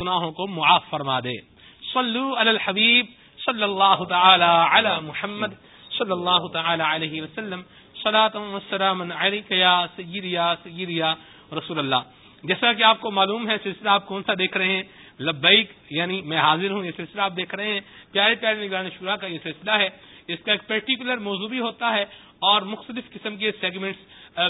گناہوں کو معاف فرما دے۔ صلو علی الحبیب صلی اللہ تعالی علی محمد صلی اللہ تعالی علیہ وسلم۔ رسول اللہ جیسا کہ آپ کو معلوم ہے سلسلہ آپ کون سا دیکھ رہے ہیں؟ لبیک یعنی میں حاضر ہوں، یہ سلسلہ آپ دیکھ رہے ہیں۔ پیارے پیارے نگران شورا کا یہ سلسلہ ہے۔ اس کا ایک پرٹیکولر موضوع بھی ہوتا ہے اور مختلف قسم کے سیگمنٹس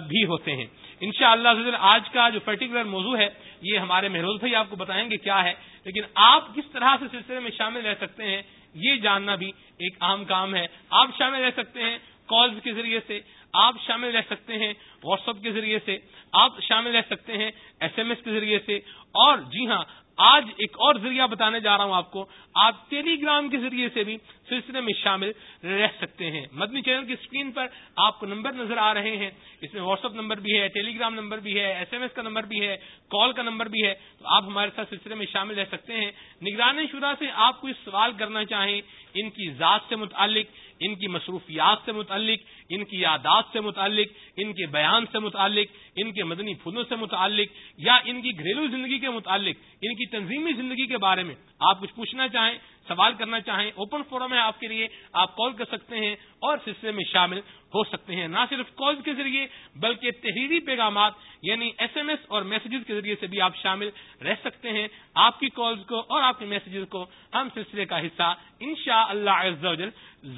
بھی ہوتے ہیں۔ ان شاء اللہ آج کا جو پرٹیکولر موضوع ہے یہ ہمارے محروز بھائی آپ کو بتائیں گے کیا ہے، لیکن آپ کس طرح سے سلسلے میں شامل رہ سکتے ہیں، یہ جاننا بھی ایک اہم کام ہے۔ آپ شامل رہ سکتے ہیں کالز کے ذریعے سے، آپ شامل رہ سکتے ہیں واٹس ایپ کے ذریعے سے، آپ شامل رہ سکتے ہیں ایس ایم ایس کے ذریعے سے، اور جی ہاں آج ایک اور ذریعہ بتانے جا رہا ہوں آپ کو، آپ ٹیلی گرام کے ذریعے سے بھی سلسلے میں شامل رہ سکتے ہیں۔ مدنی چینل کی اسکرین پر آپ کو نمبر نظر آ رہے ہیں۔ اس میں واٹس ایپ نمبر بھی ہے ٹیلی گرام نمبر بھی ہے، ایس ایم ایس کا نمبر بھی ہے، کال کا نمبر بھی ہے۔ تو آپ ہمارے ساتھ سلسلے میں شامل رہ سکتے ہیں۔ نگرانی شدہ سے آپ کوئی سوال کرنا چاہیں، ان کی ذات سے متعلق، ان کی مصروفیات سے متعلق ان کی یادات سے متعلق، ان کے بیان سے متعلق، ان کے مدنی پھولوں سے متعلق، یا ان کی گھریلو زندگی کے متعلق، ان کی تنظیمی زندگی کے بارے میں آپ کچھ پوچھنا چاہیں سوال کرنا چاہیں اوپن فورم ہے آپ کے لیے، آپ کال کر سکتے ہیں اور سلسلے میں شامل ہو سکتے ہیں۔ نہ صرف کال کے ذریعے بلکہ تحریری پیغامات یعنی ایس ایم ایس اور میسجز کے ذریعے سے بھی آپ شامل رہ سکتے ہیں۔ آپ کی کالز کو اور آپ کے میسجز کو ہم سلسلے کا حصہ ان شاء اللہ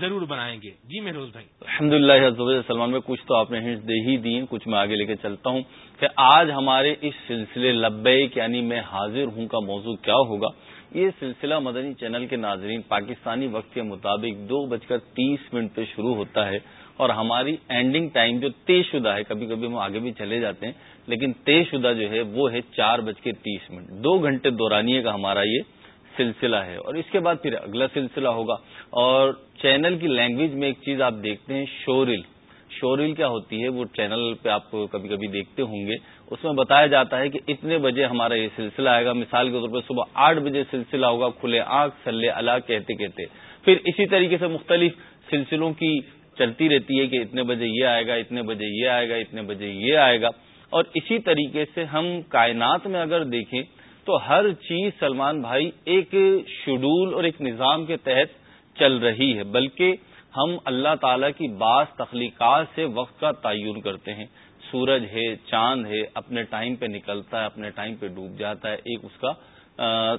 ضرور بنائیں گے۔ جی محروز بھائی۔ الحمد للہ سلمان میں کچھ تو آپ نے ہنٹ دے ہی دی کچھ میں آگے لے کے چلتا ہوں کہ آج ہمارے اس سلسلے لبیک یعنی میں حاضر ہوں کا موضوع کیا ہوگا؟ یہ سلسلہ مدنی چینل کے ناظرین پاکستانی وقت کے مطابق دو بج کر تیس منٹ پہ شروع ہوتا ہے اور ہماری اینڈنگ ٹائم جو طے شدہ ہے، کبھی کبھی ہم آگے بھی چلے جاتے ہیں، لیکن طے شدہ جو ہے وہ ہے چار بج کے تیس منٹ۔ دو گھنٹے دورانیے کا ہمارا یہ سلسلہ ہے۔ اور اس کے بعد پھر اگلا سلسلہ ہوگا۔ اور چینل کی لینگویج میں ایک چیز آپ دیکھتے ہیں، شورل۔ شورل کیا ہوتی ہے؟ وہ چینل پہ آپ کبھی کبھی دیکھتے ہوں گے۔ اس میں بتایا جاتا ہے کہ اتنے بجے ہمارا یہ سلسلہ آئے گا۔ مثال کے طور پر صبح آٹھ بجے سلسلہ ہوگا، کھلے آنکھ سلے اللہ کہتے کہتے۔ پھر اسی طریقے سے مختلف سلسلوں کی چلتی رہتی ہے کہ اتنے بجے یہ آئے گا، اتنے بجے یہ آئے گا، اتنے بجے یہ آئے گا۔ اور اسی طریقے سے ہم کائنات میں اگر دیکھیں تو ہر چیز سلمان بھائی ایک شیڈول اور ایک نظام کے تحت چل رہی ہے، بلکہ ہم اللہ تعالی کی بعض تخلیقات سے وقت کا تعین کرتے ہیں۔ سورج ہے، چاند ہے، اپنے ٹائم پہ نکلتا ہے، اپنے ٹائم پہ ڈوب جاتا ہے، ایک اس کا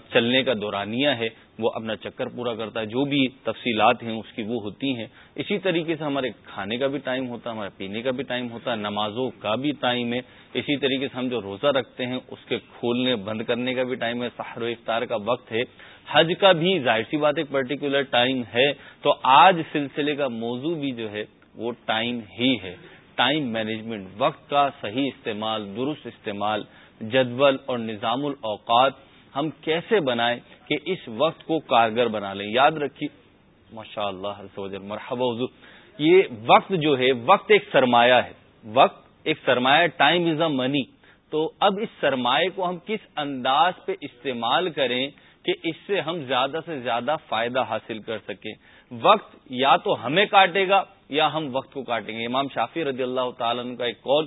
چلنے کا دورانیہ ہے، وہ اپنا چکر پورا کرتا ہے، جو بھی تفصیلات ہیں اس کی وہ ہوتی ہیں۔ اسی طریقے سے ہمارے کھانے کا بھی ٹائم ہوتا ہے، ہمارے پینے کا بھی ٹائم ہوتا ہے، نمازوں کا بھی ٹائم ہے۔ اسی طریقے سے ہم جو روزہ رکھتے ہیں، اس کے کھولنے، بند کرنے کا بھی ٹائم ہے، سحر و افطار کا وقت ہے۔ حج کا بھی ظاہر سی بات ایک پرٹیکولر ٹائم ہے۔ تو آج سلسلے کا موضوع بھی جو ہے، وہ ٹائم ہی ہے۔ ٹائم مینجمنٹ، وقت کا صحیح استعمال، درست استعمال، جدول اور نظام الاوقات ہم کیسے بنائیں کہ اس وقت کو کارگر بنا لیں؟ یاد رکھیے ماشاء اللہ مرحبا حضور، یہ وقت جو ہے، وقت ایک سرمایہ ہے۔ وقت ایک سرمایہ، ٹائم از اے منی۔ تو اب اس سرمایہ کو ہم کس انداز پہ استعمال کریں کہ اس سے ہم زیادہ سے زیادہ فائدہ حاصل کر سکیں؟ وقت یا تو ہمیں کاٹے گا یا ہم وقت کو کاٹیں گے۔ امام شافی رضی اللہ تعالیٰ کا ایک قول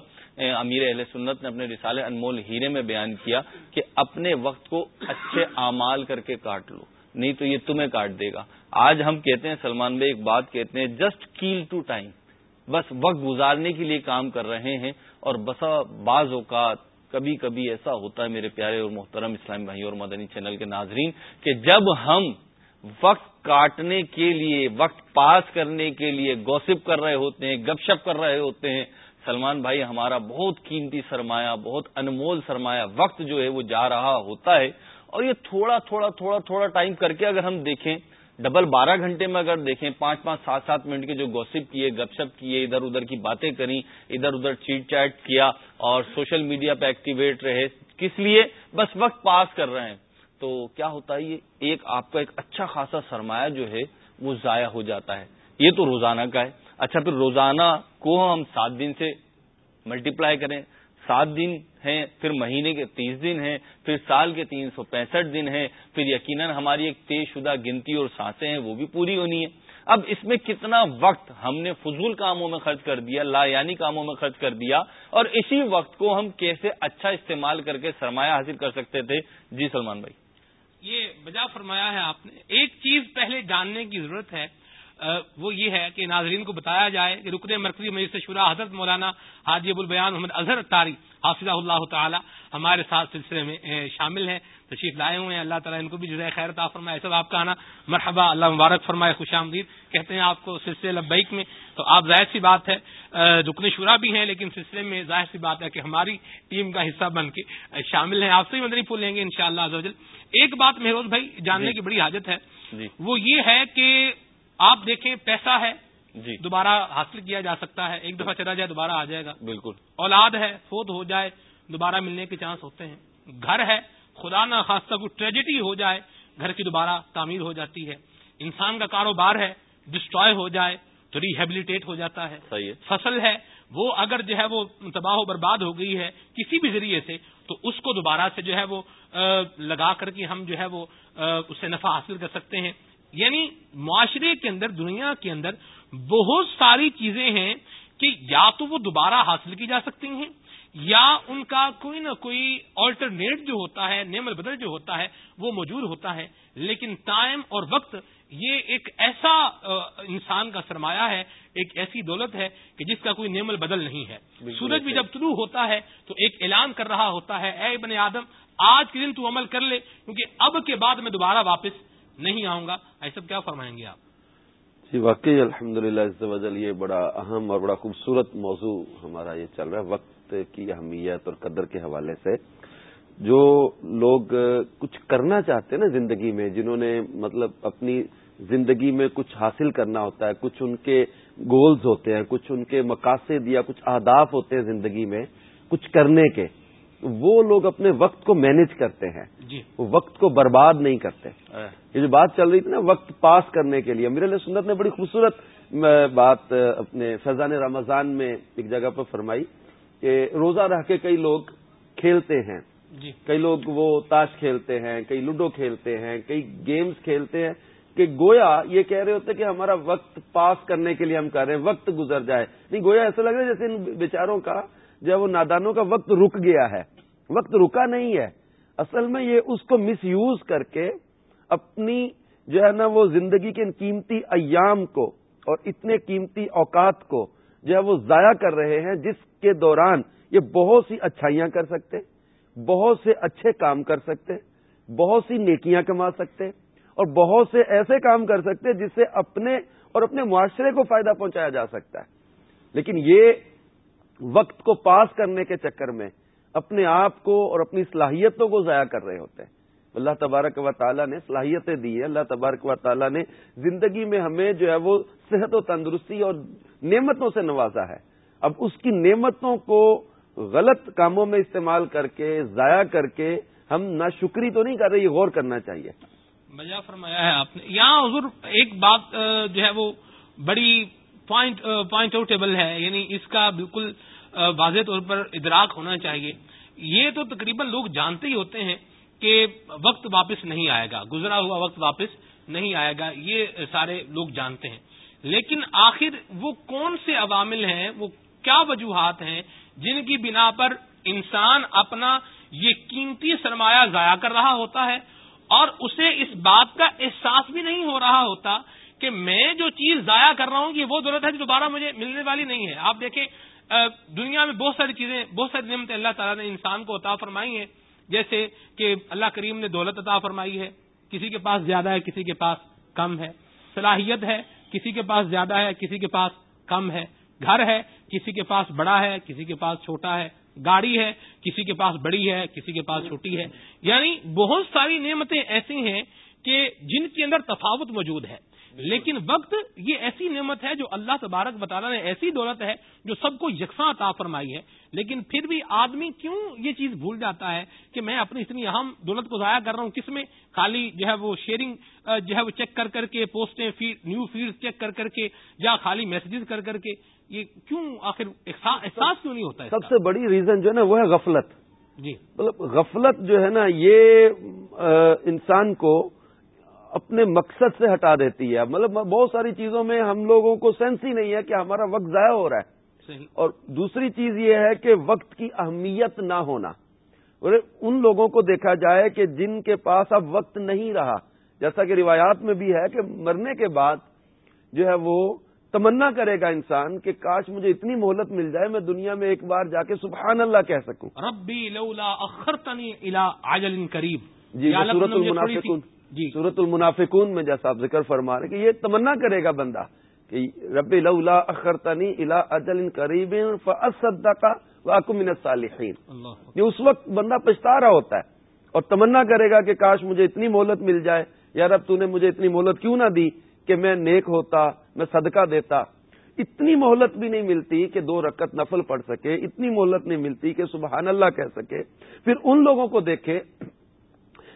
امیر اہل سنت نے اپنے رسالے انمول ہیرے میں بیان کیا کہ اپنے وقت کو اچھے اعمال کر کے کاٹ لو، نہیں تو یہ تمہیں کاٹ دے گا۔ آج ہم کہتے ہیں، سلمان بھائی ایک بات کہتے ہیں جسٹ کیل ٹو ٹائم بس وقت گزارنے کے لیے کام کر رہے ہیں اور بسا بعض اوقات کبھی کبھی ایسا ہوتا ہے میرے پیارے اور محترم اسلام بھائی اور مدنی چینل کے ناظرین، کہ جب ہم وقت کاٹنے کے لیے، وقت پاس کرنے کے لیے گوسپ کر رہے ہوتے ہیں، گپ شپ کر رہے ہوتے ہیں۔ سلمان بھائی، ہمارا بہت قیمتی سرمایہ، بہت انمول سرمایہ وقت جو ہے وہ جا رہا ہوتا ہے۔ اور یہ تھوڑا تھوڑا تھوڑا تھوڑا ٹائم کر کے اگر ہم دیکھیں، ڈبل بارہ گھنٹے میں اگر دیکھیں، پانچ پانچ، سات سات منٹ کے جو گوسپ کیے، گپ شپ کیے، ادھر ادھر کی باتیں کریں ادھر ادھر چیٹ چیٹ کیا اور سوشل میڈیا پہ ایکٹیویٹ رہے، کس لیے؟ بس وقت پاس کر رہے ہیں۔ تو کیا ہوتا ہے، یہ ایک آپ کا ایک اچھا خاصا سرمایہ جو ہے، وہ ضائع ہو جاتا ہے۔ یہ تو روزانہ کا ہے۔ اچھا پھر روزانہ کو ہم سات دن سے ملٹیپلائی کریں۔ سات دن ہیں، پھر مہینے کے تیس دن ہیں، پھر سال کے تین سو پینسٹھ دن ہیں۔ پھر یقیناً ہماری ایک طے شدہ گنتی اور سانسیں ہیں، وہ بھی پوری ہونی ہے اب اس میں کتنا وقت ہم نے فضول کاموں میں خرچ کر دیا لا یعنی کاموں میں خرچ کر دیا، اور اسی وقت کو ہم کیسے اچھا استعمال کر کے سرمایہ حاصل کر سکتے تھے۔ جی سلمان بھائی۔ یہ بجا فرمایا ہے آپ نے، ایک چیز پہلے جاننے کی ضرورت ہے وہ یہ ہے کہ ناظرین کو بتایا جائے کہ رکن مرکزی مجلس شورا حضرت مولانا حاجی ابو البیان محمد اظہر تاری حافظہ اللہ تعالی، ہمارے ساتھ سلسلے میں شامل ہیں۔ تشریف لائے ہوئے ہیں۔ اللہ تعالیٰ ان کو بھی جزائے خیر تا فرمائے۔ سب آپ کا آنا۔ مرحبا اللہ مبارک فرمائے خوش آمدید۔ کہتے ہیں آپ کو سلسلے لبیک میں۔ تو آپ ظاہر سی بات ہے رکن شورا بھی ہیں لیکن سلسلے میں ظاہر سی بات ہے کہ ہماری ٹیم کا حصہ بن کے شامل ہیں۔ آپ سے بھی مدنی پھول لیں گے ان شاء اللہ ایک بات مہروز بھائی جاننے جی۔ کی بڑی حاجت ہے۔ جی۔ وہ یہ ہے کہ آپ دیکھیں پیسہ ہے۔ جی۔ دوبارہ حاصل کیا جا سکتا ہے۔ ایک دفعہ چلا جائے دوبارہ آ جائے گا۔ بالکل۔ اولاد ہے فوت ہو جائے دوبارہ ملنے کے چانس ہوتے ہیں۔ گھر ہے خدا نہ خاصہ کوئی ٹریجڈی ہو جائے گھر کی دوبارہ تعمیر ہو جاتی ہے۔ انسان کا کاروبار ہے ڈسٹروائے ہو جائے تو ریہیبلیٹیٹ ہو جاتا ہے۔ صحیح فصل ہے وہ اگر جو ہے وہ تباہ و برباد ہو گئی ہے کسی بھی ذریعے سے تو اس کو دوبارہ سے جو ہے وہ لگا کر کے ہم جو ہے وہ اس سے نفع حاصل کر سکتے ہیں۔ یعنی معاشرے کے اندر دنیا کے اندر بہت ساری چیزیں ہیں کہ یا تو وہ دوبارہ حاصل کی جا سکتی ہیں یا ان کا کوئی نہ کوئی آلٹرنیٹ جو ہوتا ہے نعم البدل جو ہوتا ہے وہ موجود ہوتا ہے۔ لیکن ٹائم اور وقت یہ ایک ایسا انسان کا سرمایہ ہے ایک ایسی دولت ہے کہ جس کا کوئی نعم البدل نہیں ہے۔ سورج بھی جب طلوع ہوتا ہے تو ایک اعلان کر رہا ہوتا ہے اے ابن آدم آج کے دن تو عمل کر لے کیونکہ اب کے بعد میں دوبارہ واپس نہیں آؤں گا۔ ایسا کیا فرمائیں گے آپ؟ جی واقعی الحمد للہ یہ بڑا اہم اور بڑا خوبصورت موضوع ہمارا یہ چل رہا ہے وقت۔ کی اہمیت اور قدر کے حوالے سے جو لوگ کچھ کرنا چاہتے ہیں نا زندگی میں جنہوں نے مطلب اپنی زندگی میں کچھ حاصل کرنا ہوتا ہے کچھ ان کے گولز ہوتے ہیں کچھ ان کے مقاصد یا کچھ اہداف ہوتے ہیں زندگی میں کچھ کرنے کے وہ لوگ اپنے وقت کو مینج کرتے ہیں۔ جی۔ وہ وقت کو برباد نہیں کرتے۔ یہ جو بات چل رہی تھی نا وقت پاس کرنے کے لیے میرے سنت نے بڑی خوبصورت بات اپنے فیضان رمضان میں ایک جگہ پر فرمائی۔ کہ روزہ رہ کے کئی لوگ کھیلتے ہیں۔ جی۔ کئی لوگ وہ تاش کھیلتے ہیں کئی لوڈو کھیلتے ہیں کئی گیمز کھیلتے ہیں کہ گویا یہ کہہ رہے ہوتے کہ ہمارا وقت پاس کرنے کے لیے ہم کر رہے ہیں وقت گزر جائے۔ نہیں گویا ایسا لگ رہا ہے جیسے ان بیچاروں کا جب وہ نادانوں کا وقت رک گیا ہے۔ وقت رکا نہیں ہے۔ اصل میں یہ اس کو مس یوز کر کے اپنی جو ہے نا وہ زندگی کے ان قیمتی ایام کو اور اتنے قیمتی اوقات کو جو ہے وہ ضائع کر رہے ہیں، جس کے دوران یہ بہت سی اچھائیاں کر سکتے، بہت سے اچھے کام کر سکتے، بہت سی نیکیاں کما سکتے اور بہت سے ایسے کام کر سکتے جس سے اپنے اور اپنے معاشرے کو فائدہ پہنچایا جا سکتا ہے۔ لیکن یہ وقت کو پاس کرنے کے چکر میں اپنے آپ کو اور اپنی صلاحیتوں کو ضائع کر رہے ہوتے ہیں۔ اللہ تبارک و تعالیٰ نے صلاحیتیں دی ہیں، اللہ تبارک و تعالیٰ نے زندگی میں ہمیں جو ہے وہ صحت و تندرستی اور نعمتوں سے نوازا ہے۔ اب اس کی نعمتوں کو غلط کاموں میں استعمال کر کے، ضائع کر کے ہم نہ شکری تو نہیں کر رہے، یہ غور کرنا چاہیے۔ مزہ فرمایا ہے آپ نے۔ یہاں حضور ایک بات جو ہے وہ بڑی پوائنٹ پوائنٹ آؤٹیبل ہے یعنی اس کا بالکل واضح طور پر ادراک ہونا چاہیے۔ یہ تو تقریباً لوگ جانتے ہی ہوتے ہیں۔ کہ وقت واپس نہیں آئے گا، گزرا ہوا وقت واپس نہیں آئے گا، یہ سارے لوگ جانتے ہیں۔ لیکن آخر وہ کون سے عوامل ہیں، وہ کیا وجوہات ہیں جن کی بنا پر انسان اپنا یہ قیمتی سرمایہ ضائع کر رہا ہوتا ہے؟ اور اسے اس بات کا احساس بھی نہیں ہو رہا ہوتا کہ میں جو چیز ضائع کر رہا ہوں، یہ وہ ضرورت ہے جو دوبارہ مجھے ملنے والی نہیں ہے۔ آپ دیکھیں دنیا میں بہت ساری چیزیں، بہت ساری نعمتیں اللہ تعالیٰ نے انسان کو عطا فرمائی ہیں۔ جیسے کہ اللہ کریم نے دولت عطا فرمائی ہے، کسی کے پاس زیادہ ہے، کسی کے پاس کم ہے۔ صلاحیت ہے، کسی کے پاس زیادہ ہے، کسی کے پاس کم ہے۔ گھر ہے، کسی کے پاس بڑا ہے، کسی کے پاس چھوٹا ہے۔ گاڑی ہے، کسی کے پاس بڑی ہے، کسی کے پاس چھوٹی ہے۔ یعنی بہت ساری نعمتیں ایسی ہیں کہ جن کے اندر تفاوت موجود ہے۔ لیکن وقت یہ ایسی نعمت ہے جو اللہ تبارک بطالہ نے ایسی دولت ہے جو سب کو یکساں عطا فرمائی ہے۔ لیکن پھر بھی آدمی کیوں یہ چیز بھول جاتا ہے کہ میں اپنی اتنی اہم دولت کو ضائع کر رہا ہوں؟ کس میں؟ خالی جو ہے وہ شیئرنگ جو ہے وہ چیک کر کر کے پوسٹیں نیو فیڈ چیک کر کر کے یا خالی میسجز کر کر کے یہ کیوں آخر احساس کیوں نہیں ہوتا ہے سب سے بڑی ریزن جو ہے نا وہ ہے غفلت۔ جی۔ مطلب غفلت جو ہے نا یہ انسان کو اپنے مقصد سے ہٹا دیتی ہے۔ مطلب بہت ساری چیزوں میں ہم لوگوں کو سینس ہی نہیں ہے کہ ہمارا وقت ضائع ہو رہا ہے۔ اور دوسری چیز یہ ہے کہ وقت کی اہمیت نہ ہونا۔ اور ان لوگوں کو دیکھا جائے کہ جن کے پاس اب وقت نہیں رہا جیسا کہ روایات میں بھی ہے کہ مرنے کے بعد جو ہے وہ تمنا کرے گا انسان کہ کاش مجھے اتنی مہلت مل جائے میں دنیا میں ایک بار جا کے سبحان اللہ کہہ سکوں۔ ربی لولا اخرتنی الى عجل قریب جی صورت المنافقون۔ جی۔ صورت المنافقون میں جیسا آپ ذکر فرما رہے کہ یہ تمنا کرے گا بندہ کہ ربی لولا اخرتنی الى اجل قریب فاصدق واکم من الصالحین۔ یہ اس وقت بندہ پچھتا رہا ہوتا ہے اور تمنا کرے گا کہ کاش مجھے اتنی مہلت مل جائے۔ یا رب تو نے مجھے اتنی مہلت کیوں نہ دی کہ میں نیک ہوتا میں صدقہ دیتا۔ اتنی مہلت بھی نہیں ملتی کہ دو رکت نفل پڑ سکے اتنی مہلت نہیں ملتی کہ سبحان اللہ کہہ سکے۔ پھر ان لوگوں کو دیکھے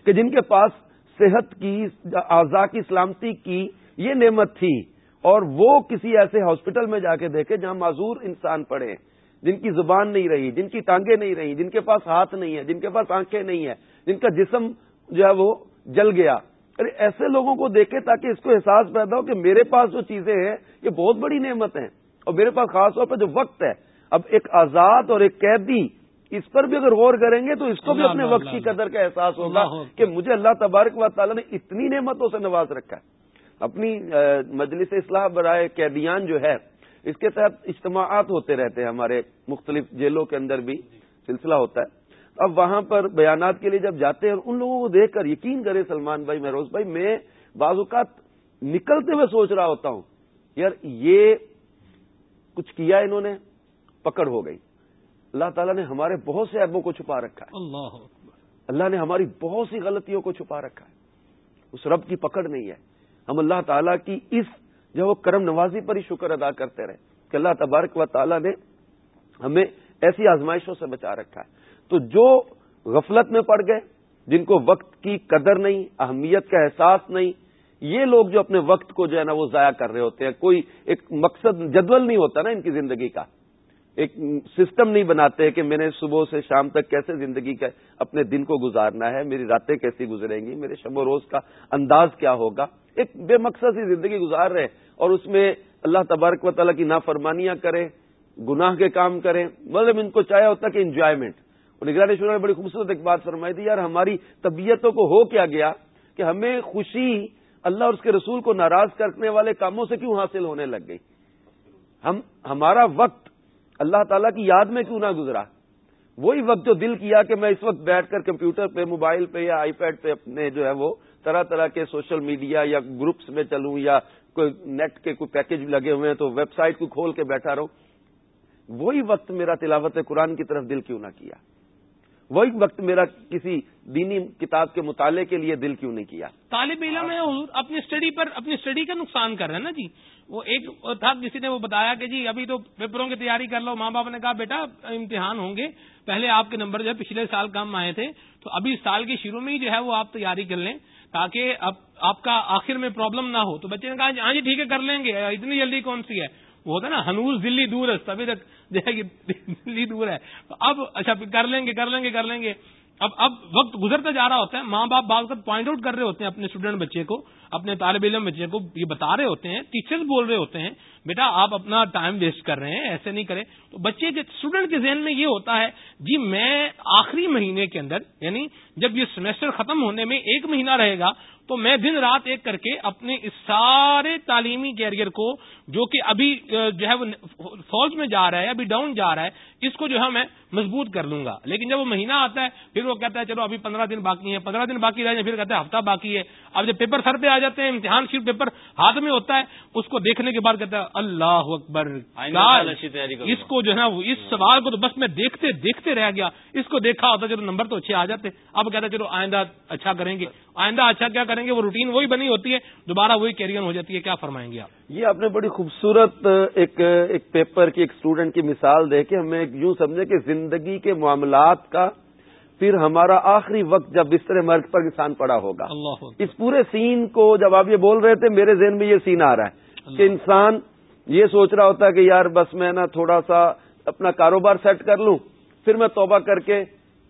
کہ جن کے پاس صحت کی اعضا کی، سلامتی کی یہ نعمت تھی اور وہ کسی ایسے ہاسپٹل میں جا کے دیکھے جہاں معذور انسان پڑے جن کی زبان نہیں رہی، جن کی ٹانگیں نہیں رہی، جن کے پاس ہاتھ نہیں ہے، جن کے پاس آنکھیں نہیں ہے جن کا جسم جو ہے وہ جل گیا۔ ارے، ایسے لوگوں کو دیکھے تاکہ اس کو احساس پیدا ہو کہ میرے پاس جو چیزیں ہیں، یہ بہت بڑی نعمت ہیں اور میرے پاس خاص طور پہ جو وقت ہے۔ اب ایک آزاد اور ایک قیدی اس پر بھی اگر غور کریں گے تو اس کو بھی اپنے وقت کی قدر کا احساس ہوگا کہ مجھے اللہ تبارک و تعالیٰ نے اتنی نعمتوں سے نواز رکھا ہے۔ اپنی مجلس اصلاح برائے قیدیان جو ہے اس کے تحت اجتماعات ہوتے رہتے ہیں۔ ہمارے مختلف جیلوں کے اندر بھی سلسلہ ہوتا ہے۔ اب وہاں پر بیانات کے لیے جب جاتے ہیں ان لوگوں کو دیکھ کر یقین کرے سلمان بھائی مہروز بھائی میں بعض اوقات نکلتے ہوئے سوچ رہا ہوتا ہوں یار یہ کچھ کیا انہوں نے؟ پکڑ ہو گئی۔ اللہ تعالیٰ نے ہمارے بہت سے ایبوں کو چھپا رکھا ہے۔ اللہ اللہ نے ہماری بہت سی غلطیوں کو چھپا رکھا ہے۔ اس رب کی پکڑ نہیں ہے۔ ہم اللہ تعالیٰ کی اس جو وہ کرم نوازی پر ہی شکر ادا کرتے رہے کہ اللہ تبارک و تعالیٰ نے ہمیں ایسی آزمائشوں سے بچا رکھا ہے۔ تو جو غفلت میں پڑ گئے جن کو وقت کی قدر نہیں اہمیت کا احساس نہیں یہ لوگ جو اپنے وقت کو جو ہے نا وہ ضائع کر رہے ہوتے ہیں کوئی ایک مقصد جدول نہیں ہوتا نا ان کی زندگی کا۔ ایک سسٹم نہیں بناتے کہ میں نے صبح سے شام تک کیسے زندگی کا اپنے دن کو گزارنا ہے، میری راتیں کیسی گزریں گی، میرے شب و روز کا انداز کیا ہوگا؟ ایک بے مقصد سی زندگی گزار رہے اور اس میں اللہ تبارک و تعالیٰ کی نافرمانیاں کریں، گناہ کے کام کریں مطلب ان کو چاہے ہوتا کہ انجوائمنٹ اور نگرانی شورا نے بڑی خوبصورت ایک بات فرمائی تھی یار ہماری طبیعتوں کو ہو کیا گیا کہ ہمیں خوشی اللہ اور اس کے رسول کو ناراض کرنے والے کاموں سے کیوں حاصل ہونے لگ گئی؟ ہم، ہمارا وقت اللہ تعالیٰ کی یاد میں کیوں نہ گزرا؟ وہی وقت جو دل کیا کہ میں اس وقت بیٹھ کر کمپیوٹر پہ، موبائل پہ یا آئی پیڈ پہ اپنے جو ہے وہ طرح طرح کے سوشل میڈیا یا گروپس میں چلوں یا کوئی نیٹ کے کوئی پیکج لگے ہوئے ہیں تو ویب سائٹ کو کھول کے بیٹھا رہوں وہی وقت میرا تلاوت قرآن کی طرف دل کیوں نہ کیا؟ وہی وقت میرا کسی دینی کتاب کے مطالعے کے لیے دل کیوں نہیں کیا؟ طالب علم ہے اپنی اسٹڈی پر، اپنی اسٹڈی کا نقصان کر رہے ہیں نا جی۔ وہ ایک تھا، کسی نے وہ بتایا کہ جی ابھی تو پیپروں کی تیاری کر لو۔ ماں باپ نے کہا، بیٹا، امتحان ہوں گے۔ پہلے آپ کے نمبر جو ہے، پچھلے سال کم آئے تھے۔ تو ابھی سال کے شروع میں ہی جو ہے، وہ آپ تیاری کر لیں تاکہ آپ کا آخر میں پرابلم نہ ہو۔ تو بچے نے کہا ہاں جی ٹھیک ہے، کر لیں گے۔ اتنی جلدی کون سی ہے؟ وہ ہوتا ہے نا، ہنوز دلی دور ہے تبھی تک جو ہے کہ دلی دور ہے۔ اب اچھا کر لیں گے، کر لیں گے، کر لیں گے۔ اب اب وقت گزرتا جا رہا ہوتا ہے۔ ماں باپ بعض پوائنٹ آؤٹ کر رہے ہوتے ہیں اپنے اسٹوڈنٹ بچے کو، اپنے طالب علم بچے کو، یہ بتا رہے ہوتے ہیں ٹیچرز بول رہے ہوتے ہیں۔ بیٹا، آپ اپنا ٹائم ویسٹ کر رہے ہیں، ایسے نہیں کریں۔ تو بچے کے اسٹوڈنٹ کے ذہن میں یہ ہوتا ہے جی میں آخری مہینے کے اندر یعنی جب یہ سیمسٹر ختم ہونے میں ایک مہینہ رہے گا، تو میں دن رات ایک کر کے اپنے اس سارے تعلیمی کیریئر کو، جو کہ ابھی جو ہے وہ فوج میں جا رہا ہے، ابھی ڈاؤن جا رہا ہے، اس کو جو ہے میں مضبوط کر لوں گا۔ لیکن جب وہ مہینہ آتا ہے، پھر وہ کہتا ہے، چلو ابھی پندرہ دن باقی ہیں، پندرہ دن باقی رہ جائیں، پھر کہتا ہے ہفتہ باقی ہے۔ اب جب پیپر سر پہ آ جاتے ہیں، امتحان شیٹ پیپر ہاتھ میں ہوتا ہے، اس کو دیکھنے کے بعد کہتا ہے اللہ اکبر. اس کو جو ہے نا اس سوال کو تو بس میں دیکھتے دیکھتے رہ گیا. اس کو دیکھا ہوتا چلو نمبر تو اچھے آ جاتے. اب کہتا ہے چلو آئندہ اچھا کریں گے. آئندہ اچھا کیا کریں گے؟ وہ روٹین وہی بنی ہوتی ہے. دوبارہ وہی کیریئر ہو جاتی ہے. کیا فرمائیں گے آپ؟ یہ آپ نے بڑی خوبصورت ایک ایک پیپر کی ایک اسٹوڈنٹ کی مثال دے کے ہمیں یوں سمجھے کہ زندگی کے معاملات کا پھر ہمارا آخری وقت جب بستر مرگ پر انسان پڑا ہوگا. اس پورے سین کو جب آپ یہ بول رہے تھے میرے ذہن میں یہ سین آ رہا ہے کہ انسان یہ سوچ رہا ہوتا ہے کہ یار بس میں نا تھوڑا سا اپنا کاروبار سیٹ کر لوں، پھر میں توبہ کر کے،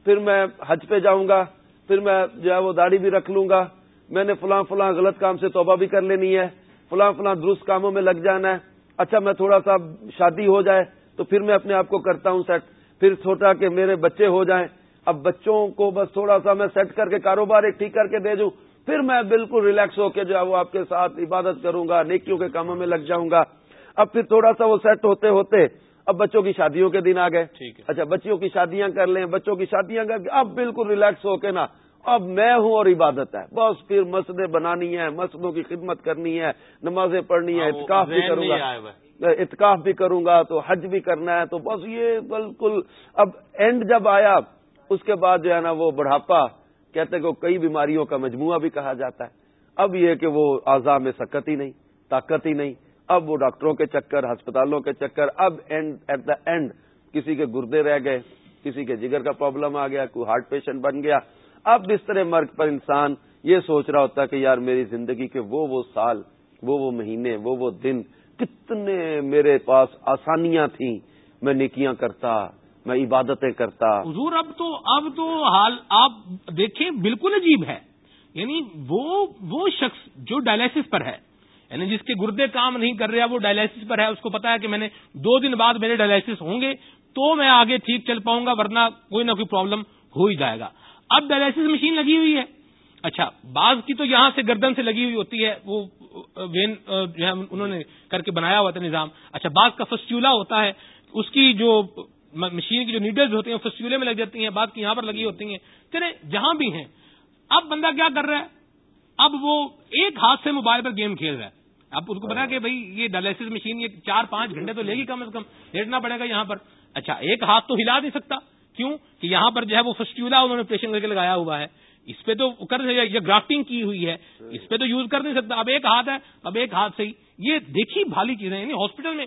پھر میں حج پہ جاؤں گا، پھر میں جو ہے وہ داڑھی بھی رکھ لوں گا۔ میں نے فلاں فلاں غلط کام سے توبہ بھی کر لینی ہے، فلاں فلاں درست کاموں میں لگ جانا ہے۔ اچھا میں تھوڑا سا شادی ہو جائے تو پھر میں اپنے آپ کو کرتا ہوں سیٹ پھر سوچا کہ میرے بچے ہو جائیں، اب بچوں کو بس تھوڑا سا میں سیٹ کر کے کاروبار ایک ٹھیک کر کے دے دوں پھر میں بالکل ریلیکس ہو کے جو ہے وہ آپ کے ساتھ عبادت کروں گا، نیکیوں کے کاموں میں لگ جاؤں گا۔ اب پھر تھوڑا سا وہ سیٹ ہوتے ہوتے اب بچوں کی شادیوں کے دن آ گئے۔ اچھا بچیوں کی شادیاں کر لیں بچوں کی شادیاں کر کے اب بالکل ریلیکس ہو کے نا اب میں ہوں اور عبادت ہے۔ بس پھر مسجدیں بنانی ہے مسجدوں کی خدمت کرنی ہے نمازیں پڑھنی ہے اتکاف بھی کروں گا۔ اتکاف بھی کروں گا تو حج بھی کرنا ہے تو بس یہ بالکل۔ اب اینڈ جب آیا اس کے بعد جو ہے نا وہ بڑھاپا کہتے کہ کئی بیماریوں کا مجموعہ بھی کہا جاتا ہے۔ اب یہ کہ وہ اعضاء میں سکت ہی نہیں طاقت ہی نہیں۔ اب وہ ڈاکٹروں کے چکر، ہسپتالوں کے چکر، اب اینڈ ایٹ دا اینڈ کسی کے گردے رہ گئے، کسی کے جگر کا پرابلم آ گیا، کوئی ہارٹ پیشنٹ بن گیا۔ اب بستر مرگ پر انسان یہ سوچ رہا ہوتا کہ یار میری زندگی کے وہ وہ سال، وہ وہ مہینے، وہ وہ دن کتنے میرے پاس آسانیاں تھیں۔ میں نیکیاں کرتا، میں عبادتیں کرتا۔ حضور، اب تو اب تو حال آپ دیکھیں، بالکل عجیب ہے۔ یعنی وہ وہ شخص جو ڈائلسس پر ہے یعنی جس کے گردے کام نہیں کر رہا، وہ ڈائلسس پر ہے، اس کو پتا ہے کہ میں نے دو دن بعد میرے ڈائلسس ہوں گے، تو میں آگے ٹھیک چل پاؤں گا، ورنہ کوئی نہ کوئی پرابلم ہو ہی جائے گا۔ اب ڈائلسس مشین لگی ہوئی ہے۔ اچھا بعض کی تو یہاں سے گردن سے لگی ہوئی ہوتی ہے، وہ وین جو ہے، انہوں نے کر کے بنایا ہوا تھا نظام۔ اچھا بعض کا فسٹیولا ہوتا ہے، اس کی جو مشین کی جو نیڈلز ہوتی ہیں فسٹیولے میں لگ جاتی ہیں، بعض کی یہاں پر لگی ہوتی ہیں۔ چلے جہاں بھی ہیں، اب بندہ کیا کر رہا ہے؟ اب وہ ایک ہاتھ سے موبائل پر گیم کھیل رہا ہے۔ اب اس کو بتا کہ بھائی یہ ڈائلسس مشین یہ چار پانچ گھنٹے تو لے گی کم از کم، لیٹنا پڑے گا یہاں پر۔ اچھا ایک ہاتھ تو ہلا نہیں سکتا۔ کیوں؟ کہ یہاں پر جو ہے وہ فسٹیولا انہوں نے پیشن کر کے لگایا ہوا ہے۔ اس پہ تو کر یا گرافٹنگ کی ہوئی ہے۔ اس پہ تو یوز کر نہیں سکتا۔ اب ایک ہاتھ ہے، اب ایک ہاتھ سے ہی یہ دیکھی بھالی چیزیں یعنی ہاسپٹل میں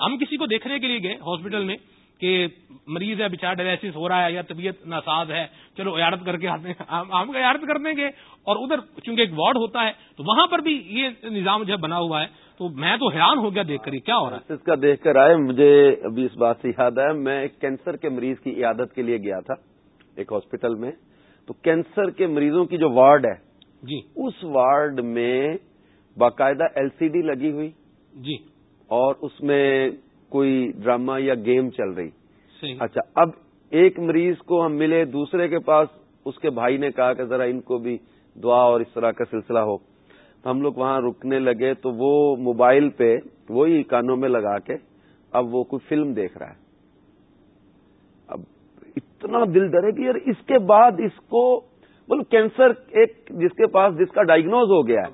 ہم کسی کو دیکھنے کے لیے گئے ہاسپٹل میں۔ کہ مریض ہے بچار ڈائلسس ہو رہا ہے یا طبیعت ناساز ہے چلو عیادت کر کے آتے ہیں۔ ہم عیادت کر دیں گے۔ اور ادھر چونکہ ایک وارڈ ہوتا ہے تو وہاں پر بھی یہ نظام جو ہے بنا ہوا ہے۔ تو میں تو حیران ہو گیا دیکھ کر کیا ہو رہا ہے؟ اس کا دیکھ کر آئے مجھے ابھی اس بات سے یاد ہے میں ایک کینسر کے مریض کی عیادت کے لیے گیا تھا ایک ہاسپٹل میں۔ تو کینسر کے مریضوں کی جو وارڈ ہے جی۔ اس وارڈ میں باقاعدہ ایل سی ڈی لگی ہوئی۔ جی۔ اور اس میں کوئی ڈرامہ یا گیم چل رہی۔ اچھا اب ایک مریض کو ہم ملے دوسرے کے پاس اس کے بھائی نے کہا کہ ذرا ان کو بھی دعا اور اس طرح کا سلسلہ ہو۔ تو ہم لوگ وہاں رکنے لگے تو وہ موبائل پہ وہی کانوں میں لگا کے اب وہ کوئی فلم دیکھ رہا ہے۔ اب اتنا دل ڈرے کہ یار اس کے بعد اس کو بول کینسر ایک جس کے پاس جس کا ڈائگنوز ہو گیا ہے۔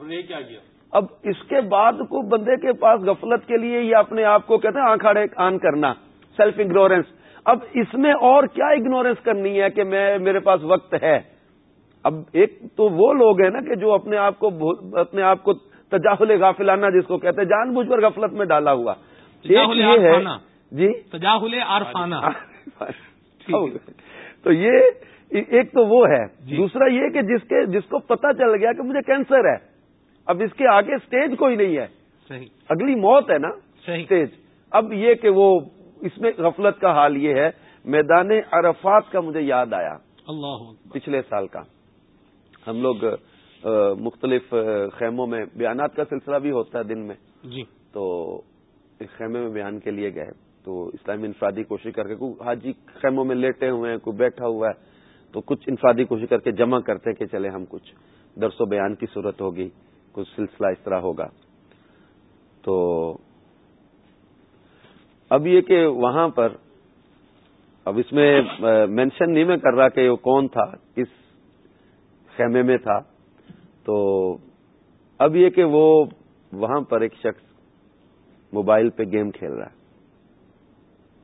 اب اس کے بعد کو بندے کے پاس غفلت کے لیے یا اپنے آپ کو کہتے ہیں آنکھ آن کرنا سیلف اگنورینس اب اس میں اور کیا اگنورینس کرنی ہے کہ میں میرے پاس وقت ہے؟ اب ایک تو وہ لوگ ہیں نا کہ جو اپنے آپ کو اپنے آپ کو تجاہل غافلانہ جس کو کہتے ہیں جان بوجھ کر غفلت میں ڈالا ہوا۔ یہ ہے جی؟ تجاہل تو یہ ایک تو وہ ہے۔ جی۔ دوسرا یہ کہ جس کے جس کو پتا چل گیا کہ مجھے کینسر ہے۔ اب اس کے آگے سٹیج کوئی نہیں ہے۔ صحیح۔ اگلی موت ہے نا۔ سٹیج اب یہ کہ وہ اس میں غفلت کا حال یہ ہے میدان عرفات کا مجھے یاد آیا۔ اللہ پچھلے سال کا۔ ہم لوگ مختلف خیموں میں بیانات کا سلسلہ بھی ہوتا ہے دن میں۔ جی۔ تو ایک خیمے میں بیان کے لیے گئے۔ تو اسلامی انفرادی کوشش کر کے کوئی حاجی خیموں میں لیٹے ہوئے ہیں کوئی بیٹھا ہوا ہے۔ تو کچھ انفرادی کوشش کر کے جمع کرتے کہ چلے ہم کچھ درس و بیان کی صورت ہوگی کچھ سلسلہ اس طرح ہوگا۔ تو اب یہ کہ وہاں پر اب اس میں مینشن نہیں میں کر رہا کہ وہ کون تھا کس خیمے میں تھا تو اب یہ کہ وہ وہاں پر ایک شخص موبائل پہ گیم کھیل رہا ہے۔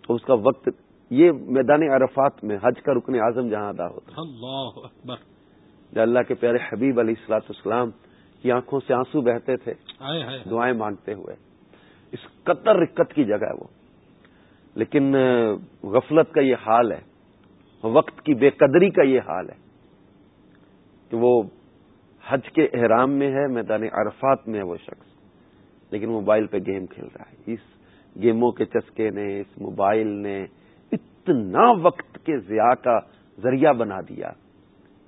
اس کا وقت یہ میدان عرفات میں حج کا رکن اعظم جہاں ادا ہوتا اللہ اکبر۔ اللہ کے پیارے حبیب علیہ السلاط اسلام کی آنکھوں سے آنسو بہتے تھے دعائیں مانگتے ہوئے۔ اس قطر رکت کی جگہ ہے وہ۔ لیکن غفلت کا یہ حال ہے، وقت کی بے قدری کا یہ حال ہے کہ وہ حج کے احرام میں ہے، میدان عرفات میں ہے وہ شخص، لیکن موبائل پہ گیم کھیل رہا ہے۔ اس گیموں کے چسکے نے، اس موبائل نے اتنا وقت کے ضیاع کا ذریعہ بنا دیا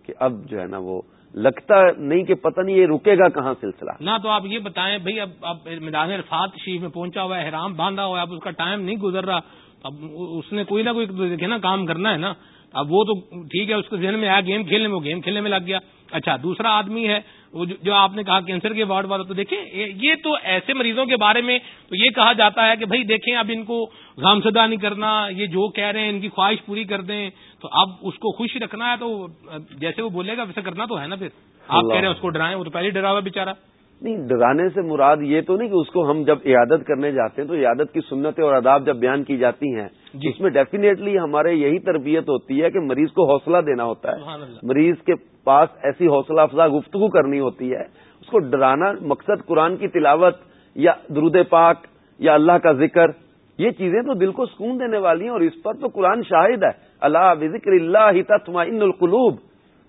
کہ اب جو ہے نا وہ لگتا نہیں کہ پتہ نہیں یہ رکے گا کہاں سلسلہ۔ نہ تو آپ یہ بتائیں بھائی اب اب میدان عرفات شریف میں پہنچا ہوا ہے احرام باندھا ہوا ہے، اب اس کا ٹائم نہیں گزر رہا۔ اب اس نے کوئی نہ کوئی دیکھے نا، کام کرنا ہے نا۔ اب وہ تو ٹھیک ہے، اس کے ذہن میں آیا گیم کھیلنے میں وہ گیم کھیلنے میں لگ گیا۔ اچھا دوسرا آدمی ہے وہ جو آپ نے کہا کینسر کے وارڈ والا تو دیکھیں یہ تو ایسے مریضوں کے بارے میں تو یہ کہا جاتا ہے کہ بھائی دیکھیں اب ان کو غام زدہ نہیں کرنا یہ جو کہہ رہے ہیں ان کی خواہش پوری کر دیں تو اب اس کو خوش رکھنا ہے تو جیسے وہ بولے گا ویسے کرنا تو ہے نا پھر۔ آپ کہہ رہے ہیں اس کو ڈرائیں وہ تو پہلے ڈرا ہوا بےچارا نہیں ڈرانے سے مراد یہ تو نہیں کہ اس کو ہم جب عیادت کرنے جاتے ہیں تو عیادت کی سنتیں اور آداب جب بیان کی جاتی ہیں جی۔ اس میں ڈیفینیٹلی ہمارے یہی تربیت ہوتی ہے کہ مریض کو حوصلہ دینا ہوتا ہے۔ مریض کے پاس ایسی حوصلہ افزا گفتگو کرنی ہوتی ہے، اس کو ڈرانا، مقصد قرآن کی تلاوت یا درود پاک یا اللہ کا ذکر، یہ چیزیں تو دل کو سکون دینے والی ہیں اور اس پر تو قرآن شاہد ہے۔ اللہ بذکر اللہ تطمئن القلوب۔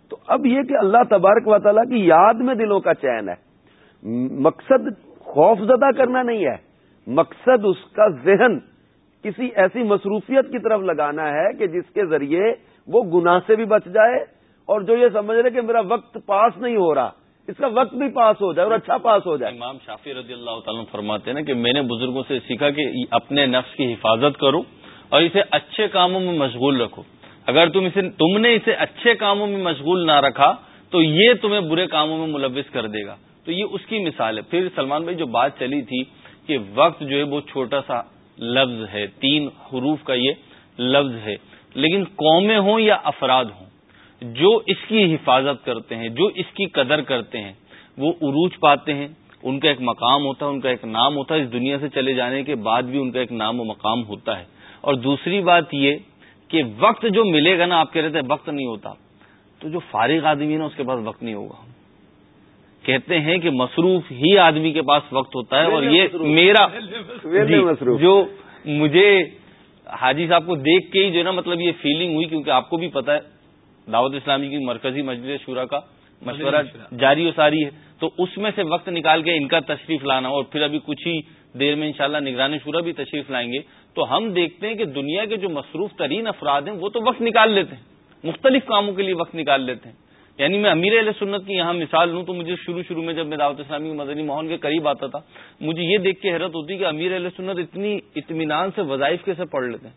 تو اب یہ کہ اللہ تبارک و تعالیٰ کی یاد میں دلوں کا چین ہے۔ مقصد خوف زدہ کرنا نہیں ہے۔ مقصد اس کا ذہن کسی ایسی مصروفیت کی طرف لگانا ہے کہ جس کے ذریعے وہ گناہ سے بھی بچ جائے اور جو یہ سمجھ رہے کہ میرا وقت پاس نہیں ہو رہا، اس کا وقت بھی پاس ہو جائے اور اچھا پاس ہو جائے۔ امام شافی رضی اللہ تعالیٰ فرماتے ہیں نا کہ میں نے بزرگوں سے سیکھا کہ اپنے نفس کی حفاظت کرو اور اسے اچھے کاموں میں مشغول رکھو۔ اگر تم اسے، تم نے اسے اچھے کاموں میں مشغول نہ رکھا، تو یہ تمہیں برے کاموں میں ملوث کر دے گا۔ تو یہ اس کی مثال ہے۔ پھر سلمان بھائی، جو بات چلی تھی کہ وقت جو ہے وہ چھوٹا سا لفظ ہے، تین حروف کا یہ لفظ ہے، لیکن قومیں ہوں یا افراد ہوں؟ جو اس کی حفاظت کرتے ہیں جو اس کی قدر کرتے ہیں وہ عروج پاتے ہیں ان کا ایک مقام ہوتا ہے ان کا ایک نام ہوتا ہے اس دنیا سے چلے جانے کے بعد بھی ان کا ایک نام و مقام ہوتا ہے۔ اور دوسری بات یہ کہ وقت جو ملے گا نا آپ کہہ رہے تھے وقت نہیں ہوتا تو جو فارغ آدمی ہے نا اس کے پاس وقت نہیں ہوگا۔ کہتے ہیں کہ مصروف ہی آدمی کے پاس وقت ہوتا ہے اور یہ میرا جی، جو مجھے حاجی صاحب کو دیکھ کے ہی جو ہے نا مطلب یہ فیلنگ ہوئی کیونکہ آپ کو بھی پتا ہے۔ دعوت اسلامی کی مرکزی مجلس شورا کا مشورہ جاری و ساری ہے۔ تو اس میں سے وقت نکال کے ان کا تشریف لانا اور پھر ابھی کچھ ہی دیر میں انشاءاللہ نگرانی شورا بھی تشریف لائیں گے۔ تو ہم دیکھتے ہیں کہ دنیا کے جو مصروف ترین افراد ہیں وہ تو وقت نکال لیتے ہیں۔ مختلف کاموں کے لیے وقت نکال لیتے ہیں۔ یعنی میں امیر علیہ سنت کی یہاں مثال لوں تو مجھے شروع شروع میں جب میں دعوت اسلامی مدنی ماحول کے قریب آتا تھا مجھے یہ دیکھ کے حیرت ہوتی کہ امیر علیہ سنت اتنی اطمینان سے وظائف کیسے پڑھ لیتے ہیں۔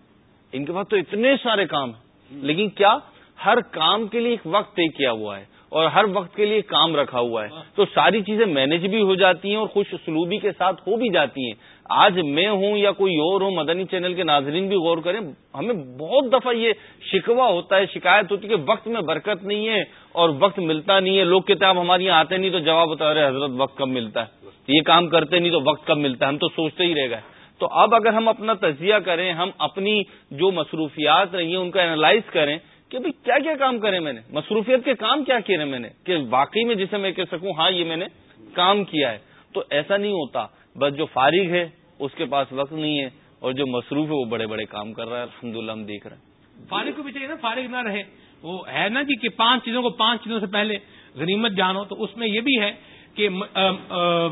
ان کے پاس تو اتنے سارے کام ہیں۔ لیکن کیا ہر کام کے لیے ایک وقت طے کیا ہوا ہے اور ہر وقت کے لیے کام رکھا ہوا ہے۔ تو ساری چیزیں مینج بھی ہو جاتی ہیں اور خوش سلوبی کے ساتھ ہو بھی جاتی ہیں۔ آج میں ہوں یا کوئی اور ہوں مدنی چینل کے ناظرین بھی غور کریں، ہمیں بہت دفعہ یہ شکوہ ہوتا ہے، شکایت ہوتی ہے کہ وقت میں برکت نہیں ہے اور وقت ملتا نہیں ہے۔ لوگ کہتے ہیں آپ ہمارے یہاں آتے نہیں تو جواب بتا رہے حضرت وقت کب ملتا ہے۔ یہ کام کرتے نہیں تو وقت کب ملتا ہے۔ ہم تو سوچتے ہی رہ گئے۔ تو اب اگر ہم اپنا تجزیہ کریں، ہم اپنی جو مصروفیات رہی ہیں، ان کا اینالائز کریں کہ بھائی کیا کیا کام کرے میں نے؟ مصروفیت کے کام کیا کیے میں نے؟ کہ واقعی میں جسے میں کہہ سکوں ہاں یہ میں نے کام کیا ہے۔ تو ایسا نہیں ہوتا۔ بس جو فارغ ہے، اس کے پاس وقت نہیں ہے اور جو مصروف ہے، وہ بڑے بڑے کام کر رہا ہے۔ الحمد ہم دیکھ رہے ہیں۔ فارغ کو بھی چاہیے نا، فارغ نہ رہے۔ وہ ہے نا جی کہ پانچ چیزوں کو، پانچ چیزوں سے پہلے غنیمت جانو، تو اس میں یہ بھی ہے کہ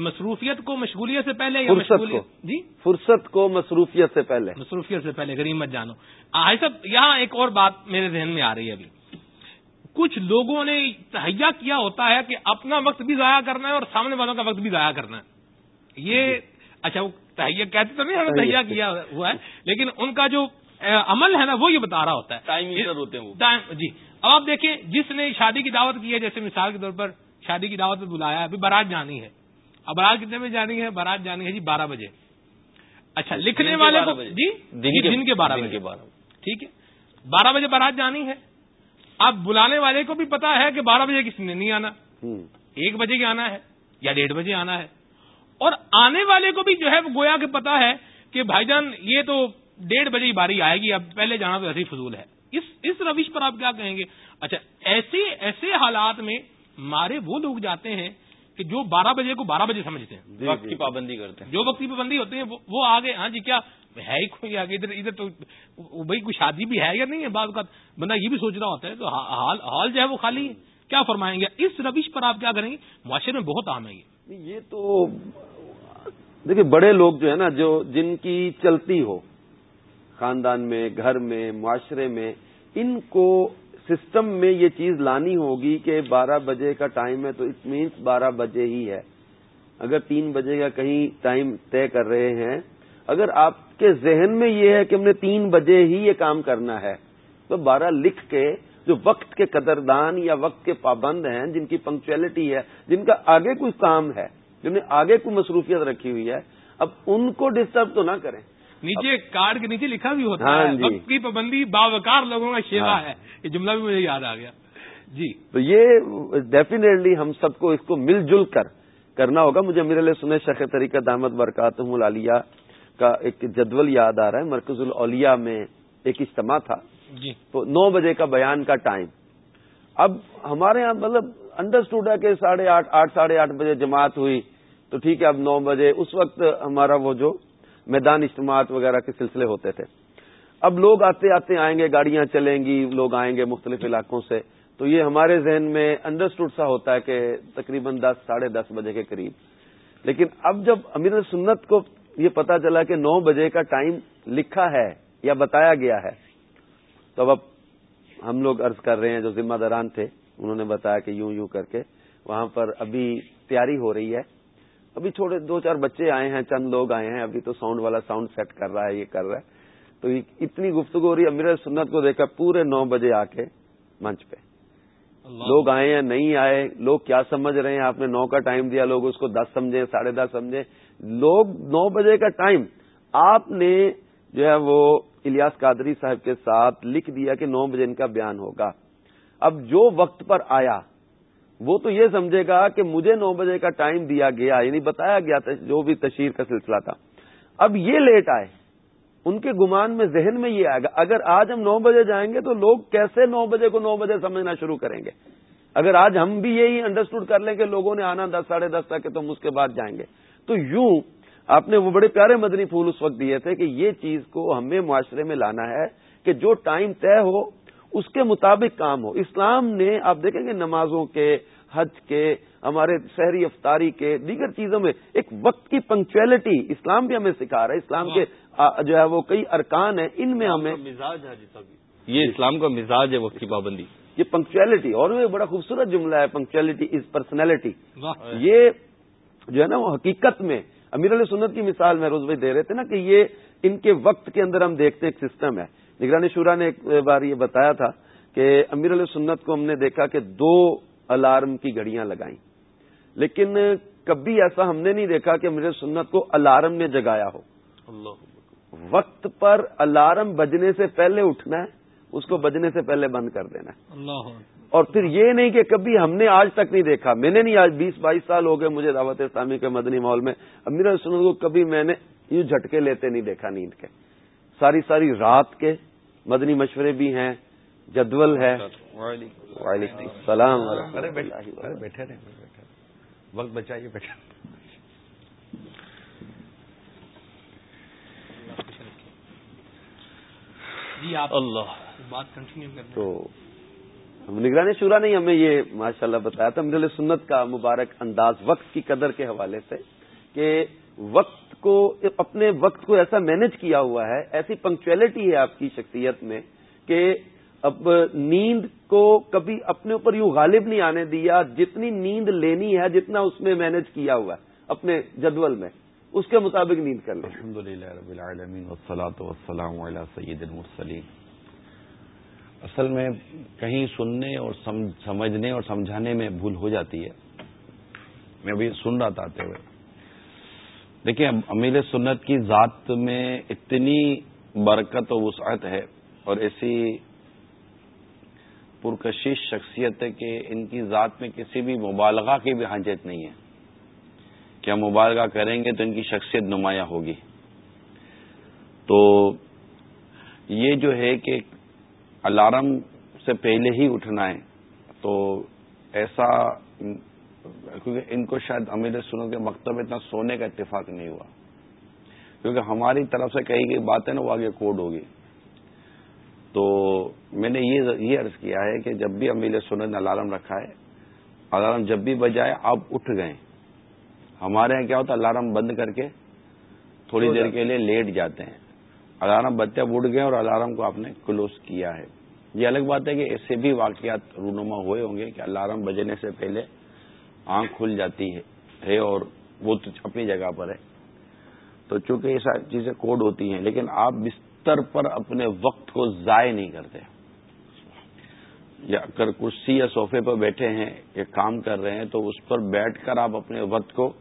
مصروفیت کو مشغولیت سے پہلے یا مشغولیت جی؟ فرصت کو مصروفیت سے پہلے۔ مصروفیت سے پہلے غنیمت جانو۔ آئی صاحب یہاں ایک اور بات میرے ذہن میں آ رہی ہے ابھی۔ کچھ لوگوں نے تہیا کیا ہوتا ہے کہ اپنا وقت بھی ضائع کرنا ہے اور سامنے والوں کا وقت بھی ضائع کرنا ہے۔ یہ اچھا وہ تہیا کہتے تو نہیں ہمیں تہیا کیا ہوا ہے لیکن ان کا جو عمل ہے نا وہ یہ بتا رہا ہوتا ہے۔ ٹائم ہوتے ہیں جی۔ اب آپ دیکھیں جس نے شادی کی دعوت کی ہے جیسے مثال کے طور پر شادی کی دعوت میں بلایا ابھی بارات جانی ہے۔ اب بارات کتنے بجے جانی ہے؟ بارات جانی ہے جی بارہ بجے۔ اچھا لکھنے والے کو جی؟ دن کے بارہ بجے۔ ٹھیک ہے۔ بارہ بجے بارات جانی ہے۔ اب بلانے والے کو بھی پتا ہے کہ بارہ بجے کسی نے نہیں آنا۔ ایک بجے کے آنا ہے یا ڈیڑھ بجے آنا ہے۔ اور آنے والے کو بھی جو ہے وہ گویا کہ پتا ہے کہ بھائی جان یہ تو ڈیڑھ بجے کی باری آئے گی اب پہلے جانا تو ایسی فضول ہے۔ اس اس روش پر آپ کیا کہیں گے؟ اچھا ایسے ایسے حالات میں مارے وہ لوگ جاتے ہیں کہ جو بارہ بجے کو بارہ بجے سمجھتے ہیں۔ جی، وقت کی جی۔ پابندی کرتے ہیں۔ جو وقت کی پابندی ہوتے ہیں وہ آگے ہاں جی کیا ہے ہی کوئی آگے؟ ادھر ادھر تو بھائی کوئی شادی بھی ہے یا نہیں ہے؟ بعض کا بندہ یہ بھی سوچ رہا ہوتا ہے تو حال حال جو ہے وہ خالی کیا فرمائیں گے؟ اس روش پر آپ کیا کریں گے؟ معاشرے میں بہت عام ہے یہ۔ تو دیکھیے بڑے لوگ جو ہے نا جو جن کی چلتی ہو خاندان میں گھر میں معاشرے میں ان کو سسٹم میں یہ چیز لانی ہوگی کہ بارہ بجے کا ٹائم ہے تو اٹ مینس بارہ بجے ہی ہے۔ اگر تین بجے کا کہیں ٹائم طے کر رہے ہیں، اگر آپ کے ذہن میں یہ ہے کہ ہم نے تین بجے ہی یہ کام کرنا ہے، تو بارہ لکھ کے جو وقت کے قدردان یا وقت کے پابند ہیں، جن کی پنکچویلٹی ہے، جن کا آگے کوئی کام ہے جنہوں نے آگے کوئی مصروفیت رکھی ہوئی ہے، اب ان کو ڈسٹرب تو نہ کریں۔ نیچے کارڈ کے نیچے لکھا بھی ہوتا ہاں ہے جی۔ وقت کی پابندی باوکار لوگوں کا شیوا ہاں۔ ہے۔ یہ جملہ بھی مجھے یاد آ گیا۔ جی۔ تو یہ ڈیفینیٹلی ہم سب کو اس کو مل جل کر کرنا ہوگا۔ مجھے میرے لیے سنے شیخ طریقہ دامت برکات العالیہ کا ایک جدول یاد آ رہا ہے۔ مرکز الاولیاء میں ایک اجتماع تھا۔ جی۔ تو نو بجے کا بیان کا ٹائم۔ اب ہمارے یہاں مطلب انڈرسٹوڈ ہے کہ ساڑھے آٹھ آٹھ ساڑھے آٹھ بجے جماعت ہوئی۔ تو ٹھیک ہے اب نو بجے۔ اس وقت ہمارا وہ جو میدان اجتماعات وغیرہ کے سلسلے ہوتے تھے۔ اب لوگ آتے آتے آئیں گے، گاڑیاں چلیں گی، لوگ آئیں گے مختلف علاقوں سے۔ تو یہ ہمارے ذہن میں انڈرسٹوڈ سا ہوتا ہے کہ تقریباً دس، ساڑھے دس بجے کے قریب۔ لیکن اب جب امیر سنت کو یہ پتا چلا کہ نو بجے کا ٹائم لکھا ہے یا بتایا گیا ہے، تو اب ہم لوگ عرض کر رہے ہیں، جو ذمہ داران تھے، انہوں نے بتایا کہ یوں یوں کر کے وہاں پر ابھی تیاری ہو رہی ہے۔ ابھی تھوڑے دو چار بچے آئے ہیں چند لوگ آئے ہیں ابھی تو ساؤنڈ والا ساؤنڈ سیٹ کر رہا ہے یہ کر رہا ہے۔ تو اتنی گفتگو ہو رہی امیر سنت کو دیکھا پورے نو بجے آ کے منچ پہ۔ لوگ آئے ہیں نہیں آئے لوگ کیا سمجھ رہے ہیں؟ آپ نے نو کا ٹائم دیا لوگ اس کو دس سمجھے ساڑھے دس سمجھے لوگ نو بجے کا ٹائم آپ نے جو ہے وہ الیاس قادری صاحب کے ساتھ لکھ دیا کہ نو بجے ان کا بیان ہوگا۔ اب جو وقت پر آیا وہ تو یہ سمجھے گا کہ مجھے نو بجے کا ٹائم دیا گیا یعنی بتایا گیا تھا جو بھی تشہیر کا سلسلہ تھا۔ اب یہ لیٹ آئے، ان کے گمان میں ذہن میں یہ آئے گا، اگر آج ہم نو بجے جائیں گے تو لوگ کیسے نو بجے کو نو بجے سمجھنا شروع کریں گے؟ اگر آج ہم بھی یہی انڈرسٹوڈ کر لیں کہ لوگوں نے آنا دس، ساڑھے دس تک تو ہم اس کے بعد جائیں گے۔ تو یوں آپ نے وہ بڑے پیارے مدنی پھول اس وقت دیے تھے کہ یہ چیز کو ہمیں معاشرے میں لانا ہے کہ جو ٹائم طے ہو اس کے مطابق کام ہو۔ اسلام نے آپ دیکھیں گے نمازوں کے حج کے ہمارے شہری افطاری کے دیگر چیزوں میں ایک وقت کی پنکچویلٹی اسلام بھی ہمیں سکھا رہا ہے۔ اسلام کے جو ہے وہ کئی ارکان ہیں ان میں ہمیں مزاج ہے یہ اسلام کا مزاج ہے وقت کی پابندی۔ یہ پنکچویلٹی اور یہ بڑا خوبصورت جملہ ہے پنکچویلٹی از پرسنالٹی یہ جو ہے نا وہ حقیقت میں امیر علیہ سنت کی مثال میں روز بھائی دے رہے تھے نا کہ یہ ان کے وقت کے اندر ہم دیکھتے ایک سسٹم ہے۔ نگرانی شورا نے ایک بار یہ بتایا تھا کہ امیر علیہ سنت کو ہم نے دیکھا کہ دو الارم کی گھڑیاں لگائیں۔ لیکن کبھی ایسا ہم نے نہیں دیکھا کہ امیر سنت کو الارم نے جگایا ہو۔ اللہ وقت پر الارم بجنے سے پہلے اٹھنا ہے اس کو بجنے سے پہلے بند کر دینا ہے۔ اللہ اور پھر یہ نہیں کہ کبھی ہم نے آج تک نہیں دیکھا۔ میں نے نہیں آج بیس بائیس سال ہو گئے مجھے دعوت اسلامی کے مدنی ماحول میں۔ امیر سنت کو کبھی میں نے یوں جھٹکے لیتے نہیں دیکھا نیند کے۔ ساری ساری رات کے مدنی مشورے بھی ہیں جدول ہے۔ وعلیکم السلام۔ بیٹھے وقت بچائیے بیٹھے جی آپ اللہ۔ بات کنٹینیو کر تو نگرانی شورا نے ہمیں یہ ماشاء اللہ بتایا تھا میرے سنت کا مبارک انداز وقت کی قدر کے حوالے سے۔ کہ وقت کو، اپنے وقت کو ایسا مینج کیا ہوا ہے، ایسی پنکچویلٹی ہے آپ کی شخصیت میں کہ اب نیند کو کبھی اپنے اوپر یوں غالب نہیں آنے دیا جتنی نیند لینی ہے، جتنا اس میں مینج کیا ہوا ہے، اپنے جدول میں۔ اس کے مطابق نیند کر لیں۔ الحمد للہ رب العالمین وسلام علیہ سید المرسلین۔ اصل میں کہیں سننے اور سمجھنے اور سمجھانے میں بھول ہو جاتی ہے۔ میں ابھی سن رہا تھا آتے ہوئے۔ دیکھیں امیر سنت کی ذات میں اتنی برکت و وسعت ہے اور ایسی پرکشش شخصیت ہے کہ ان کی ذات میں کسی بھی مبالغہ کی بھی حاجت نہیں ہے۔ کیا مبالغہ کریں گے تو ان کی شخصیت نمایاں ہوگی۔ تو یہ جو ہے کہ الارم سے پہلے ہی اٹھنا ہے، تو ایسا کیونکہ ان کو شاید امیر سنو کے مکتب اتنا سونے کا اتفاق نہیں ہوا۔ کیونکہ ہماری طرف سے کہی گئی بات ہے نا وہ آگے کوڈ ہوگی۔ تو میں نے یہ عرض کیا ہے کہ جب بھی امیر سنت نے الارم رکھا ہے الارم جب بھی بجائے آپ اٹھ گئے۔ ہمارے یہاں کیا ہوتا ہے الارم بند کر کے تھوڑی دیر کے لیے لیٹ جاتے ہیں۔ الارم بچے اٹھ گئے اور الارم کو آپ نے کلوز کیا ہے۔ یہ الگ بات ہے کہ ایسے بھی واقعات رونما ہوئے ہوں گے کہ الارم بجنے سے پہلے آنکھ کھل جاتی ہے اور وہ تو اپنی جگہ پر ہے۔ تو چونکہ یہ ساری چیزیں کوڈ ہوتی ہیں، لیکن آپ بستر پر اپنے وقت کو ضائع نہیں کرتے۔ یا اگر کرسی یا صوفے پر بیٹھے ہیں، یا کام کر رہے ہیں، تو اس پر بیٹھ کر آپ اپنے وقت کو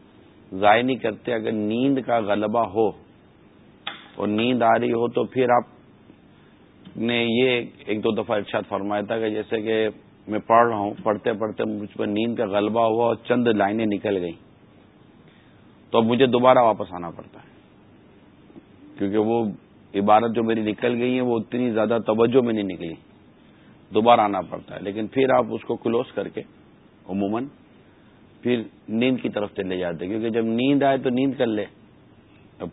ضائع نہیں کرتے۔ اگر نیند کا غلبہ ہو اور نیند آ رہی ہو، تو پھر آپ نے یہ ایک دو دفعہ ارشاد فرمایا تھا کہ جیسے کہ میں پڑھ رہا ہوں، پڑھتے پڑھتے مجھ پر نیند کا غلبہ ہوا اور چند لائنیں نکل گئیں۔ تو اب مجھے دوبارہ واپس آنا پڑتا ہے۔ کیونکہ وہ عبارت جو میری نکل گئی ہے وہ اتنی زیادہ توجہ میں نہیں نکلی۔ دوبارہ آنا پڑتا ہے۔ لیکن پھر آپ اس کو کلوز کر کے، عموماً، پھر نیند کی طرف چلے جاتے کیونکہ جب نیند آئے تو نیند کر لے۔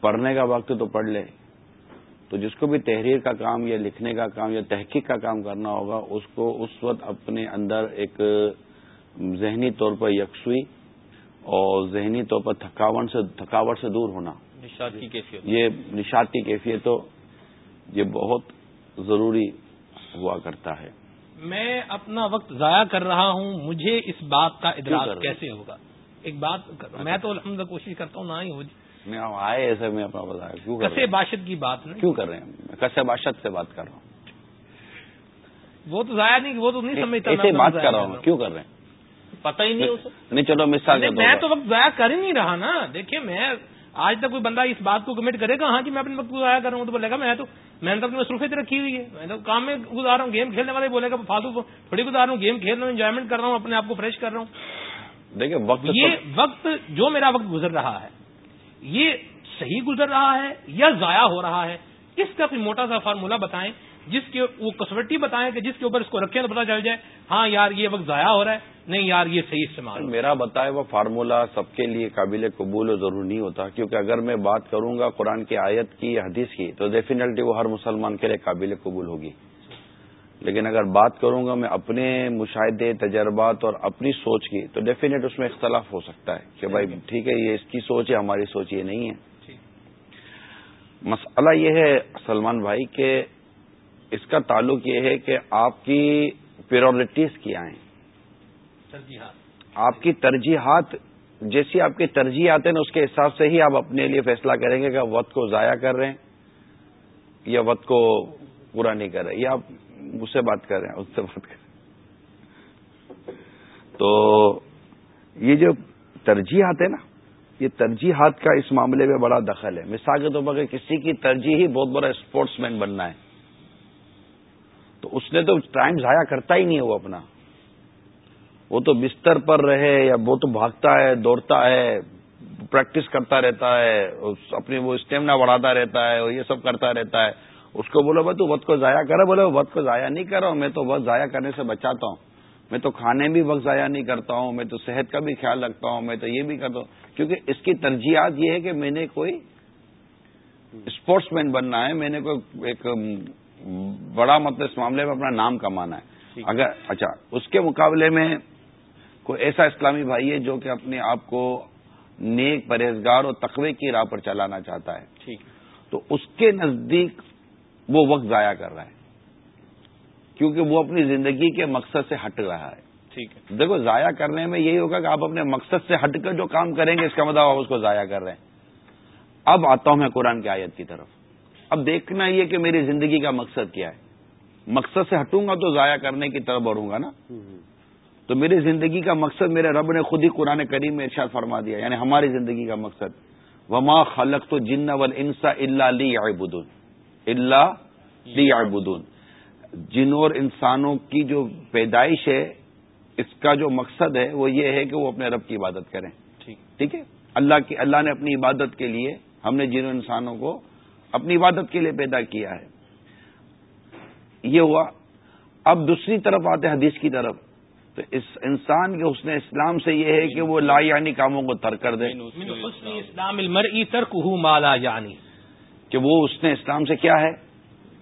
پڑھنے کا وقت تو پڑھ لے۔ تو جس کو بھی تحریر کا کام یا لکھنے کا کام یا تحقیق کا کام کرنا ہوگا اس کو اس وقت اپنے اندر ایک ذہنی طور پر یکسوئی اور ذہنی طور پر تھکاوٹ سے تھکاوٹ سے دور ہونا۔ کی کیفیت۔ یہ نشاد کی کیفیت تو یہ بہت ضروری ہوا کرتا ہے۔ میں اپنا وقت ضائع کر رہا ہوں مجھے اس بات کا ادراک کیسے ہوگا؟ ایک بات میں تو الحمد کوشش کرتا ہوں نہ ہی ہو میں آئے ایسے میں اپنا بتایا کیوں کسے باشد کی بات کیوں کر رہے ہیں؟ کسے باشد سے بات کر رہا ہوں۔ وہ تو ضائع نہیں وہ تو نہیں سمجھتا ایسے بات کر رہا ہوں کیوں کر رہے ہیں؟ پتہ ہی نہیں نہیں چلو مثال میں تو وقت ضائع کر ہی نہیں رہا نا۔ دیکھیے میں آج تک کوئی بندہ اس بات کو کمٹ کرے گا ہاں جی میں اپنے وقت کو ضائع کر رہا ہوں تو بولے گا میں تو میں نے تو اپنی مصروفیت رکھی ہوئی ہے۔ میں تو کام میں گزار رہا ہوں گیم کھیلنے والے بولے گا فالتو تھوڑی گزار رہا ہوں گیم کھیل رہا ہوں انجوائمنٹ کر رہا ہوں اپنے آپ کو فریش کر رہا ہوں۔ دیکھیں وقت یہ وقت جو میرا وقت گزر رہا ہے یہ صحیح گزر رہا ہے یا ضائع ہو رہا ہے؟ اس کا کوئی موٹا سا فارمولہ بتائیں، جس کے وہ کسوٹی بتائیں کہ جس کے اوپر اس کو رکھیں تو پتا چل جائے ہاں یار یہ وقت ضائع ہو رہا ہے، نہیں یار یہ صحیح استعمال میرا بتایا وہ فارمولا سب کے لیے قابل قبول و ضرور نہیں ہوتا، کیونکہ اگر میں بات کروں گا قرآن کی آیت کی، حدیث کی، تو ڈیفینیٹلی وہ ہر مسلمان کے لیے قابل قبول ہوگی۔ لیکن اگر بات کروں گا میں اپنے مشاہدے تجربات اور اپنی سوچ کی تو ڈیفینیٹ اس میں اختلاف ہو سکتا ہے کہ بھائی ٹھیک ہے یہ اس کی سوچ ہے ہماری سوچ یہ نہیں ہے۔ مسئلہ یہ ہے سلمان بھائی کہ اس کا تعلق یہ ہے کہ آپ کی پیورٹیز کیا ہیں؟ آپ کی ترجیحات جیسی آپ کی ترجیحات ہیں نا اس کے حساب سے ہی آپ اپنے لیے فیصلہ کریں گے کہ وقت کو ضائع کر رہے ہیں یا وقت کو پورا نہیں کر رہے یا آپ مجھ سے بات کر رہے ہیں، اس سے بات کر رہے ہیں۔ تو یہ جو ترجیحات ہے نا، یہ ترجیحات کا اس معاملے میں بڑا دخل ہے۔ مثال کے طور پر کسی کی ترجیح ہی بہت بڑا اسپورٹس مین بننا ہے، تو اس نے تو ٹائم ضائع کرتا ہی نہیں ہے وہ اپنا۔ وہ تو بستر پر رہے یا وہ تو بھاگتا ہے، دوڑتا ہے پریکٹس کرتا رہتا ہے اپنی وہ اسٹیمنا بڑھاتا رہتا ہے اور یہ سب کرتا رہتا ہے۔ اس کو بولو بھائی تو وقت کو ضائع کرے بولے وقت کو ضائع نہیں کر رہا ہوں میں تو وقت ضائع کرنے سے بچاتا ہوں۔ میں تو کھانے بھی وقت ضائع نہیں کرتا ہوں میں تو صحت کا بھی خیال رکھتا ہوں میں تو یہ بھی کرتا ہوں۔ کیونکہ اس کی ترجیحات یہ ہے کہ میں نے کوئی اسپورٹس مین بننا ہے میں نے کوئی ایک بڑا مطلب اس معاملے میں اپنا نام کمانا ہے۔ اگر اچھا اس کے مقابلے میں کوئی ایسا اسلامی بھائی ہے جو کہ اپنے آپ کو نیک پرہیزگار اور تقوی کی راہ پر چلانا چاہتا ہے۔ ٹھیک۔ تو اس کے نزدیک وہ وقت ضائع کر رہا ہے۔ کیونکہ وہ اپنی زندگی کے مقصد سے ہٹ رہا ہے۔ ٹھیک ہے۔ دیکھو ضائع کرنے میں یہی ہوگا کہ آپ اپنے مقصد سے ہٹ کر جو کام کریں گے اس کا مطلب آپ اس کو ضائع کر رہے ہیں۔ اب آتا ہوں میں قرآن کی آیت کی طرف۔ اب دیکھنا یہ کہ میری زندگی کا مقصد کیا ہے۔ مقصد سے ہٹوں گا تو ضائع کرنے کی طرف بڑھوں گا نا۔ تو میری زندگی کا مقصد میرے رب نے خود ہی قرآن کریم میں ارشاد فرما دیا یعنی ہماری زندگی کا مقصد۔ وما خلق تو جن ول انسا اللہ لی بدون اللہ لی بدون جن اور انسانوں کی جو پیدائش ہے اس کا جو مقصد ہے وہ یہ ہے کہ وہ اپنے رب کی عبادت کریں۔ ٹھیک۔ ہے؟ اللہ کی اللہ نے اپنی عبادت کے لیے ہم نے جن انسانوں کو اپنی عبادت کے لیے پیدا کیا ہے۔ یہ ہوا۔ اب دوسری طرف آتے حدیث کی طرف۔ تو اس انسان کے حسن اسلام سے یہ ہے کہ وہ لا یعنی کاموں کو ترک کر دے۔ اسلام ترک مالا یعنی۔ کہ وہ اس نے اسلام سے کیا ہے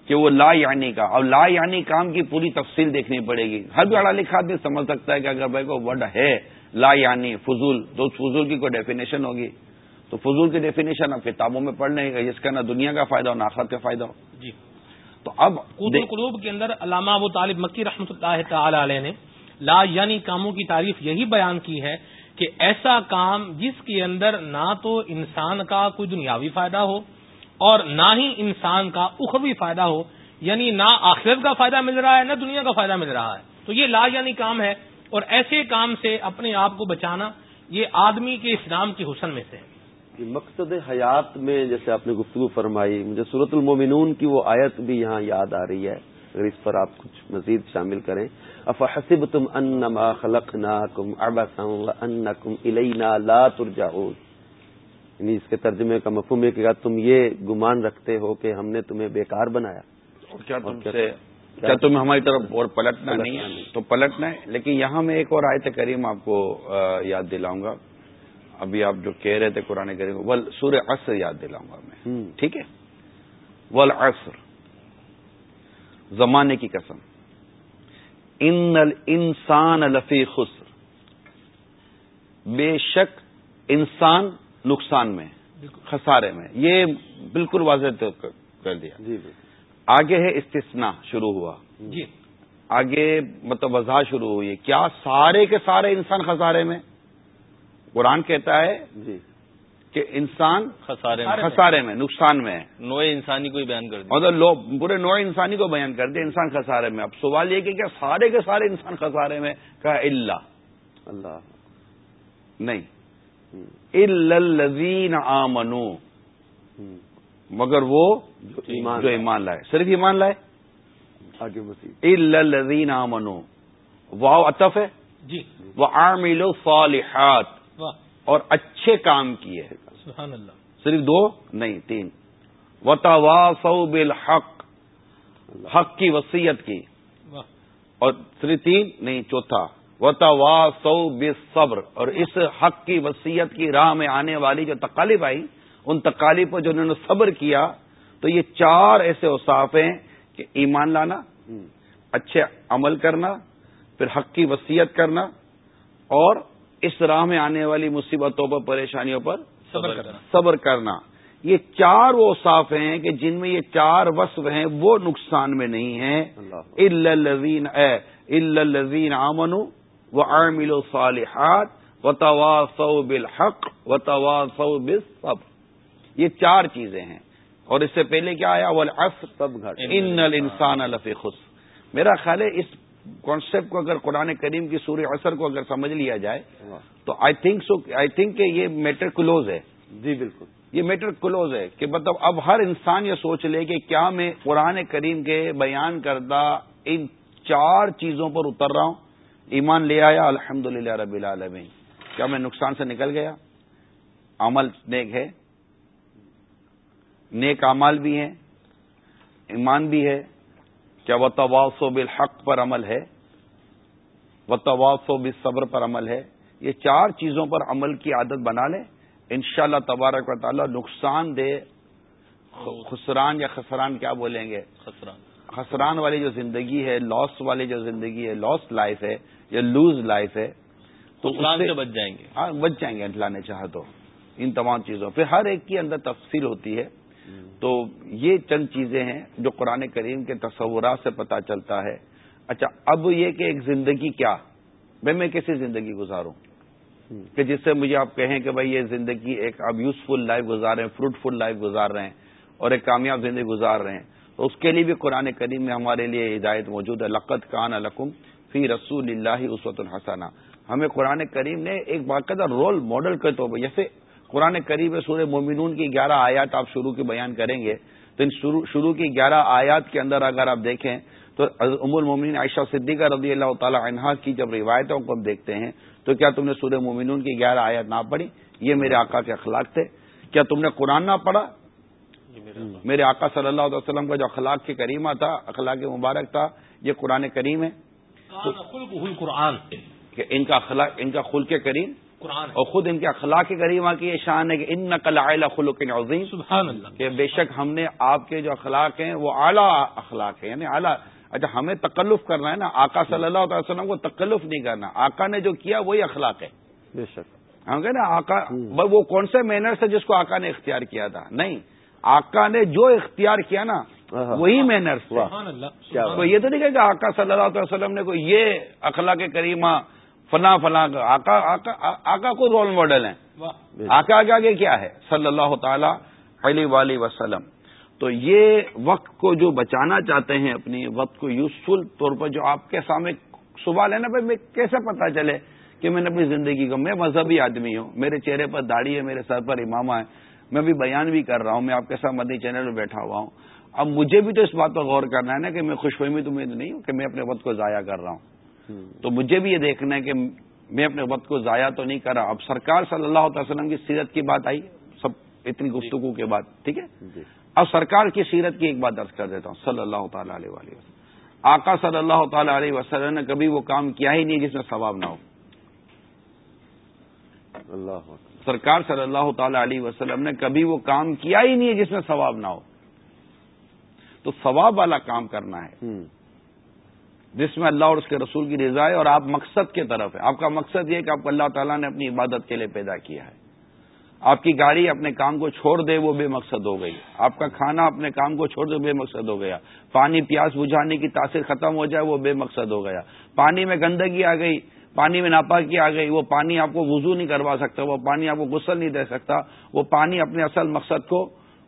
کہ وہ لا یعنی کا اور لا یعنی کام کی پوری تفصیل دیکھنی پڑے گی۔ ہر پڑھا لکھا آدمی سمجھ سکتا ہے کہ اگر بھائی کو ورڈ ہے لا یعنی فضول تو فضول کی کوئی ڈیفینیشن ہوگی۔ تو فضول کی ڈیفینیشن اب کتابوں میں پڑھ لیں گے جس کا نہ دنیا کا فائدہ ہو نہ آخرت کا فائدہ ہو۔ جی۔ تو اب قلوب کے اندر علامہ ابو طالب مکی رحمۃ اللہ تعالی علیہ نے لا یعنی کاموں کی تعریف یہی بیان کی ہے کہ ایسا کام جس کے اندر نہ تو انسان کا کوئی دنیاوی فائدہ ہو اور نہ ہی انسان کا اخوی فائدہ ہو یعنی نہ آخرت کا فائدہ مل رہا ہے، نہ دنیا کا فائدہ مل رہا ہے۔ تو یہ لا یعنی کام ہے، اور ایسے کام سے اپنے آپ کو بچانا یہ آدمی کے اسلام کے حسن میں سے ہے۔ جی، مقصد حیات میں جیسے آپ نے گفتگو فرمائی، مجھے صورت المومنون کی وہ آیت بھی یہاں یاد آ رہی ہے، اگر اس پر آپ کچھ مزید شامل کریں۔ افحسب تم انما خلق نا کم ابا کم لا ترجعون۔ یعنی اس کے ترجمے کا مفہوم ہے کہ تم یہ گمان رکھتے ہو کہ ہم نے تمہیں بیکار بنایا۔ کیا تم سے کیا تمہیں ہماری طرف اور پلٹنا نہیں ہے؟ تو پلٹنا ہے۔ لیکن یہاں میں ایک اور آیت کریم آپ کو یاد دلاؤں گا۔ ابھی آپ جو کہہ رہے تھے قرآن کریم ول سورہ عصر یاد دلاؤں گا میں۔ ٹھیک ہے؟ ول عصر۔ زمانے کی قسم۔ ان انسان لفی خسر۔ بے شک انسان نقصان میں خسارے میں۔ یہ بالکل واضح کر دیا۔ جی آگے ہے استثنا شروع ہوا۔ جی۔ آگے مطلب وضاح شروع ہوئی کیا سارے کے سارے انسان خسارے میں؟ قرآن کہتا ہے جی۔ کہ انسان خسارے میں۔ خسارے میں نقصان میں۔ ہے نوئے انسانی کو بیان کر دیا۔ مطلب لوگ پورے نوئے انسانی کو بیان کر دیا انسان خسارے میں۔ اب سوال یہ کہ کیا سارے کے سارے انسان خسارے میں؟ کہا اللہ۔ اللہ۔ نہیں۔ الزین آمنو مگر وہ جو ایمان لائے۔ صرف ایمان لائے؟ الزین آمنو واؤ اطف ہے؟ جی۔ وہ عامل صالحات اور اچھے کام کیے۔ سبحان اللہ۔ صرف دو؟ نہیں تین۔ وطوا سو بالحق حق کی وسیعت کی۔ اور صرف تین؟ نہیں چوتھا۔ وطوا سو صبر اور اس حق کی وسیعت کی راہ میں آنے والی جو تکالیف آئی ان تکالیف پر جو انہوں نے صبر کیا تو یہ چار ایسے اوساف ہیں کہ ایمان لانا اچھے عمل کرنا پھر حق کی وسیعت کرنا اور اس راہ میں آنے والی مصیبتوں پر پریشانیوں پر صبر کرنا۔ صبر کرنا۔ یہ چار وہ صاف ہیں کہ جن میں یہ چار وصف ہیں وہ نقصان میں نہیں ہیں۔ الزین الزین آمن و عامل صالحات و سو بالحق و توا سو صبر یہ چار چیزیں ہیں۔ اور اس سے پہلے کیا آیا؟ وہ ان انسان الفیخ میرا خیال ہے اس کانسیپٹ کو اگر قرآن کریم کی سوریہ اثر کو اگر سمجھ لیا جائے تو I think so I think کہ یہ میٹر کلوز ہے۔ جی بالکل۔ یہ میٹر کلوز ہے کہ مطلب اب ہر انسان یہ سوچ لے کہ کیا میں قرآن کریم کے بیان کردہ ان چار چیزوں پر اتر رہا ہوں۔ ایمان لے آیا الحمد للہ رب العالمین۔ کیا میں نقصان سے نکل گیا؟ عمل نیک ہے۔ نیک امال بھی ہیں ایمان بھی ہے۔ کیا و تواس و بالحق پر عمل ہے؟ و تواس و صبر پر عمل ہے۔ یہ چار چیزوں پر عمل کی عادت بنا لیں۔ ان شاء اللہ تبارک و تعالیٰ نقصان دہ خسران یا خسران کیا بولیں گے؟ خسران۔ خسران والی جو زندگی ہے لاس والی جو زندگی ہے لاس لائف ہے یا لوز لائف ہے تو سے بچ جائیں گے۔ ہاں بچ جائیں گے لانے چاہ تو ان تمام چیزوں پھر ہر ایک کی اندر تفصیل ہوتی ہے۔ تو یہ چند چیزیں ہیں جو قرآن کریم کے تصورات سے پتا چلتا ہے۔ اچھا اب یہ کہ ایک زندگی کیا؟ بھائی میں کیسی زندگی گزاروں؟ کہ جس سے مجھے آپ کہیں کہ بھائی یہ زندگی ایک اب یوزفل لائف گزار رہے ہیں فروٹفل لائف گزار رہے ہیں اور ایک کامیاب زندگی گزار رہے ہیں۔ اس کے لیے بھی قرآن کریم میں ہمارے لیے ہدایت موجود ہے۔ لقت کان القم فی رسول اللہ عصوت الحسنہ ہمیں قرآن کریم نے ایک باقاعدہ رول ماڈل کے طور پر جیسے قرآن قریب سورہ مومنون کی گیارہ آیات آپ شروع کی بیان کریں گے، تو ان شروع کی گیارہ آیات کے اندر اگر آپ دیکھیں، تو ام المومنین عائشہ صدیقہ رضی اللہ تعالی عنہا کی جب روایتوں کو ہم دیکھتے ہیں، تو کیا تم نے سورہ مومنون کی گیارہ آیات نہ پڑھی؟ یہ میرے آقا کے اخلاق تھے۔ کیا تم نے قرآن نہ پڑھا؟ میرے آقا صلی اللہ علیہ وسلم کا جو اخلاق کے کریمہ تھا اخلاق مبارک تھا یہ قرآن کریم ہے۔ قرآن کہ ان کا اخلاق ان کا خلق کریم۔ اور خود ان کے اخلاق کریمہ کی یہ شان ہے کہ ان نقل خلق عظیم۔ سبحان اللہ۔ کہ بے شک ہم نے آپ کے جو اخلاق ہیں وہ اعلیٰ اخلاق ہیں یعنی اعلیٰ۔ اچھا ہمیں تکلف کرنا ہے نا۔ آقا صلی اللہ علیہ وسلم کو تکلف نہیں کرنا۔ آقا نے جو کیا وہی اخلاق ہے۔ بے شک۔ ہم کہ نا آقا وہ کون سے مینرس ہے جس کو آقا نے اختیار کیا تھا؟ نہیں۔ آقا نے جو اختیار کیا نا وہی مینرس تو یہ تو نہیں کہ آقا صلی اللہ علیہ وسلم نے کوئی یہ اخلاق کریمہ فلاں فلاں۔ آقا آقا آقا کو رول ماڈل ہیں۔ آقا آگے آگے کیا ہے؟ صلی اللہ تعالی علیہ وسلم۔ تو یہ وقت کو جو بچانا چاہتے ہیں اپنی وقت کو یوزفل طور پر جو آپ کے سامنے سوال ہے نا بھائی میں کیسے پتا چلے کہ میں نے اپنی زندگی کو میں مذہبی آدمی ہوں میرے چہرے پر داڑھی ہے میرے سر پر امامہ ہے۔ میں بھی بیان بھی کر رہا ہوں میں آپ کے ساتھ مدنی چینل میں بیٹھا ہوا ہوں۔ اب مجھے بھی تو اس بات پر غور کرنا ہے نا کہ میں خوش فہمی تو میں نہیں ہوں کہ میں اپنے وقت کو ضائع کر رہا ہوں۔ تو مجھے بھی یہ دیکھنا ہے کہ میں اپنے وقت کو ضائع تو نہیں کر رہا۔ اب سرکار صلی اللہ تعالی وسلم کی سیرت کی بات آئی سب اتنی گفتگو کے بعد ٹھیک ہے؟ جی۔ اب سرکار کی سیرت کی ایک بات درج کر دیتا ہوں صلی اللہ تعالی علیہ وسلم۔ آقا صلی اللہ تعالی علیہ وسلم نے کبھی وہ کام کیا ہی نہیں جس میں ثواب نہ ہو۔ اللہ سرکار صلی اللہ تعالی علیہ وسلم نے کبھی وہ کام کیا ہی نہیں ہے جس میں ثواب نہ ہو۔ تو ثواب والا کام کرنا ہے۔ جس میں اللہ اور اس کے رسول کی رضا ہے اور آپ مقصد کے طرف ہے آپ کا مقصد یہ کہ آپ کو اللہ تعالیٰ نے اپنی عبادت کے لیے پیدا کیا ہے۔ آپ کی گاڑی اپنے کام کو چھوڑ دے وہ بے مقصد ہو گئی۔ آپ کا کھانا اپنے کام کو چھوڑ دے بے مقصد ہو گیا۔ پانی پیاس بجھانے کی تاثیر ختم ہو جائے وہ بے مقصد ہو گیا۔ پانی میں گندگی آ گئی۔ پانی میں ناپاکی آ گئی، وہ پانی آپ کو وضو نہیں کروا سکتا، وہ پانی آپ کو غسل نہیں دے سکتا، وہ پانی اپنے اصل مقصد کو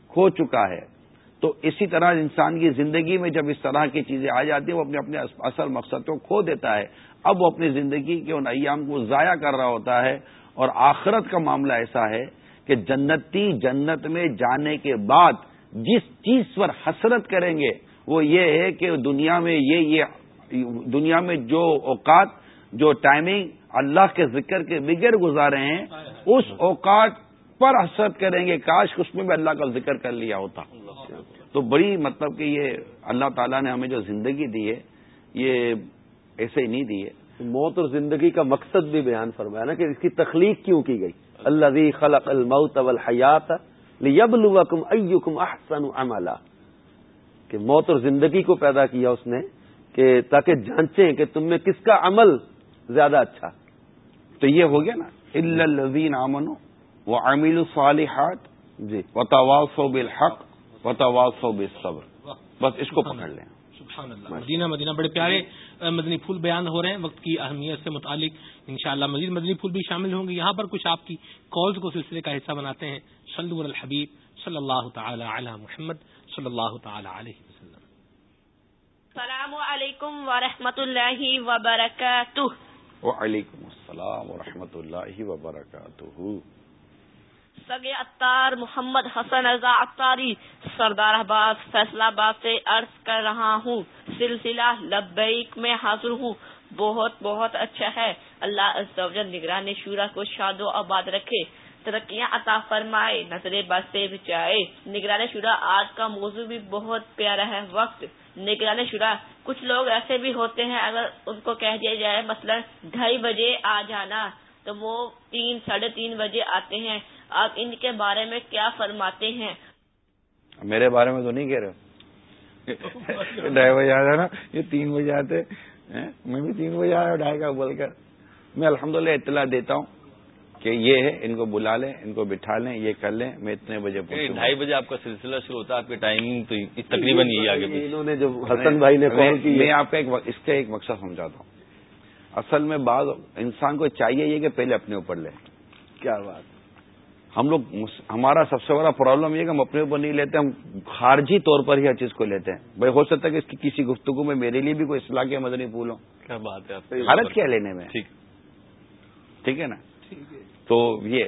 کھو چکا ہے۔ تو اسی طرح انسان کی زندگی میں جب اس طرح کی چیزیں آ جاتی ہیں، وہ اپنے اپنے اصل مقصد کو کھو دیتا ہے۔ اب وہ اپنی زندگی کے ان ایام کو ضائع کر رہا ہوتا ہے اور آخرت کا معاملہ ایسا ہے کہ جنتی جنت میں جانے کے بعد جس چیز پر حسرت کریں گے، وہ یہ ہے کہ دنیا میں یہ یہ دنیا میں جو اوقات جو ٹائمنگ اللہ کے ذکر کے بغیر گزارے ہیں، اس اوقات پر حسرت کریں گے، کاش اس میں بھی اللہ کا ذکر کر لیا ہوتا۔ تو بڑی مطلب کہ یہ اللہ تعالیٰ نے ہمیں جو زندگی دی ہے، یہ ایسے ہی نہیں دی ہے۔ موت اور زندگی کا مقصد بھی بیان فرمایا نا کہ اس کی تخلیق کیوں کی گئی؟ اللہ خلق الموت والحیات لیبلوکم ایکم احسن عملا۔ کہ موت اور زندگی کو پیدا کیا اس نے، کہ تاکہ جانچیں کہ تم میں کس کا عمل زیادہ اچھا۔ تو یہ ہو گیا نا۔ الزین امن وہ امین الصالحات جی و بالحق بالحق و بالصبر۔ بس اس کو پکڑ لیں۔ مدینہ مدینہ بڑے پیارے مدنی پھول بیان ہو رہے ہیں۔ وقت کی اہمیت سے متعلق انشاءاللہ مزید مدنی پھول بھی شامل ہوں گے۔ یہاں پر کچھ آپ کی کالز کو سلسلے کا حصہ بناتے ہیں۔ صلی الحبیب صلی اللہ تعالی علی محمد صلی اللہ تعالی علیہ وسلم۔ السلام علیکم ورحمۃ اللہ وبرکاتہ۔ وعلیکم السلام ورحمۃ اللہ وبرکاتہ۔ سگے اطار محمد حسن رضا اختاری، سردار آباد فیصلہ آباد سے عرض کر رہا ہوں، سلسلہ لبیک میں حاضر ہوں۔ بہت بہت اچھا ہے۔ اللہ نگران شورا کو شاد و آباد رکھے۔ ترقیاں عطا فرمائے نظر بس سے بچائے نگران شورا، آج کا موضوع بھی بہت پیارا ہے۔ وقت نگران شورا۔ کچھ لوگ ایسے بھی ہوتے ہیں، اگر ان کو کہہ دیا جائے، مثلا ڈھائی بجے آ جانا، تو وہ تین، ساڑھے تین بجے آتے ہیں۔ آپ ان کے بارے میں کیا فرماتے ہیں؟ میرے بارے میں تو نہیں کہہ رہے ڈھائی بجے آ جانا، یہ تین بجے آتے ہاں، میں بھی تین بجے آیا، ڈھائی کا بول کر۔ میں الحمدللہ اطلاع دیتا ہوں۔ کہ یہ ہے ان کو بلا لیں ان کو بٹھا لیں یہ کر لیں میں اتنے بجے ڈھائی بجے آپ کا سلسلہ شروع ہوتا ہے آپ کی ٹائمنگ تو تقریباً یہی آگے انہوں نے جو حسن بھائی نے میں آپ کا اس کا ایک مقصد سمجھاتا ہوں۔ اصل میں بعض انسان کو چاہیے یہ کہ پہلے اپنے اوپر لیں کیا بات۔ ہم لوگ ہمارا سب سے بڑا پرابلم یہ کہ ہم اپنے اوپر نہیں لیتے ہم خارجی طور پر ہی ہر چیز کو لیتے ہیں۔ بھائی ہو سکتا ہے کہ اس کی کسی گفتگو میں میرے لیے بھی کوئی اصلاح کے مدنی پھول ہو کیا بات ہے حالت کیا لینے میں؟ ٹھیک۔ ہے نا؟ تو یہ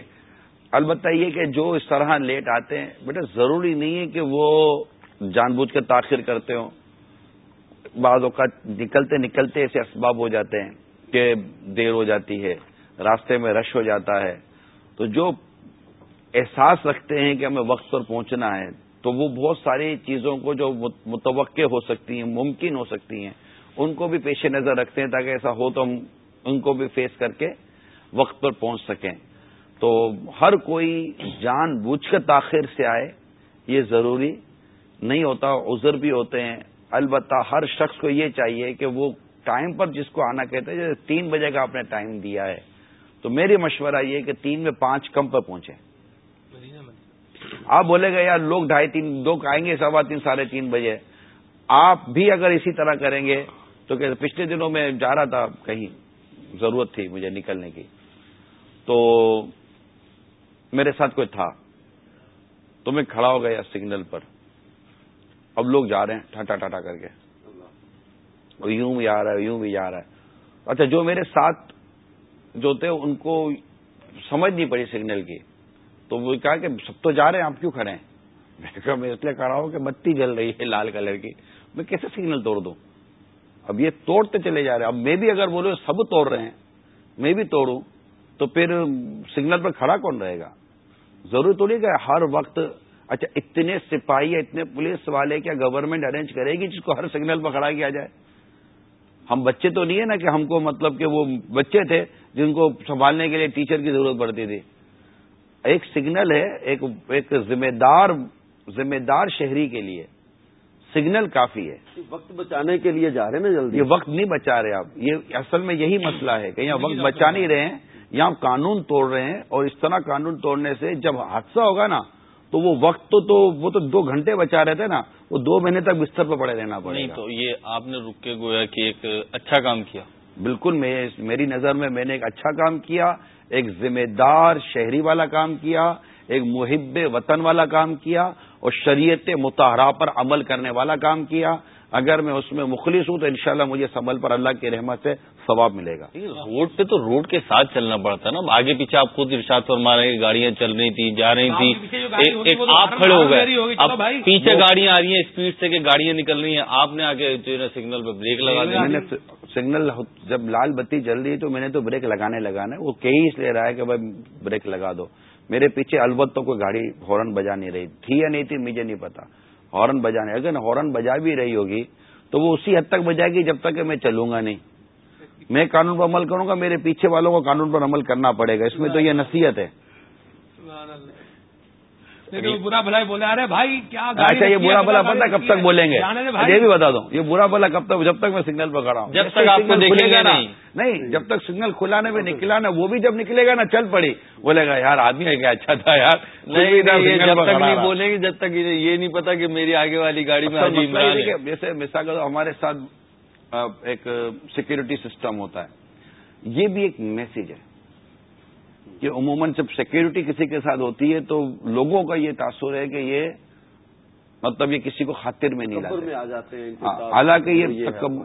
البتہ یہ کہ جو اس طرح لیٹ آتے ہیں، بیٹا ضروری نہیں ہے کہ وہ جان بوجھ کر تاخیر کرتے ہوں۔ بعض اوقات نکلتے نکلتے ایسے اسباب ہو جاتے ہیں کہ دیر ہو جاتی ہے، راستے میں رش ہو جاتا ہے۔ تو جو احساس رکھتے ہیں کہ ہمیں وقت پر پہنچنا ہے، تو وہ بہت ساری چیزوں کو جو متوقع ہو سکتی ہیں، ممکن ہو سکتی ہیں، ان کو بھی پیش نظر رکھتے ہیں تاکہ ایسا ہو تو ہم ان کو بھی فیس کر کے وقت پر پہنچ سکیں۔ تو ہر کوئی جان بوجھ کر تاخیر سے آئے یہ ضروری نہیں ہوتا عذر بھی ہوتے ہیں۔ البتہ ہر شخص کو یہ چاہیے کہ وہ ٹائم پر جس کو آنا کہتے ہیں جیسے تین بجے کا آپ نے ٹائم دیا ہے تو میری مشورہ یہ کہ تین میں پانچ کم پر پہنچے آپ بولے گا یار لوگ ڈھائی تین دو آئیں گے سوا تین ساڑھے تین بجے۔ آپ بھی اگر اسی طرح کریں گے تو کہ پچھلے دنوں میں جا رہا تھا کہیں؟ ضرورت تھی مجھے نکلنے کی۔ تو میرے ساتھ کوئی تھا۔ تو میں کھڑا ہو گیا سگنل پر۔ اب لوگ جا رہے ہیں ٹھاٹا ٹاٹا کر کے۔ یوں بھی آ رہا ہے، یوں بھی جا رہا ہے۔ اچھا جو میرے ساتھ جو تھے، ان کو سمجھ نہیں پڑی سگنل کی۔ تو وہ کہا کہ سب تو جا رہے ہیں، آپ کیوں کھڑے ہیں؟ میں کہا، میں اس لیے کہہ رہا ہوں کہ بتی جل رہی ہے لال کلر کی۔ میں کیسے سگنل توڑ دوں؟ اب یہ توڑتے چلے جا رہے ہیں۔ اب میں بھی اگر بولوں سب توڑ رہے ہیں، میں بھی توڑوں، تو پھر سگنل پر کھڑا کون رہے گا؟ ضروری تو نہیں کہ ہر وقت اچھا اتنے سپاہی یا اتنے پولیس والے کیا گورنمنٹ ارینج کرے گی جس کو ہر سگنل پر کھڑا کیا جائے؟ ہم بچے تو نہیں ہے نا کہ ہم کو مطلب کہ وہ بچے تھے جن کو سنبھالنے کے لیے ٹیچر کی ضرورت پڑتی تھی۔ ایک سگنل ہے، ایک ایک ذمہ دار ذمہ دار شہری کے لیے۔ سگنل کافی ہے۔ وقت بچانے کے لیے جا رہے ہیں نا جلدی۔ یہ وقت نہیں بچا رہے آپ۔ یہ اصل میں یہی مسئلہ ہے کہ یہاں وقت بچا نہیں رہے ہیں یہاں قانون توڑ رہے ہیں اور اس طرح قانون توڑنے سے جب حادثہ ہوگا نا تو وہ وقت تو تو وہ تو دو گھنٹے بچا رہے تھے نا وہ دو مہینے تک بستر پہ پڑے رہنا پڑے نہیں تو یہ آپ نے رک کے گویا کہ ایک اچھا کام کیا۔ بالکل میری نظر میں میں نے ایک اچھا کام کیا ایک ذمہ دار شہری والا کام کیا ایک محب وطن والا کام کیا اور شریعت متحرہ پر عمل کرنے والا کام کیا۔ اگر میں اس میں مخلص ہوں تو انشاءاللہ مجھے سمل پر اللہ کی رحمت سے ثواب ملے گا۔ روڈ پہ تو روڈ کے ساتھ چلنا پڑتا ہے نا۔ آگے پیچھے آپ خود ارشاد فرما رہے ہیں گاڑیاں چل رہی تھی جا رہی تھی آپ کھڑے ہو گئے۔ اب پیچھے گاڑیاں آ رہی ہیں اسپیڈ سے کہ گاڑیاں نکل رہی ہیں۔ آپ نے آگے سگنل پہ بریک لگا دیا میں نے سگنل جب لال بتی چل رہی ہے تو میں نے تو بریک لگانے لگانا وہ کئی اس لیے رہا ہے کہ بھائی بریک لگا دو۔ میرے پیچھے البتہ کوئی گاڑی ہارن بجا نہیں رہی، تھی یا نہیں تھی مجھے نہیں پتا۔ ہارن بجانے، اگر ہارن بجا بھی رہی ہوگی تو وہ اسی حد تک بجائے گی جب تک کہ میں چلوں گا نہیں۔ میں قانون پر عمل کروں گا، میرے پیچھے والوں کو قانون پر عمل کرنا پڑے گا۔ اس میں تو یہ نصیحت ہے۔ برا بھلا بولے ارے بھائی کیا اچھا یہ برا بلا پتا کب تک بولیں گے؟ یہ بھی بتا دوں یہ برا بلا کب تک جب تک میں سگنل پہ کھڑا ہوں۔ جب تک آپ کو دیکھے گا نہیں۔ جب تک سگنل کھلانے میں نکلا نا وہ بھی جب نکلے گا نا چل پڑی۔ بولے گا یار آدمی ہے کیا؟ اچھا تھا یار۔ جب تک نہیں بولیں گے جب تک یہ نہیں پتا کہ میری آگے والی گاڑی میں جیسے مثال ہمارے ساتھ ایک سیکورٹی سسٹم ہوتا ہے۔ یہ بھی ایک میسج ہے۔ کہ عموماً جب سیکورٹی کسی کے ساتھ ہوتی ہے تو لوگوں کا یہ تاثر ہے کہ یہ مطلب یہ کسی کو خاطر میں نہیں لاتے۔ ہاں، حالانکہ یہ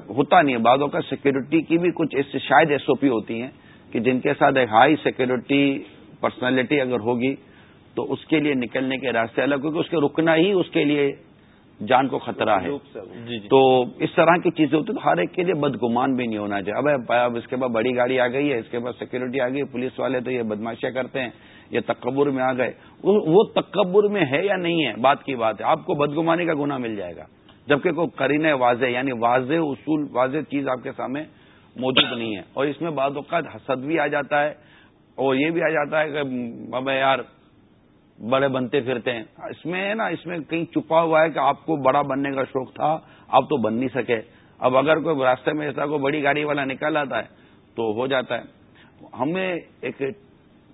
ہوتا نہیں ہے۔ بعدوں کا سیکورٹی کی بھی کچھ شاید ایس او پی ہوتی ہیں کہ جن کے ساتھ ایک ہائی سیکورٹی پرسنالٹی اگر ہوگی تو اس کے لیے نکلنے کے راستے الگ کیونکہ اس کے رکنا ہی اس کے لیے جان کو خطرہ ہے۔ جی، جی۔ تو اس طرح کی چیزیں ہوتی تو ہر ایک کے لیے بدگمان بھی نہیں ہونا چاہیے۔ اب اب اس کے بعد بڑی گاڑی آ گئی ہے اس کے بعد سیکورٹی آ گئی پولیس والے تو یہ بدماشیاں کرتے ہیں یہ تکبر میں آ گئے۔ وہ تکبر میں ہے یا نہیں ہے؟ بات کی بات ہے۔ آپ کو بدگمانی کا گناہ مل جائے گا۔ جبکہ کوئی کرین واضح یعنی واضح اصول واضح چیز آپ کے سامنے موجود نہیں ہے۔ اور اس میں بعض اوقات حسد بھی آ جاتا ہے اور یہ بھی آ جاتا ہے کہ اب یار بڑے بنتے پھرتے ہیں۔ اس میں نا، اس میں کہیں چھپا ہوا ہے کہ آپ کو بڑا بننے کا شوق تھا، آپ تو بن نہیں سکے۔ اب اگر کوئی راستے میں ایسا کوئی بڑی گاڑی والا نکل آتا ہے تو ہو جاتا ہے۔ ہمیں ایک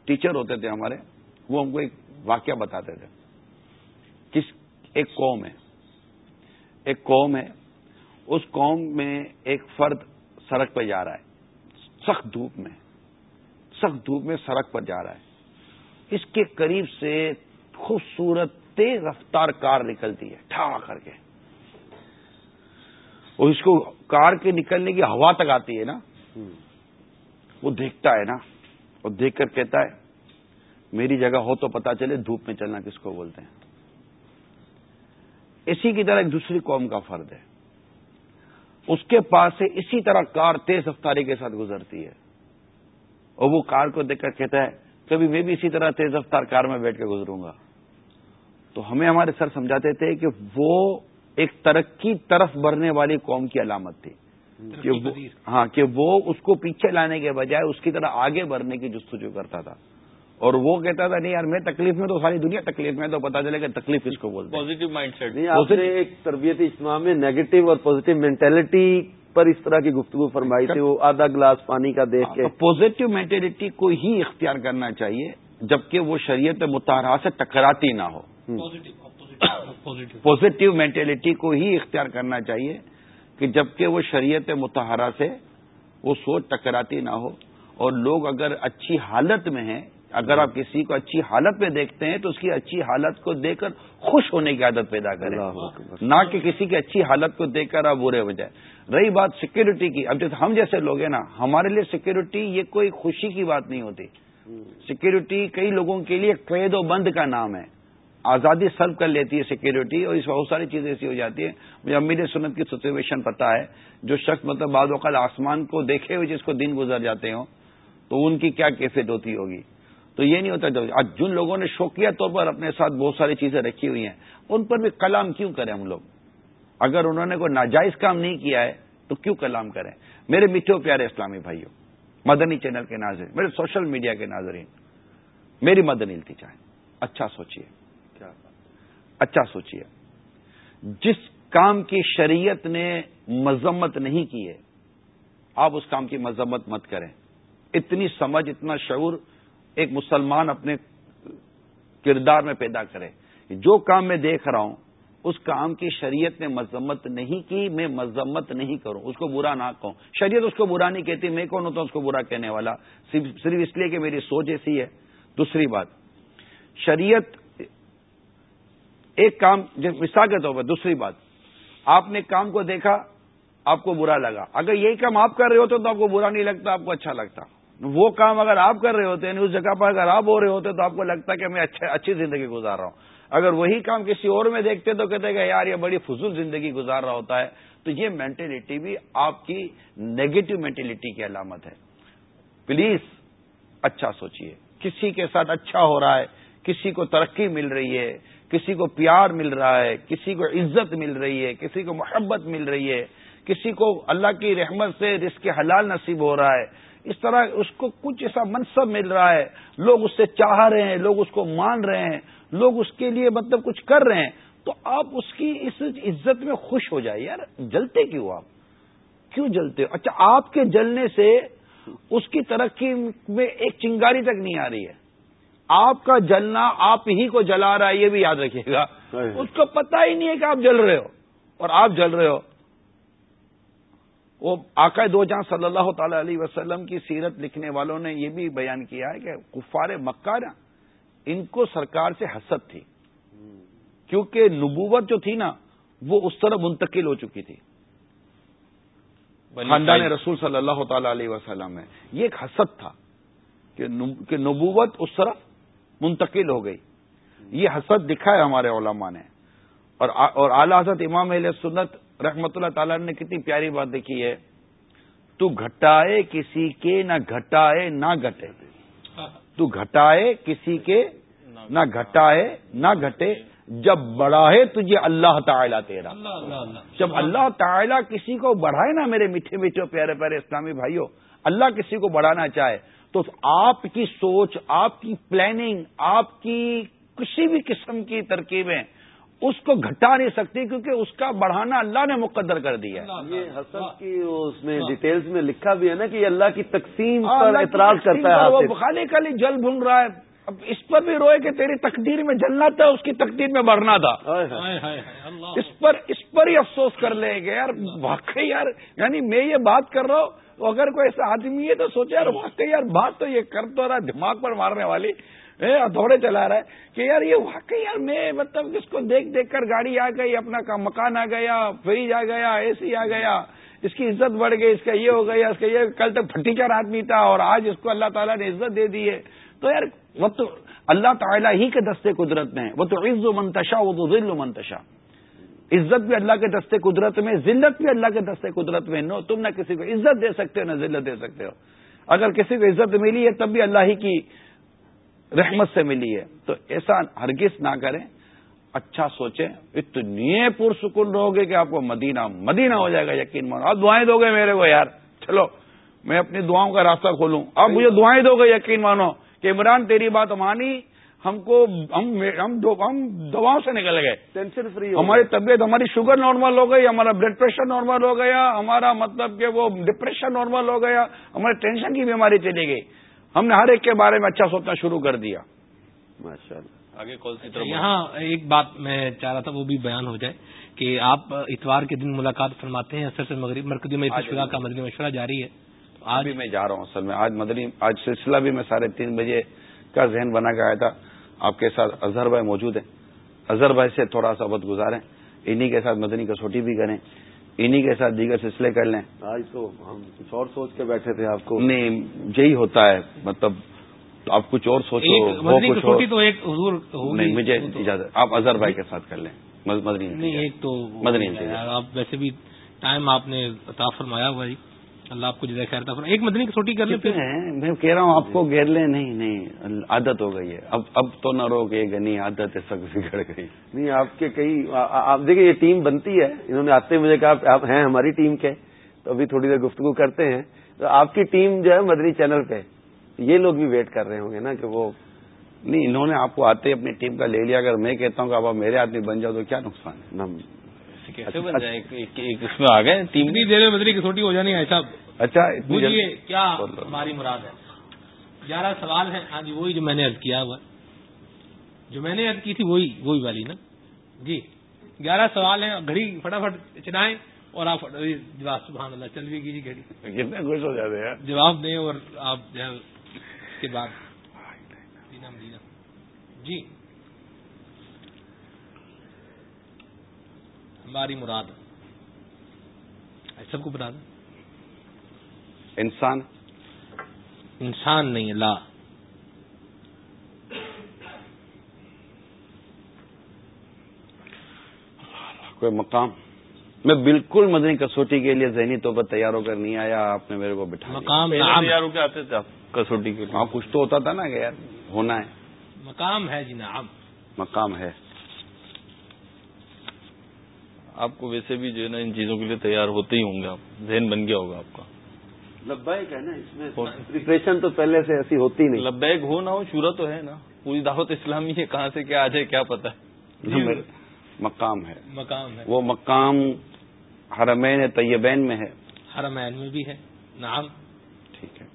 ٹیچر ہوتے تھے ہمارے، وہ ہم کو ایک واقعہ بتاتے تھے۔ کس، ایک قوم ہے۔ ایک قوم ہے۔ اس قوم میں ایک فرد سڑک پہ جا رہا ہے۔ سخت دھوپ میں۔ سخت دھوپ میں سڑک پر جا رہا ہے۔ اس کے قریب سے خوبصورت تیز رفتار کار نکلتی ہے ٹھا کر کے۔ اور اس کو کار کے نکلنے کی ہوا تک آتی ہے نا، وہ دیکھتا ہے نا، اور دیکھ کر کہتا ہے، میری جگہ ہو تو پتا چلے دھوپ میں چلنا کس کو بولتے ہیں۔ اسی کی طرح ایک دوسری قوم کا فرد ہے۔ اس کے پاس سے اسی طرح کار تیز رفتاری کے ساتھ گزرتی ہے۔ اور وہ کار کو دیکھ کر کہتا ہے کبھی میں بھی اسی طرح تیز رفتار کار میں بیٹھ کے گزروں گا۔ تو ہمیں ہمارے سر سمجھاتے تھے کہ وہ ایک ترقی طرف بڑھنے والی قوم کی علامت تھی۔ کہ ہاں کہ وہ اس کو پیچھے لانے کے بجائے اس کی طرح آگے بڑھنے کی جستجو کرتا تھا۔ اور وہ کہتا تھا نہیں یار میں تکلیف میں تو ساری دنیا تکلیف میں تو پتا چلے کہ تکلیف اس کو بولتے پازیٹو مائنڈ سیٹ ایک تربیتی اجتماع میں نیگیٹو اور پازیٹو مینٹلٹی پر اس طرح کی گفتگو فرمائی تھی وہ آدھا گلاس پانی کا دیکھ کے۔ پوزیٹو مینٹلٹی کو ہی اختیار کرنا چاہیے جبکہ وہ شریعت متحرہ سے ٹکراتی نہ ہو۔ پوزیٹو مینٹلٹی کو ہی اختیار کرنا چاہیے کہ جبکہ وہ شریعت متحرہ سے وہ سوچ ٹکراتی نہ ہو۔ اور لوگ اگر اچھی حالت میں ہیں اگر آپ کسی کو اچھی حالت میں دیکھتے ہیں تو اس کی اچھی حالت کو دیکھ کر خوش ہونے کی عادت پیدا کریں۔ نہ کہ کسی کی اچھی حالت کو دیکھ کر آپ برے ہو جائے رہی بات سیکورٹی کی۔ اب جیسے ہم جیسے لوگ ہیں نا، ہمارے لیے سیکورٹی یہ کوئی خوشی کی بات نہیں ہوتی۔ سیکورٹی کئی لوگوں کے لیے قید و بند کا نام ہے۔ آزادی سرو کر لیتی ہے سیکورٹی اور اس بہت ساری چیزیں ایسی ہو جاتی ہیں۔ مجھے امیر سنت کی سچویشن پتا ہے، جو شخص مطلب بعض اوقات آسمان کو دیکھے ہوئے جس کو دن گزر جاتے ہوں، تو ان کی کیا کیفیت ہوتی ہوگی؟ تو یہ نہیں ہوتا آج جن لوگوں نے شوقیہ طور پر اپنے ساتھ بہت ساری چیزیں رکھی ہوئی ہیں، ان پر بھی کلام کیوں کریں ہم لوگ؟ اگر انہوں نے کوئی ناجائز کام نہیں کیا ہے تو کیوں کلام کریں؟ میرے میٹھے پیارے اسلامی بھائیوں مدنی چینل کے ناظرین میرے سوشل میڈیا کے ناظرین میری مدنی تھی چاہے اچھا سوچیے اچھا سوچیے جس کام کی شریعت نے مذمت نہیں کی ہے آپ اس کام کی مذمت مت کریں۔ اتنی سمجھ اتنا شعور ایک مسلمان اپنے کردار میں پیدا کرے۔ جو کام میں دیکھ رہا ہوں اس کام کی شریعت نے مذمت نہیں کی، میں مذمت نہیں کروں، اس کو برا نہ کہوں۔ شریعت اس کو برا نہیں کہتی، میں کون ہوتا ہوں اس کو برا کہنے والا؟ صرف اس لیے کہ میری سوچ ایسی ہے۔ دوسری بات، شریعت ایک کام مثال کے طور پر دوسری بات، آپ نے کام کو دیکھا، آپ کو برا لگا۔ اگر یہی کام آپ کر رہے ہوتے تو آپ کو برا نہیں لگتا، آپ کو اچھا لگتا۔ وہ کام اگر آپ کر رہے ہوتے ہیں اس جگہ پر اگر آپ ہو رہے ہوتے تو آپ کو لگتا کہ میں اچھا- اچھی زندگی گزار رہا ہوں۔ اگر وہی کام کسی اور میں دیکھتے تو کہتے کہ یار یہ بڑی فضول زندگی گزار رہا ہوتا ہے۔ تو یہ مینٹلٹی بھی آپ کی نیگیٹو مینٹلٹی کی علامت ہے۔ پلیز اچھا سوچئے۔ کسی کے ساتھ اچھا ہو رہا ہے، کسی کو ترقی مل رہی ہے، کسی کو پیار مل رہا ہے، کسی کو عزت مل رہی ہے، کسی کو محبت مل رہی ہے، کسی کو اللہ کی رحمت سے رزق حلال نصیب ہو رہا ہے۔ اس طرح اس کو کچھ ایسا منصب مل رہا ہے۔ لوگ اس سے چاہ رہے ہیں، لوگ اس کو مان رہے ہیں۔ لوگ اس کے لیے مطلب کچھ کر رہے ہیں تو آپ اس کی اس عزت میں خوش ہو جائے یار جلتے کیوں آپ؟ کیوں جلتے ہو؟ اچھا آپ کے جلنے سے اس کی ترقی میں ایک چنگاری تک نہیں آ رہی ہے۔ آپ کا جلنا آپ ہی کو جلا رہا ہے یہ بھی یاد رکھیے گا۔ اس کو پتا ہی نہیں ہے کہ آپ جل رہے ہو۔ اور آپ جل رہے ہو۔ وہ آقا دو جہاں صلی اللہ تعالی علیہ وسلم کی سیرت لکھنے والوں نے یہ بھی بیان کیا ہے کہ کفار مکہ نا ان کو سرکار سے حسد تھی۔ کیونکہ نبوت جو تھی نا وہ اس طرح منتقل ہو چکی تھی۔ خاندان رسول صلی اللہ تعالی علیہ وسلم میں۔ یہ ایک حسد تھا کہ نبوت اس طرح منتقل ہو گئی۔ یہ حسد دکھا ہے ہمارے علماء نے۔ اور اعلی حضرت امام علیہ سنت رحمت اللہ تعالی نے کتنی پیاری بات دیکھی ہے۔ تو گھٹائے کسی کے نہ گھٹائے نہ گھٹے۔ تو گھٹائے کسی کے نہ گھٹائے نہ گھٹے جب بڑھائے تجھے اللہ تعالیٰ تیرا۔ جب اللہ تعالیٰ کسی کو بڑھائے نا میرے میٹھے میٹھے پیارے پیارے اسلامی بھائیوں اللہ کسی کو بڑھانا چاہے تو آپ کی سوچ آپ کی پلاننگ آپ کی کسی بھی قسم کی ترکیبیں اس کو گھٹا نہیں سکتی کیونکہ اس کا بڑھانا اللہ نے مقدر کر دیا یہ حسد کی اس میں ڈیٹیلز میں لکھا بھی ہے نا کہ یہ اللہ کی تقسیم پر اعتراض کرتا ہے وہ خالی خالی جل بھون رہا ہے۔ اب اس پر بھی روئے کہ تیری تقدیر میں جلنا تھا اس کی تقدیر میں بڑھنا تھا۔ اس پر اس پر ہی افسوس کر لیں گے یار۔ واقعی یار یعنی میں یہ بات کر رہا ہوں اگر کوئی ایسا آدمی ہے تو سوچے یار واقعی یار بات تو یہ کر تو رہا دماغ پر مارنے والی۔ ہتھوڑے چلا رہا ہے کہ یار یہ واقعی یار میں مطلب اس کو دیکھ دیکھ کر گاڑی آ گئی، اپنا مکان آ گیا فریج آ گیا اے سی آ گیا، اس کی عزت بڑھ گئی، اس کا یہ ہو گیا، اس کا یہ، کل تک پھٹی چار آدمی تھا اور آج اس کو اللہ تعالیٰ نے عزت دے دی ہے۔ تو یار، وہ تو اللہ تعالیٰ ہی کے دستے قدرت میں وہ تو عز و منتشا، وہ تو ذل و منتشا۔ عزت بھی اللہ کے دستے قدرت میں، ذلت بھی اللہ کے دستے قدرت میں۔ نو، تم نہ کسی کو عزت دے سکتے ہو، نہ ذلت دے سکتے ہو۔ اگر کسی کو عزت ملی ہے، تب بھی اللہ ہی کی رحمت سے ملی ہے۔ تو ایسا ہرگز نہ کریں۔ اچھا سوچیں۔ اتنی پرسکون رہو گے کہ آپ کو مدینہ مدینہ ہو جائے گا یقین مانو آپ دعائیں دو گے میرے کو یار۔ چلو میں اپنی دعاؤں کا راستہ کھولوں۔ آپ مجھے دعائیں دو گے یقین مانو۔ کہ عمران تیری بات مانی۔ ہم کو ہم ہم دواؤں سے نکل گئے۔ ٹینشن فری ہماری طبیعت ہماری شوگر نارمل ہو گئی ہمارا بلڈ پریشر نارمل ہو گیا ہمارا مطلب کہ وہ ڈپریشن نارمل ہو گیا ہمارے ٹینشن کی بیماری چلی گئی۔ ہم نے ہر ایک کے بارے میں اچھا سوچنا شروع کر دیا۔ آگے اچھا، یہاں ایک بات میں چاہ رہا تھا وہ بھی بیان ہو جائے کہ آپ اتوار کے دن ملاقات فرماتے ہیں اثر سے مرکزی میں کا مدنی مشورہ جاری ہے۔ آج بھی میں جا رہا ہوں اصل میں۔ آج مدنی آج سلسلہ بھی میں ساڑھے تین بجے کا ذہن بنا کے آیا تھا۔ آپ کے ساتھ اظہر بھائی موجود ہیں۔ اظہر بھائی سے تھوڑا سا وقت گزاریں۔ انہی کے ساتھ مدنی کسوٹی بھی کریں۔ انہی کے ساتھ دیگر سلسلے کر لیں۔ آج تو ہم کچھ اور سوچ کے بیٹھے تھے آپ کو۔ نہیں یہی ہوتا ہے۔ مطلب آپ کچھ اور سوچو ایک وہ مدنی کچھ تو ایک حضور نہیں مجھے اجازت آپ اظہر بھائی کے ساتھ کر لیں۔ مد- مدنی نہیں ایک تو مدنی۔ آپ ویسے بھی ٹائم آپ نے عطا فرمایا ہوا جی اللہ آپ کو جزائے خیر عطا فرمائے۔ ایک مدنی کسوٹی کر لیں میں کہہ رہا ہوں آپ کو گھیر لیں نہیں نہیں عادت ہو گئی ہے۔ اب اب تو نہ روکے گنی عادت ہے سب بگڑ گئی۔ نہیں آپ کے کئی آپ دیکھیں یہ ٹیم بنتی ہے۔ انہوں نے آتے ہی مجھے کہا آپ ہیں ہماری ٹیم کے۔ تو ابھی تھوڑی دیر گفتگو کرتے ہیں۔ تو آپ کی ٹیم جو ہے مدنی چینل پہ یہ لوگ بھی ویٹ کر رہے ہوں گے نا کہ وہ۔ نہیں انہوں نے آپ کو آتے ہی اپنی ٹیم کا لے لیا۔ اگر میں کہتا ہوں کہ اب آپ میرے آدمی بن جاؤ تو کیا نقصان ہے؟ نم- کیسے بن جائے؟ ایک- ایک ایک اس میں آ گئے؟ ٹیم اتنی دیر میں مدنی کسوٹی ہو جانی ہے صاحب۔ اچھا جلدی۔ کیا ہماری مراد ہے؟ گیارہ سوال ہیں۔ ہاں جی وہی جو میں نے عرض کیا ہوا۔ جو میں نے عرض کی تھی وہی وہی والی نا۔ جی گیارہ سوال ہیں۔ گھڑی فٹافٹ چلائیں اور آپ جواب سبحان اللہ چل بھی کیجیے گھڑی۔ کتنے خوش ہو جاتے ہیں جواب دیں اور آپ جو ہے اس کے بعد۔ جی۔ ہماری مراد سب کو بتا دیں۔ انسان۔ انسان نہیں لا۔ کوئی مقام۔ میں بالکل مدنی کسوٹی کے لیے ذہنی طور پر تیار ہو کر نہیں آیا آپ نے میرے کو بٹھا۔ مقام تیار ہو کے آتے تھے آپ۔ کسوٹی کے لیے۔ ہاں کچھ تو ہوتا تھا نا کہ یار ہونا ہے۔ مقام ہے جی نعم مقام ہے۔ آپ کو ویسے بھی جو ہے نا ان چیزوں کے لیے تیار ہوتے ہی ہوں گے آپ۔ ذہن بن گیا ہوگا آپ کا۔ لبیک ہے نا اس میں۔ پریپریشن تو پہلے سے ایسی ہوتی نہیں۔ لبیک ہو نہ ہو شورا تو ہے نا۔ پوری دعوت اسلامی ہے کہاں سے کیا آ جائے کیا پتا ہے مقام ہے۔ مقام ہے۔ وہ مقام حرمین طیبین میں ہے۔ حرمین میں بھی ہے۔ نعم۔ ٹھیک ہے۔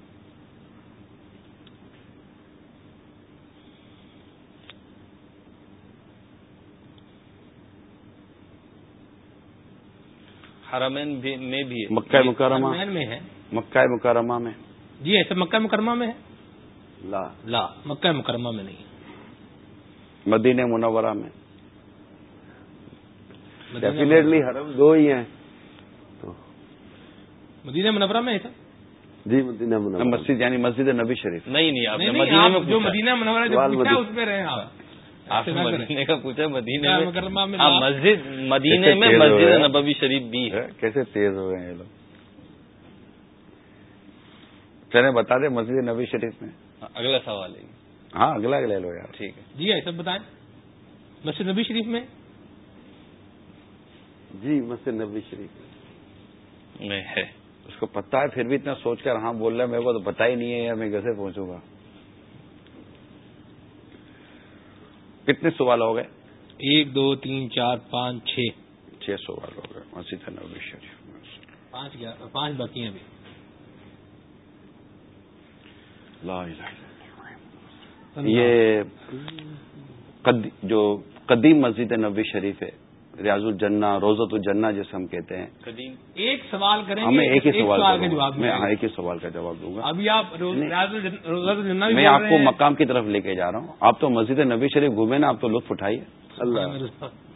حرمین بھی میں بھی ہے۔ مکہ مکرمہ۔ حرمین میں ہے۔ مکہ مکرمہ میں۔ جی ایسے مکہ مکرمہ میں ہے؟ لا۔ لا مکہ مکرمہ میں نہیں مدینہ منورہ میں۔ مدینہ ڈیفینیٹلی حرم دو ہی ہیں۔ تو۔ مدینہ منورہ میں ہے سر؟ جی مدینہ منورہ۔ مسجد یعنی مسجد نبی شریف۔ نہیں نہیں آپ نے آپ جو مدینہ منورہ جو مدینہ۔ اس میں رہے آپ۔ آپ نے۔ مدینے کا پوچھا مدینے میں مسجد مدینے میں مسجد؟ نبوی شریف بھی ہے۔ کیسے تیز ہو گئے ہیں یہ لوگ؟ چلے بتا دیں مسجد نبی شریف میں۔ اگلا سوال ہے۔ ہاں اگلا لے لو یار۔ ٹھیک ہے۔ جی ایسا بتائیں۔ مسجد نبی شریف میں؟ جی مسجد نبی شریف میں۔ ہے۔ اس کو پتا ہے پھر بھی اتنا سوچ کر ہاں بول رہا ہے میرے کو تو پتا ہی نہیں ہے یار میں کیسے پہنچوں گا؟ کتنے سوال ہو گئے؟ ایک دو تین چار پانچ چھ۔ چھ سوال ہو گئے مسجد نبی شریف۔ پانچ پانچ باقی ہیں ابھی۔ لا۔ یہ قد- جو قدیم مسجد نبی شریف ہے ریاض الجنہ روزت الجنہ جسے ہم کہتے ہیں۔ قدیم ایک سوال کریں ہاں گے میں ایک ہی سوال کا جواب میں۔ ہاں ایک ہی سوال کا جواب دوں گا۔ ابھی آپ میں آپ کو۔ مقام کی طرف لے کے جا رہا ہوں۔ آپ تو مسجد نبی شریف گھومے نا آپ تو لطف اٹھائیے۔ اللہ۔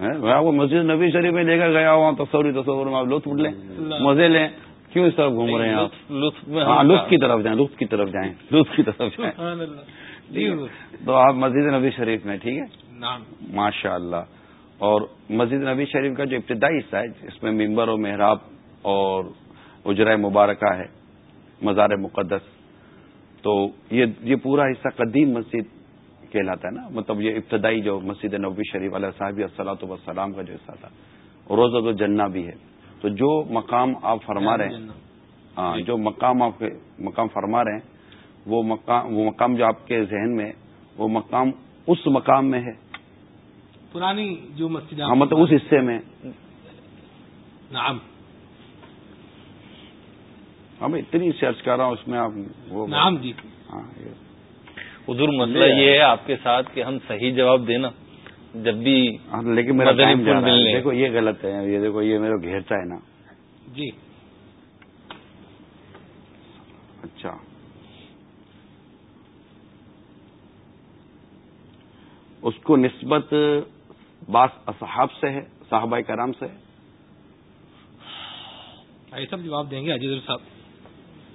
ہیں؟ میں آپ کو مسجد نبی شریف میں لے کر گیا ہوں تصوری تصور میں آپ لطف لیں۔ مزے لیں۔ کیوں اس طرف گھوم رہے ہیں آپ؟ لطف لطف میں ہاں لطف کی طرف جائیں لطف کی طرف جائیں۔ لطف کی طرف جائیں۔ جی۔ تو آپ مسجد نبی شریف میں ٹھیک ہے؟ ماشاء اللہ اور مسجد نبی شریف کا جو ابتدائی حصہ ہے اس میں ممبر و محراب اور اجرائے مبارکہ ہے مزار مقدس۔ تو یہ یہ پورا حصہ قدیم مسجد کہلاتا ہے نا۔ مطلب یہ ابتدائی جو مسجد نبی شریف علیہ صاحب السلاۃ وسلام کا جو حصہ تھا اور روزہ الجنہ بھی ہے۔ تو جو مقام آپ فرما رہے ہیں ہاں جو مقام آپ مقام فرما رہے ہیں وہ مقام وہ مقام جو آپ کے ذہن میں وہ مقام اس مقام میں ہے۔ پرانی جو مسجد ہاں مطلب اس حصے میں۔ نعم۔ ہم اتنی سرچ کر رہا ہوں اس میں آپ وہ نعم جی۔ ہاں حضور مسئلہ یہ ہے آپ کے ساتھ کہ ہم صحیح جواب دینا۔ جب بھی ہاں، لیکن میرا ٹائم جا رہا ہے۔ ملنے۔ دیکھو یہ غلط ہے۔ یہ دیکھو یہ میرے کو گھیرتا ہے نا۔ جی۔ اچھا۔ اس کو نسبت بعض اصحاب سے ہے صحابہ کرام سے ہے۔ یہ سب جواب دیں گے اجیز صاحب۔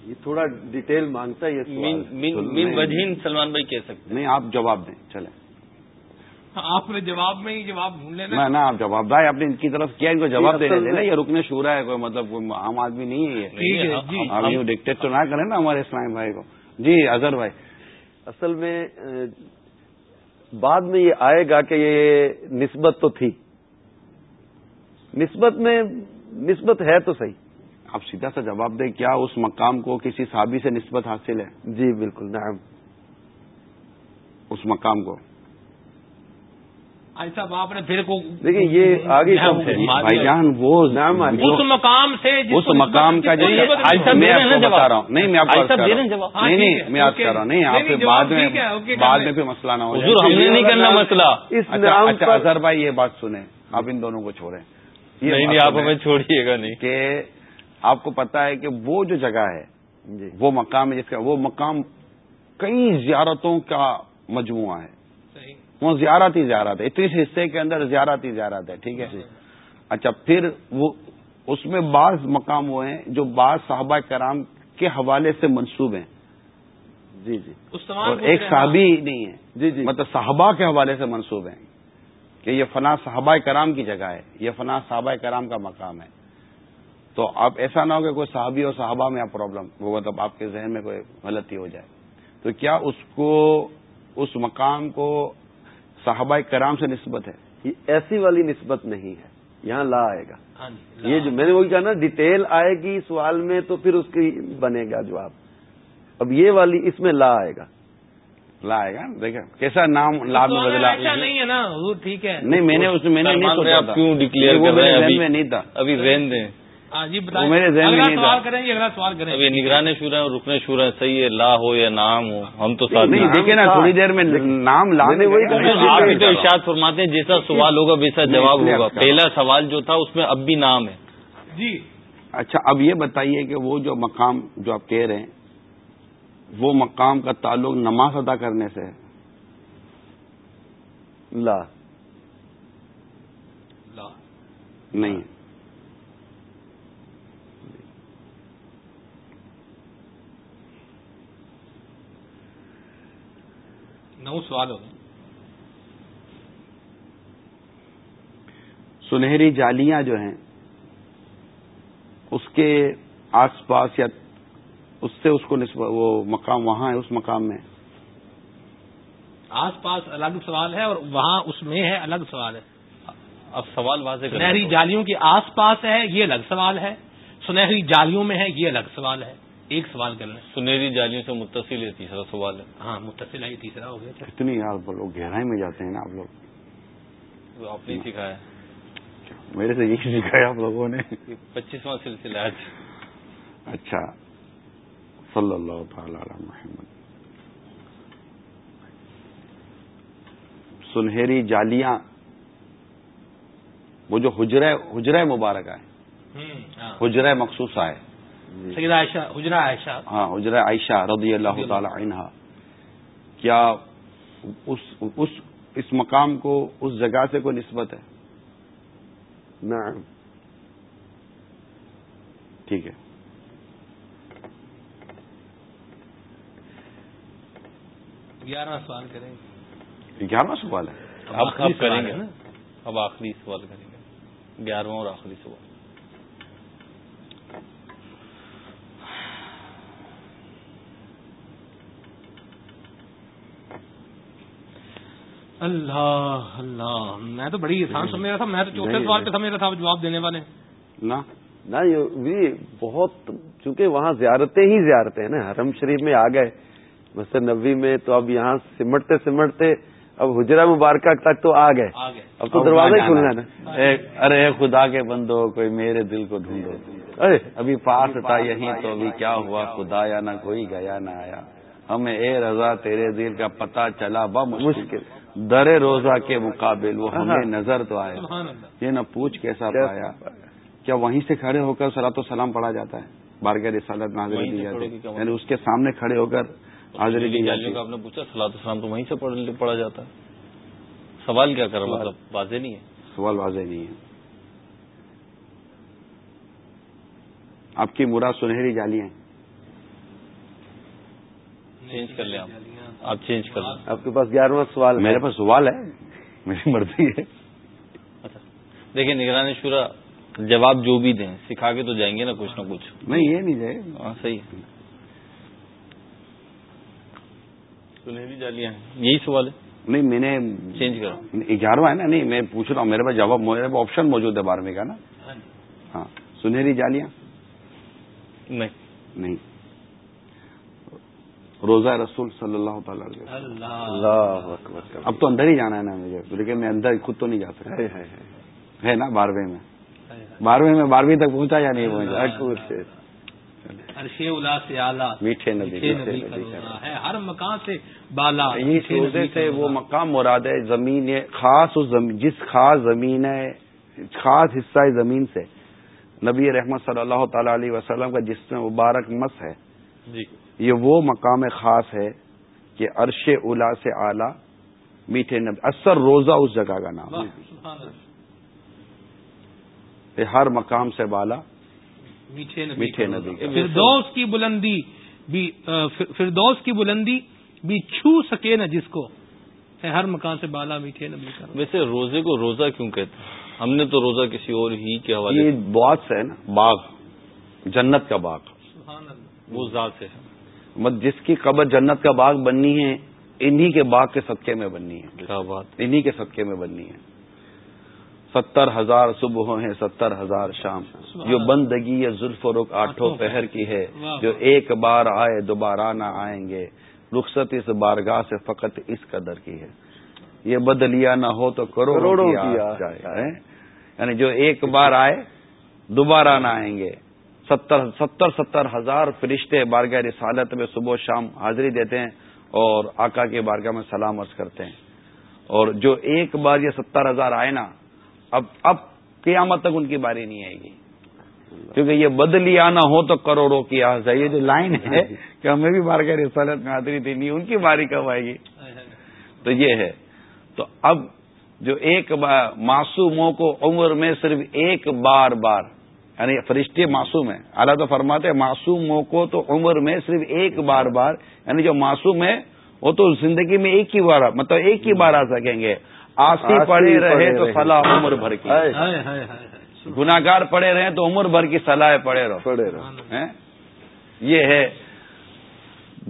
یہ تھوڑا ڈیٹیل مانگتا ہے یہ مین سوال مین مین وجہین سلمان بھائی کہہ سکتے نہیں آپ جواب دیں چلیں۔ آپ نے جواب میں ہی جواب ڈھونڈ لینا۔ نہ آپ جواب دیں۔ آپ نے ان کی طرف کیا ان کو جواب یہ دینے اصل دیں نا میں- یہ رکنے شورا ہے کوئی مطلب کوئی عام آدمی نہیں ہے یہ۔ ٹھیک ہے جی۔ آپ یوں ڈکٹیٹ تو نہ کریں نا ہمارے اسلام بھائی کو۔ جی اظہر بھائی۔ اصل میں بعد میں یہ آئے گا کہ یہ نسبت تو تھی۔ نسبت میں نسبت ہے تو صحیح۔ آپ سیدھا سا جواب دیں کیا اس مقام کو کسی صحابی سے نسبت حاصل ہے؟ جی بالکل نعم۔ اس مقام کو۔ صاحب آپ نے پھر کو دیکھیے یہ آگے بھائی جان وہ اس مقام سے اس مقام کا جو میں آپ کو بتا جواب؟ رہا ہوں۔ نہیں میں آپ کو ہاں، نہیں میں عرض اوکے۔ کر رہا ہوں۔ نہیں آپ بعد میں بعد میں۔ پھر مسئلہ نہ ہو ہم نے نہیں کرنا مسئلہ۔ اس اچھا اچھا پر اظہر بھائی یہ بات سنیں۔ آپ ان دونوں کو چھوڑیں۔ یہ نہیں آپ ہمیں چھوڑیے گا نہیں۔ کہ آپ کو پتا ہے کہ وہ جو جگہ ہے جی وہ مقام ہے جس کا وہ مقام کئی زیارتوں کا مجموعہ ہے۔ وہ زیارت ہی زیارت ہے۔ اتنی سی حصے کے اندر زیارت ہی زیارت ہے ٹھیک ہے؟ اچھا پھر وہ اس میں بعض مقام وہ ہیں جو بعض صحابہ کرام کے حوالے سے منسوب ہیں۔ جی جی۔ اور ایک صحابی نہیں ہے۔ جی جی۔ مطلب صحابہ کے حوالے سے منسوب ہیں کہ یہ فنا صحابہ کرام کی جگہ ہے یہ فنا صحابہ کرام کا مقام ہے۔ تو آپ ایسا نہ ہو کہ کوئی صحابی اور صحابہ میں آپ پرابلم وہ مطلب آپ کے ذہن میں کوئی غلطی ہو جائے۔ تو کیا اس کو اس مقام کو صحابہ کرام سے نسبت ہے۔ یہ ایسی والی نسبت نہیں ہے۔ یہاں لا آئے گا۔ ہاں جی یہ جو میں نے وہی کہا نا ڈیٹیل آئے گی سوال میں تو پھر اس کی بنے گا جواب۔ اب یہ والی اس میں لا آئے گا۔ لائے گا۔ دیکھیں کیسا نام لاب میں بدلا۔ نہیں ہے نا ٹھیک ہے۔ نہیں میں نے اس میں نے نہیں سوچا کیوں؟ میں نہیں تھا۔ ابھی رین دیں۔ جی بتائیں۔ میرے ذہن میں سوال۔ کریں گے اگلا سوال کریں۔ نگران شورا شورا صحیح ہے لا ہو یا نام ہو ہم تو ساتھ نہیں ہیں۔ دیکھیں نا۔ تھوڑی دیر میں نام میں لانے نے وہی آپ ہی تو۔ ارشاد فرماتے ہیں جیسا سوال ہوگا ویسا جواب ہوگا۔ پہلا سوال جو تھا اس میں اب بھی نام ہے۔ جی۔ اچھا اب یہ بتائیے کہ وہ جو مقام جو آپ کہہ رہے ہیں وہ مقام کا تعلق نماز ادا کرنے سے ہے؟ لا۔ لا۔ نہیں۔ نو سوال ہوگا سنہری جالیاں جو ہیں اس کے آس پاس یا اس سے اس کو نسبت وہ مقام وہاں ہے اس مقام میں۔ آس پاس الگ سوال ہے اور وہاں اس میں ہے الگ سوال ہے۔ اب سوال واضح کریں سنہری جالیوں کے آس پاس ہے یہ الگ سوال ہے۔ سنہری جالیوں میں ہے یہ الگ سوال ہے۔ ایک سوال کر لیں سنہری جالیوں سے متصل ہے تیسرا سوال ہے۔ ہاں متصل ہے یہ تیسرا ہو گیا۔ اتنی یار وہ لوگ گہرائی میں جاتے ہیں نا آپ لوگ۔ آپ نے سکھایا۔ میرے سے یہی سکھایا آپ لوگوں نے؟ پچیسواں سلسلہ ہے۔ آج اچھا۔ صلی اللہ تعالی علی محمد۔ سنہری جالیاں وہ جو حجرہ حجرہ مبارکہ ہے۔ ہاں۔ حجرہ مخصوصہ ہے۔ سیدہ عائشہ حجرہ عائشہ۔ ہاں حجرہ عائشہ رضی اللہ تعالی عنہا۔ کیا اس اس اس مقام کو اس جگہ سے کوئی نسبت ہے؟ نعم۔ ٹھیک ہے۔ گیارہ سوال کریں۔ گے گیارہواں سوال ہے۔ اب کریں گے نا؟ اب آخری سوال کریں گے۔ گیارہواں اور آخری سوال۔ اللہ اللہ میں تو بڑی آسان سمجھ رہا تھا میں تو چوتھے سوال پہ سمجھ رہا تھا جواب دینے والے۔ نہ یہ بہت چونکہ وہاں زیارتیں ہی زیارتیں ہیں نا حرم شریف میں آ گئے مسجد نبی میں تو اب یہاں سمٹتے سمٹتے اب حجرہ مبارکہ تک تو آ گئے۔ اب تو دروازہ ہی کھلنا نا۔ ارے خدا کے بندو کوئی میرے دل کو ڈھونڈو۔ ارے ابھی پاس تھا یہی تو ابھی کیا ہوا؟ خدا یا نہ کوئی گیا نہ آیا۔ ہمیں اے رضا تیرے دل کا پتہ چلا با مشکل در روزہ کے مقابل وہ ہمیں نظر تو اللہ۔ یہ نہ پوچھ کیسا پایا۔ کیا وہیں سے کھڑے ہو کر سلاۃ و سلام پڑھا جاتا ہے؟ بارگاہ رسالت میں حاضری دی جاتی ہے۔ یعنی اس کے سامنے کھڑے ہو کر حاضری دی جاتی ہے۔ آپ نے پوچھا سلاد السلام تو وہیں سے پڑھ- پڑھا جاتا ہے۔ سوال کیا کرا مطلب واضح نہیں ہے؟ سوال واضح نہیں ہے۔ آپ کی مراد سنہری جالیاں ہیں۔ چینج کر لیں آپ آپ چینج کر لیں آپ کے پاس گیارہواں سوال میرے پاس سوال ہے میری مرضی ہے اچھا دیکھیں نگرانی شورا جواب جو بھی دیں سکھا کے تو جائیں گے نا کچھ نہ کچھ نہیں یہ نہیں جائے ہاں صحیح ہے سنہری جالیاں یہی سوال ہے نہیں میں نے چینج کرو گیارہواں ہے نا نہیں میں پوچھ رہا ہوں میرے پاس جواب میرے پاس آپشن موجود ہے بارہویں کا نا ہاں سنہری جالیاں نہیں نہیں روزہ رسول صلی اللہ تعالی اب تو اندر ہی جانا ہے نا مجھے لیکن میں اندر خود تو نہیں جا سکتا۔ ہے، نا بارہویں میں؟ بارہویں میں بارہویں تک پہنچا یا نہیں پہنچا؟ سے اعلیٰ۔ میٹھے نبی ہے ہر مکان سے بالا۔ اس روزے سے وہ۔ مقام مراد ہے زمین خاص جس خاص زمین ہے خاص حصہ زمین سے۔ نبی رحمت صلی اللہ تعالی علیہ وسلم کا جس میں مبارک مس ہے۔ جی۔ یہ وہ مقام خاص ہے کہ عرش اولا سے اعلیٰ میٹھے نبی اثر روزہ اس جگہ کا نام ہے سبحان اللہ۔ یہ ہر مقام سے بالا میٹھے نبی میٹھے نبی۔ کا۔ فردوس کی بلندی بھی فردوس کی بلندی بھی چھو سکے نا جس کو ہے ہر مکان سے بالا میٹھے نبی کا۔ ویسے روزے کو روزہ کیوں کہتے ہیں ہم نے تو روزہ کسی اور ہی کے حوالے یہ بہت سے ہے نا باغ جنت کا باغ سبحان اللہ وہ ذات سے مت جس کی قبر جنت کا باغ بننی ہے انہی کے باغ کے صدقے میں بننی ہے۔ کیا بات۔ انہی کے صدقے میں بننی ہے۔ ستر ہزار صبح ہیں ستر ہزار شام۔ جو بندگی یا زلف و رخ آٹھوں پہر کی ہے۔ جو ایک بار آئے دوبارہ نہ آئیں گے۔ رخصت اس بارگاہ سے فقط اس قدر کی ہے۔ یہ بدلیا نہ ہو تو کروڑوں کی؟ یعنی جو ایک بار آئے دوبارہ نہ آئیں گے۔ ستر ستر ستر ہزار فرشتے بارگاہ رسالت میں صبح و شام حاضری دیتے ہیں اور آقا کے بارگاہ میں سلام عرض کرتے ہیں۔ اور جو ایک بار یہ ستر ہزار آئے نا اب اب قیامت تک ان کی باری نہیں آئے گی۔ کیونکہ یہ بدلی آنا ہو تو کروڑوں کی آس ہے یہ جو لائن ہے کہ ہمیں بھی بارگاہ رسالت میں حاضری دینی ہے ان کی باری کب آئے گی؟ تو یہ ہے۔ تو اب جو ایک بار معصوموں کو عمر میں صرف ایک بار بار یعنی فرشتے معصوم ہیں۔ اعلیٰ تو فرماتے ہیں معصوموں کو تو عمر میں صرف ایک بار بار یعنی جو معصوم ہے وہ تو زندگی میں ایک ہی بار مطلب ایک ہی بار آ سکیں گے۔ آسی پڑے رہے تو۔ فلاح عمر بھر کی۔ ہائے، ہائے، ہائے، ہائے۔ گناگار پڑے رہے تو عمر بھر کی صلاح پڑے رہو۔ پڑے رہو۔ ہیں؟ یہ ہے۔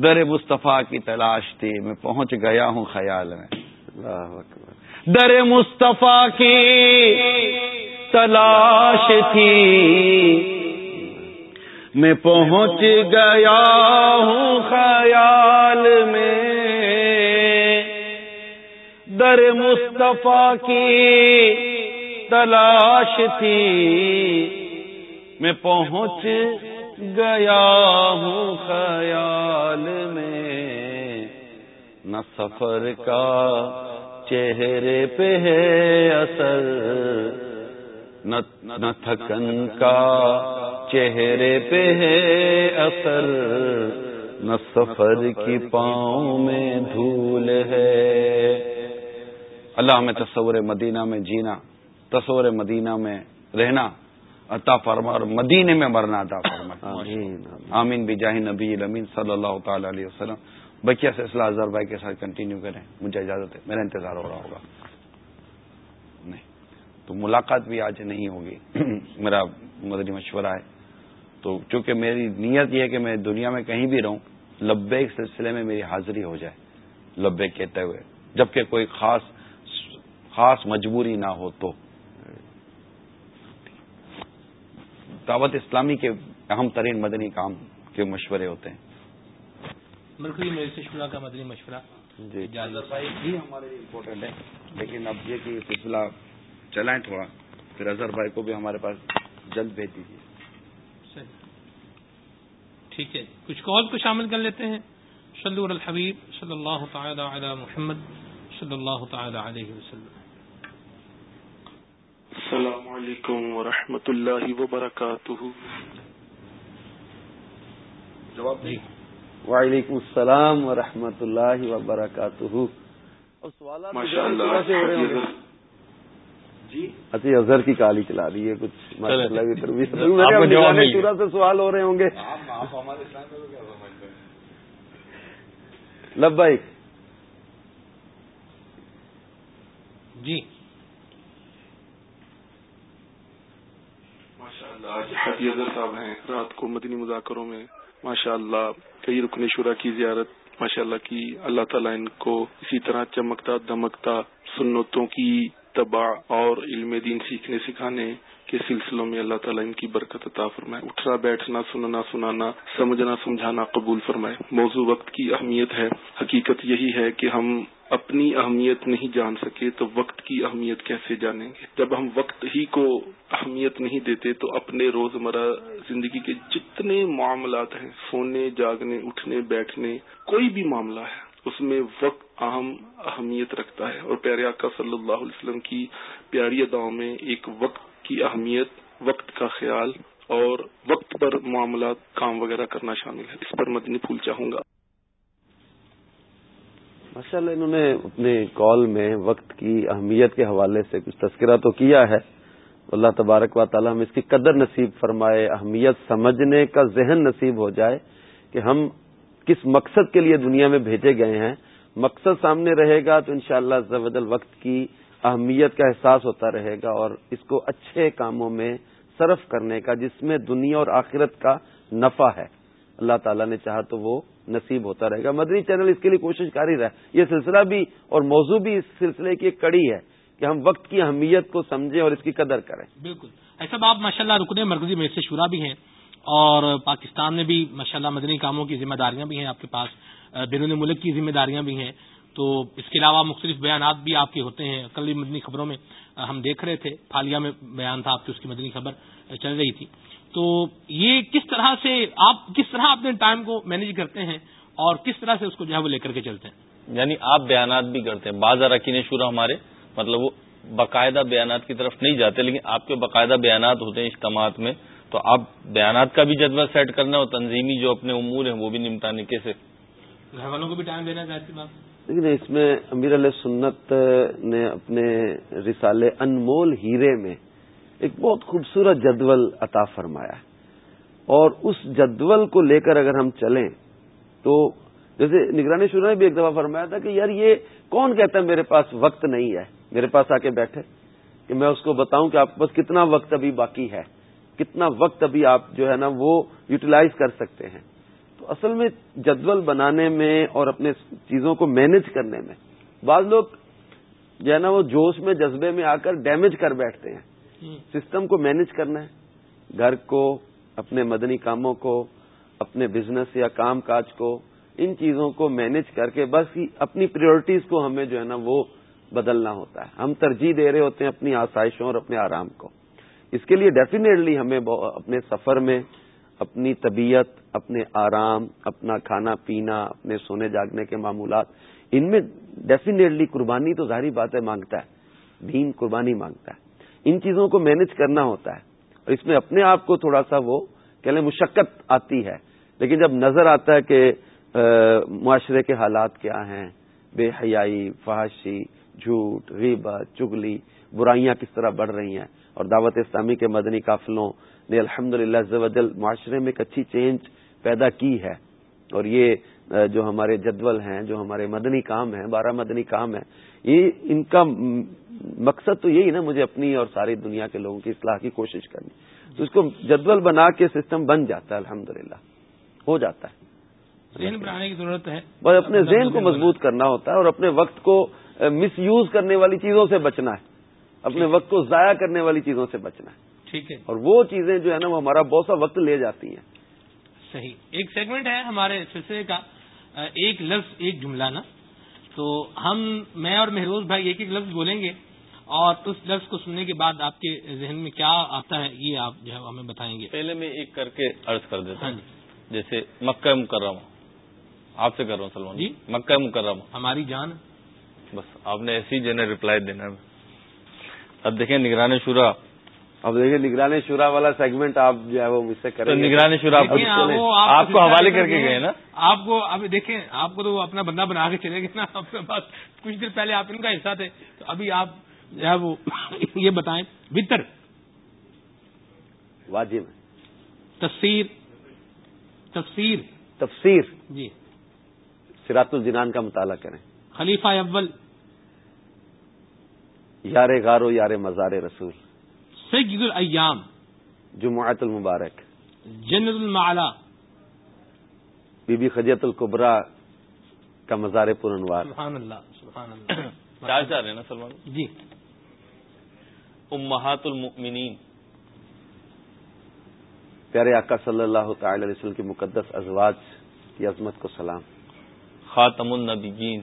در مصطفیٰ کی تلاش تھی میں پہنچ گیا ہوں خیال میں۔ اللہ اکبر۔ در مصطفیٰ کی تلاش تھی میں پہنچ گیا ہوں خیال میں۔ در مصطفیٰ کی تلاش تھی۔ میں پہنچ گیا ہوں خیال میں۔ نہ سفر کا چہرے پہ ہے اثر۔ نہ- نہ تھکن کا چہرے پہ ہے اثر نہ سفر کی پاؤں میں دھول ہے۔ اللہ ہمیں تصور مدینہ میں جینا تصور مدینہ میں رہنا عطا فرما اور مدینے میں مرنا عطا فرما۔ آمین بجاہ نبی الامین صلی اللہ تعالی علیہ وسلم۔ بکیا سلسلہ اظہر بھائی کے ساتھ کنٹینیو کریں مجھے اجازت ہے میرا انتظار ہو رہا ہوگا۔ تو ملاقات بھی آج نہیں ہوگی۔ میرا مدنی مشورہ ہے۔ تو چونکہ میری نیت یہ ہے کہ میں دنیا میں کہیں بھی رہوں لبیک سلسلے میں میری حاضری ہو جائے۔ لبیک کہتے ہوئے جبکہ کوئی خاص خاص مجبوری نہ ہو تو۔ دعوت اسلامی کے اہم ترین مدنی کام کے مشورے ہوتے ہیں۔ مجلس شورا کا مدنی مشورہ۔ جی۔ جاری بھی ہمارے لیے امپورٹنٹ ہے۔ لیکن اب یہ کہ سلسلہ چلائیں تھوڑا۔ پھر اظہر بھائی کو بھی ہمارے پاس جلد بھیج دیجیے۔ ٹھیک ہے۔ کچھ کال کو شامل کر لیتے ہیں۔ صلو علی الحبیب صلی اللہ تعالی علی محمد صلی اللہ تعالی علیہ وسلم۔ السلام علیکم ورحمۃ اللہ وبرکاتہ۔ جواب جی۔ وعلیکم السلام ورحمۃ اللہ وبرکاتہ۔ اور سوالات ماشاء اللہ سے ہو رہے ہوں گے جی۔ اچھی اظہر کی کالی چلا رہی ہے کچھ سے سوال ہو رہے ہوں گے۔ لب بھائی جی۔ ماشاء اللہ آج حتی اظہر صاحب ہیں۔ رات کو مدنی مذاکروں میں ماشاء اللہ کئی رکن شورا کی زیارت ماشاء اللہ کی اللہ تعالیٰ ان کو اسی طرح چمکتا دمکتا سنتوں کی تباہ اور علم دین سیکھنے سکھانے کے سلسلوں میں اللہ تعالیٰ ان کی برکت عطا فرمائے۔ اٹھنا، بیٹھنا، سننا، سنانا، سمجھنا، سمجھانا قبول فرمائے۔ موضوع وقت کی اہمیت ہے۔ حقیقت یہی ہے کہ ہم اپنی اہمیت نہیں جان سکے تو وقت کی اہمیت کیسے جانیں گے؟ جب ہم وقت ہی کو اہمیت نہیں دیتے تو اپنے روزمرہ زندگی کے جتنے معاملات ہیں، سونے، جاگنے، اٹھنے، بیٹھنے، کوئی بھی معاملہ ہے اس میں وقت اہم اہمیت رکھتا ہے اور پیارے آقا صلی اللہ علیہ وسلم کی پیاری اداؤں میں ایک وقت کی اہمیت، وقت کا خیال اور وقت پر معاملات، کام وغیرہ کرنا شامل ہے۔ اس پر مدنی پھول چاہوں گا۔ ماشاء اللہ انہوں نے اپنے کال میں وقت کی اہمیت کے حوالے سے کچھ تذکرہ تو کیا ہے۔ اللہ تبارک و تعالی ہم اس کی قدر نصیب فرمائے، اہمیت سمجھنے کا ذہن نصیب ہو جائے کہ ہم کس مقصد کے لیے دنیا میں بھیجے گئے ہیں، مقصد سامنے رہے گا تو انشاءاللہ شاء اللہ وقت کی اہمیت کا احساس ہوتا رہے گا اور اس کو اچھے کاموں میں صرف کرنے کا، جس میں دنیا اور آخرت کا نفع ہے۔ اللہ تعالیٰ نے چاہا تو وہ نصیب ہوتا رہے گا۔ مدنی چینل اس کے لیے کوشش کر ہی رہا۔ ہے یہ سلسلہ بھی اور موضوع بھی اس سلسلے کی ایک کڑی ہے کہ ہم وقت کی اہمیت کو سمجھیں اور اس کی قدر کریں۔ بالکل۔ ایسا آپ ماشاء اللہ رکن مرکزی میں سے شورا بھی ہیں۔ اور پاکستان میں بھی ماشاء اللہ مدنی کاموں کی ذمہ داریاں بھی ہیں، آپ کے پاس بیرون ملک کی ذمہ داریاں بھی ہیں۔ تو اس کے علاوہ مختلف بیانات بھی آپ کے ہوتے ہیں۔ کل مدنی خبروں میں ہم دیکھ رہے تھے فالیا میں بیان تھا آپ کی، اس کی مدنی خبر چل رہی تھی۔ تو یہ کس طرح سے آپ، کس طرح اپنے ٹائم کو مینج کرتے ہیں اور کس طرح سے اس کو جو ہے وہ لے کر کے چلتے ہیں؟ یعنی آپ بیانات بھی کرتے ہیں۔ بعض اراکین شورا ہمارے مطلب وہ باقاعدہ بیانات کی طرف نہیں جاتے، لیکن آپ کے باقاعدہ بیانات ہوتے ہیں اجتماعات میں۔ تو آپ بیانات کا بھی جذبہ سیٹ کرنا اور تنظیمی جو اپنے امور ہیں وہ بھی نمٹانے کیسے گھر والوں کو بھی ٹائم دینا لیکن اس میں امیر علیہ سنت نے اپنے رسالے انمول ہیرے میں ایک بہت خوبصورت جدول عطا فرمایا ہے۔ اور اس جدول کو لے کر اگر ہم چلیں تو جیسے نگرانی شروع نے بھی ایک دفعہ فرمایا تھا کہ یار یہ کون کہتا ہے میرے پاس وقت نہیں ہے میرے پاس آ کے بیٹھے کہ میں اس کو بتاؤں کہ آپ کے پاس کتنا وقت ابھی باقی ہے۔ کتنا وقت ابھی آپ جو ہے نا وہ یوٹیلائز کر سکتے ہیں۔ تو اصل میں جدول بنانے میں اور اپنے چیزوں کو مینج کرنے میں بعض لوگ جو ہے نا وہ جوش میں جذبے میں آ کر ڈیمیج کر بیٹھتے ہیں۔ سسٹم کو مینج کرنا ہے۔ گھر کو اپنے مدنی کاموں کو اپنے بزنس یا کام کاج کو ان چیزوں کو مینج کر کے بس اپنی پریورٹیز کو ہمیں جو ہے نا وہ بدلنا ہوتا ہے۔ ہم ترجیح دے رہے ہوتے ہیں اپنی آسائشوں اور اپنے آرام کو۔ اس کے لیے ڈیفینیٹلی ہمیں اپنے سفر میں اپنی طبیعت، اپنے آرام، اپنا کھانا پینا، اپنے سونے جاگنے کے معمولات، ان میں ڈیفینیٹلی قربانی تو ظاہری بات ہے، مانگتا ہے، دین قربانی مانگتا ہے۔ ان چیزوں کو مینج کرنا ہوتا ہے۔ اور اس میں اپنے آپ کو تھوڑا سا وہ کہ لیں مشقت آتی ہے۔ لیکن جب نظر آتا ہے کہ معاشرے کے حالات کیا ہیں، بے حیائی، فحاشی، جھوٹ، غیبت، چگلی، برائیاں کس طرح بڑھ رہی ہیں اور دعوت اسلامی کے مدنی قافلوں نے الحمد للہ معاشرے میں ایک اچھی چینج پیدا کی ہے۔ اور یہ جو ہمارے جدول ہیں جو ہمارے مدنی کام ہیں بارہ مدنی کام ہیں یہ ان کا مقصد تو یہی نا مجھے اپنی اور ساری دنیا کے لوگوں کی اصلاح کی کوشش کرنی۔ تو اس کو جدول بنا کے سسٹم بن جاتا ہے الحمد ہو جاتا ہے۔ ذہن بنانے کی ضرورت ہے۔ بس اپنے ذہن کو مضبوط کرنا ہوتا ہے اور اپنے وقت کو مس یوز کرنے والی چیزوں سے بچنا ہے۔ اپنے وقت کو ضائع کرنے والی چیزوں سے بچنا ہے۔ ٹھیک ہے۔ اور وہ چیزیں جو ہے نا وہ ہمارا بہت سا وقت لے جاتی ہیں۔ صحیح۔ ایک سیگمنٹ ہے ہمارے سلسلے کا۔ ایک لفظ ایک جملہ نا۔ تو ہم میں اور مہروز بھائی ایک ایک لفظ بولیں گے اور اس لفظ کو سننے کے بعد آپ کے ذہن میں کیا آتا ہے یہ آپ جو ہے ہمیں بتائیں گے۔ پہلے میں ایک کر کے عرض کر دیتا ہوں۔ جی۔ جیسے مکہ مکرمہ۔ آپ سے کر رہا ہوں سلمان۔ جی۔ مکہ مکرمہ۔ ہماری جان۔ بس آپ نے ایسی جو ہے ریپلائی دینا ہے۔ اب دیکھیں نگران شورا۔ اب دیکھیں نگران شورا والا سیگمنٹ آپ جو ہے وہ مجھ سے کریں نگران شورا آپ کو حوالے کر کے گئے نا۔ آپ کو ابھی دیکھیں آپ کو تو اپنا بندہ بنا کے چلے گئے نا۔ آپ کے پاس کچھ دیر پہلے آپ ان کا حصہ تھے۔ تو ابھی آپ جو ہے وہ یہ بتائیں۔ وطر واجب۔ تفسیر۔ تفسیر۔ تفسیر۔ جی۔ سرات الجنان کا مطالعہ کریں۔ خلیفہ اول۔ یار غارو یار مزار رسول۔ سید الایام۔ جمعت المبارک۔ جنت المعلا۔ بی بی خجیت القبرا کا مزار پرنوار سبحان اللہ سبحان اللہ چار چار ہے نا سلمان؟ جی۔ امہات المؤمنین۔ پیارے آقا صلی اللہ تعالی علیہ وسلم کی مقدس ازواج کی عظمت کو سلام۔ خاتم النبیین۔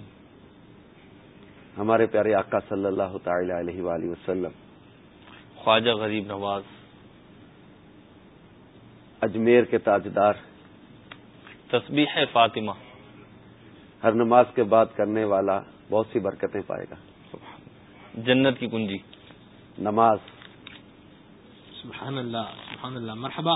ہمارے پیارے آقا صلی اللہ تعالی علیہ وآلہ وسلم خواجہ غریب نواز اجمیر کے تاجدار تسبیح فاطمہ ہر نماز کے بعد کرنے والا بہت سی برکتیں پائے گا۔ جنت کی کنجی۔ نماز۔ سبحان اللہ سبحان اللہ مرحبا۔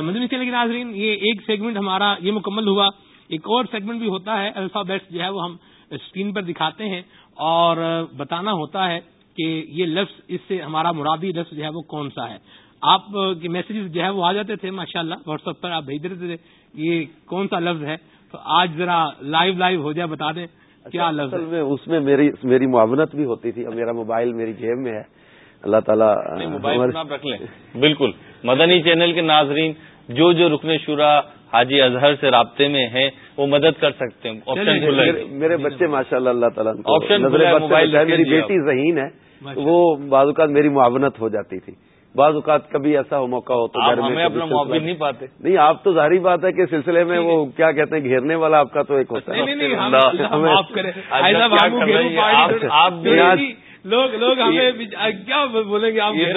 مدنی چینل کے ناظرین یہ ایک سیگمنٹ ہمارا یہ مکمل ہوا۔ ایک اور سیگمنٹ بھی ہوتا ہے الفابیٹس جو ہے وہ ہم اسکرین پر دکھاتے ہیں اور بتانا ہوتا ہے کہ یہ لفظ اس سے ہمارا مرادی لفظ جو ہے وہ کون سا ہے۔ آپ کے میسیجز جو ہے وہ آ جاتے تھے ماشاء اللہ واٹس ایپ پر آپ بھیج دیتے تھے یہ کون سا لفظ ہے۔ تو آج ذرا لائیو لائیو ہو جائے بتا دیں کیا اچھا، لفظ اصل ہے میں اس میں میری میری معاونت بھی ہوتی تھی میرا موبائل میری جیب میں ہے۔ اللہ تعالیٰ موبائل رکھ لیں۔ بالکل۔ مدنی چینل کے ناظرین جو جو رکن شورا حاجی اظہر سے رابطے میں ہیں وہ مدد کر سکتے ہیں۔ آپشن کھلا ہے میرے بچے ماشاء اللہ اللہ تعالیٰ آپشن ہے، موبائل میری بیٹی ذہین ہے۔ وہ بعض اوقات میری معاونت ہو جاتی تھی۔ بعض اوقات کبھی ایسا ہو موقع ہو تو آپ گھر میں ہمیں اپنا معاون نہیں پاتے۔ نہیں آپ تو ظاہری بات ہے کہ سلسلے میں وہ کیا کہتے ہیں گھیرنے والا آپ کا تو ایک ہوتا ہے۔ لوگ لوگ ہمیں کیا بولیں گے؟ آپ یہ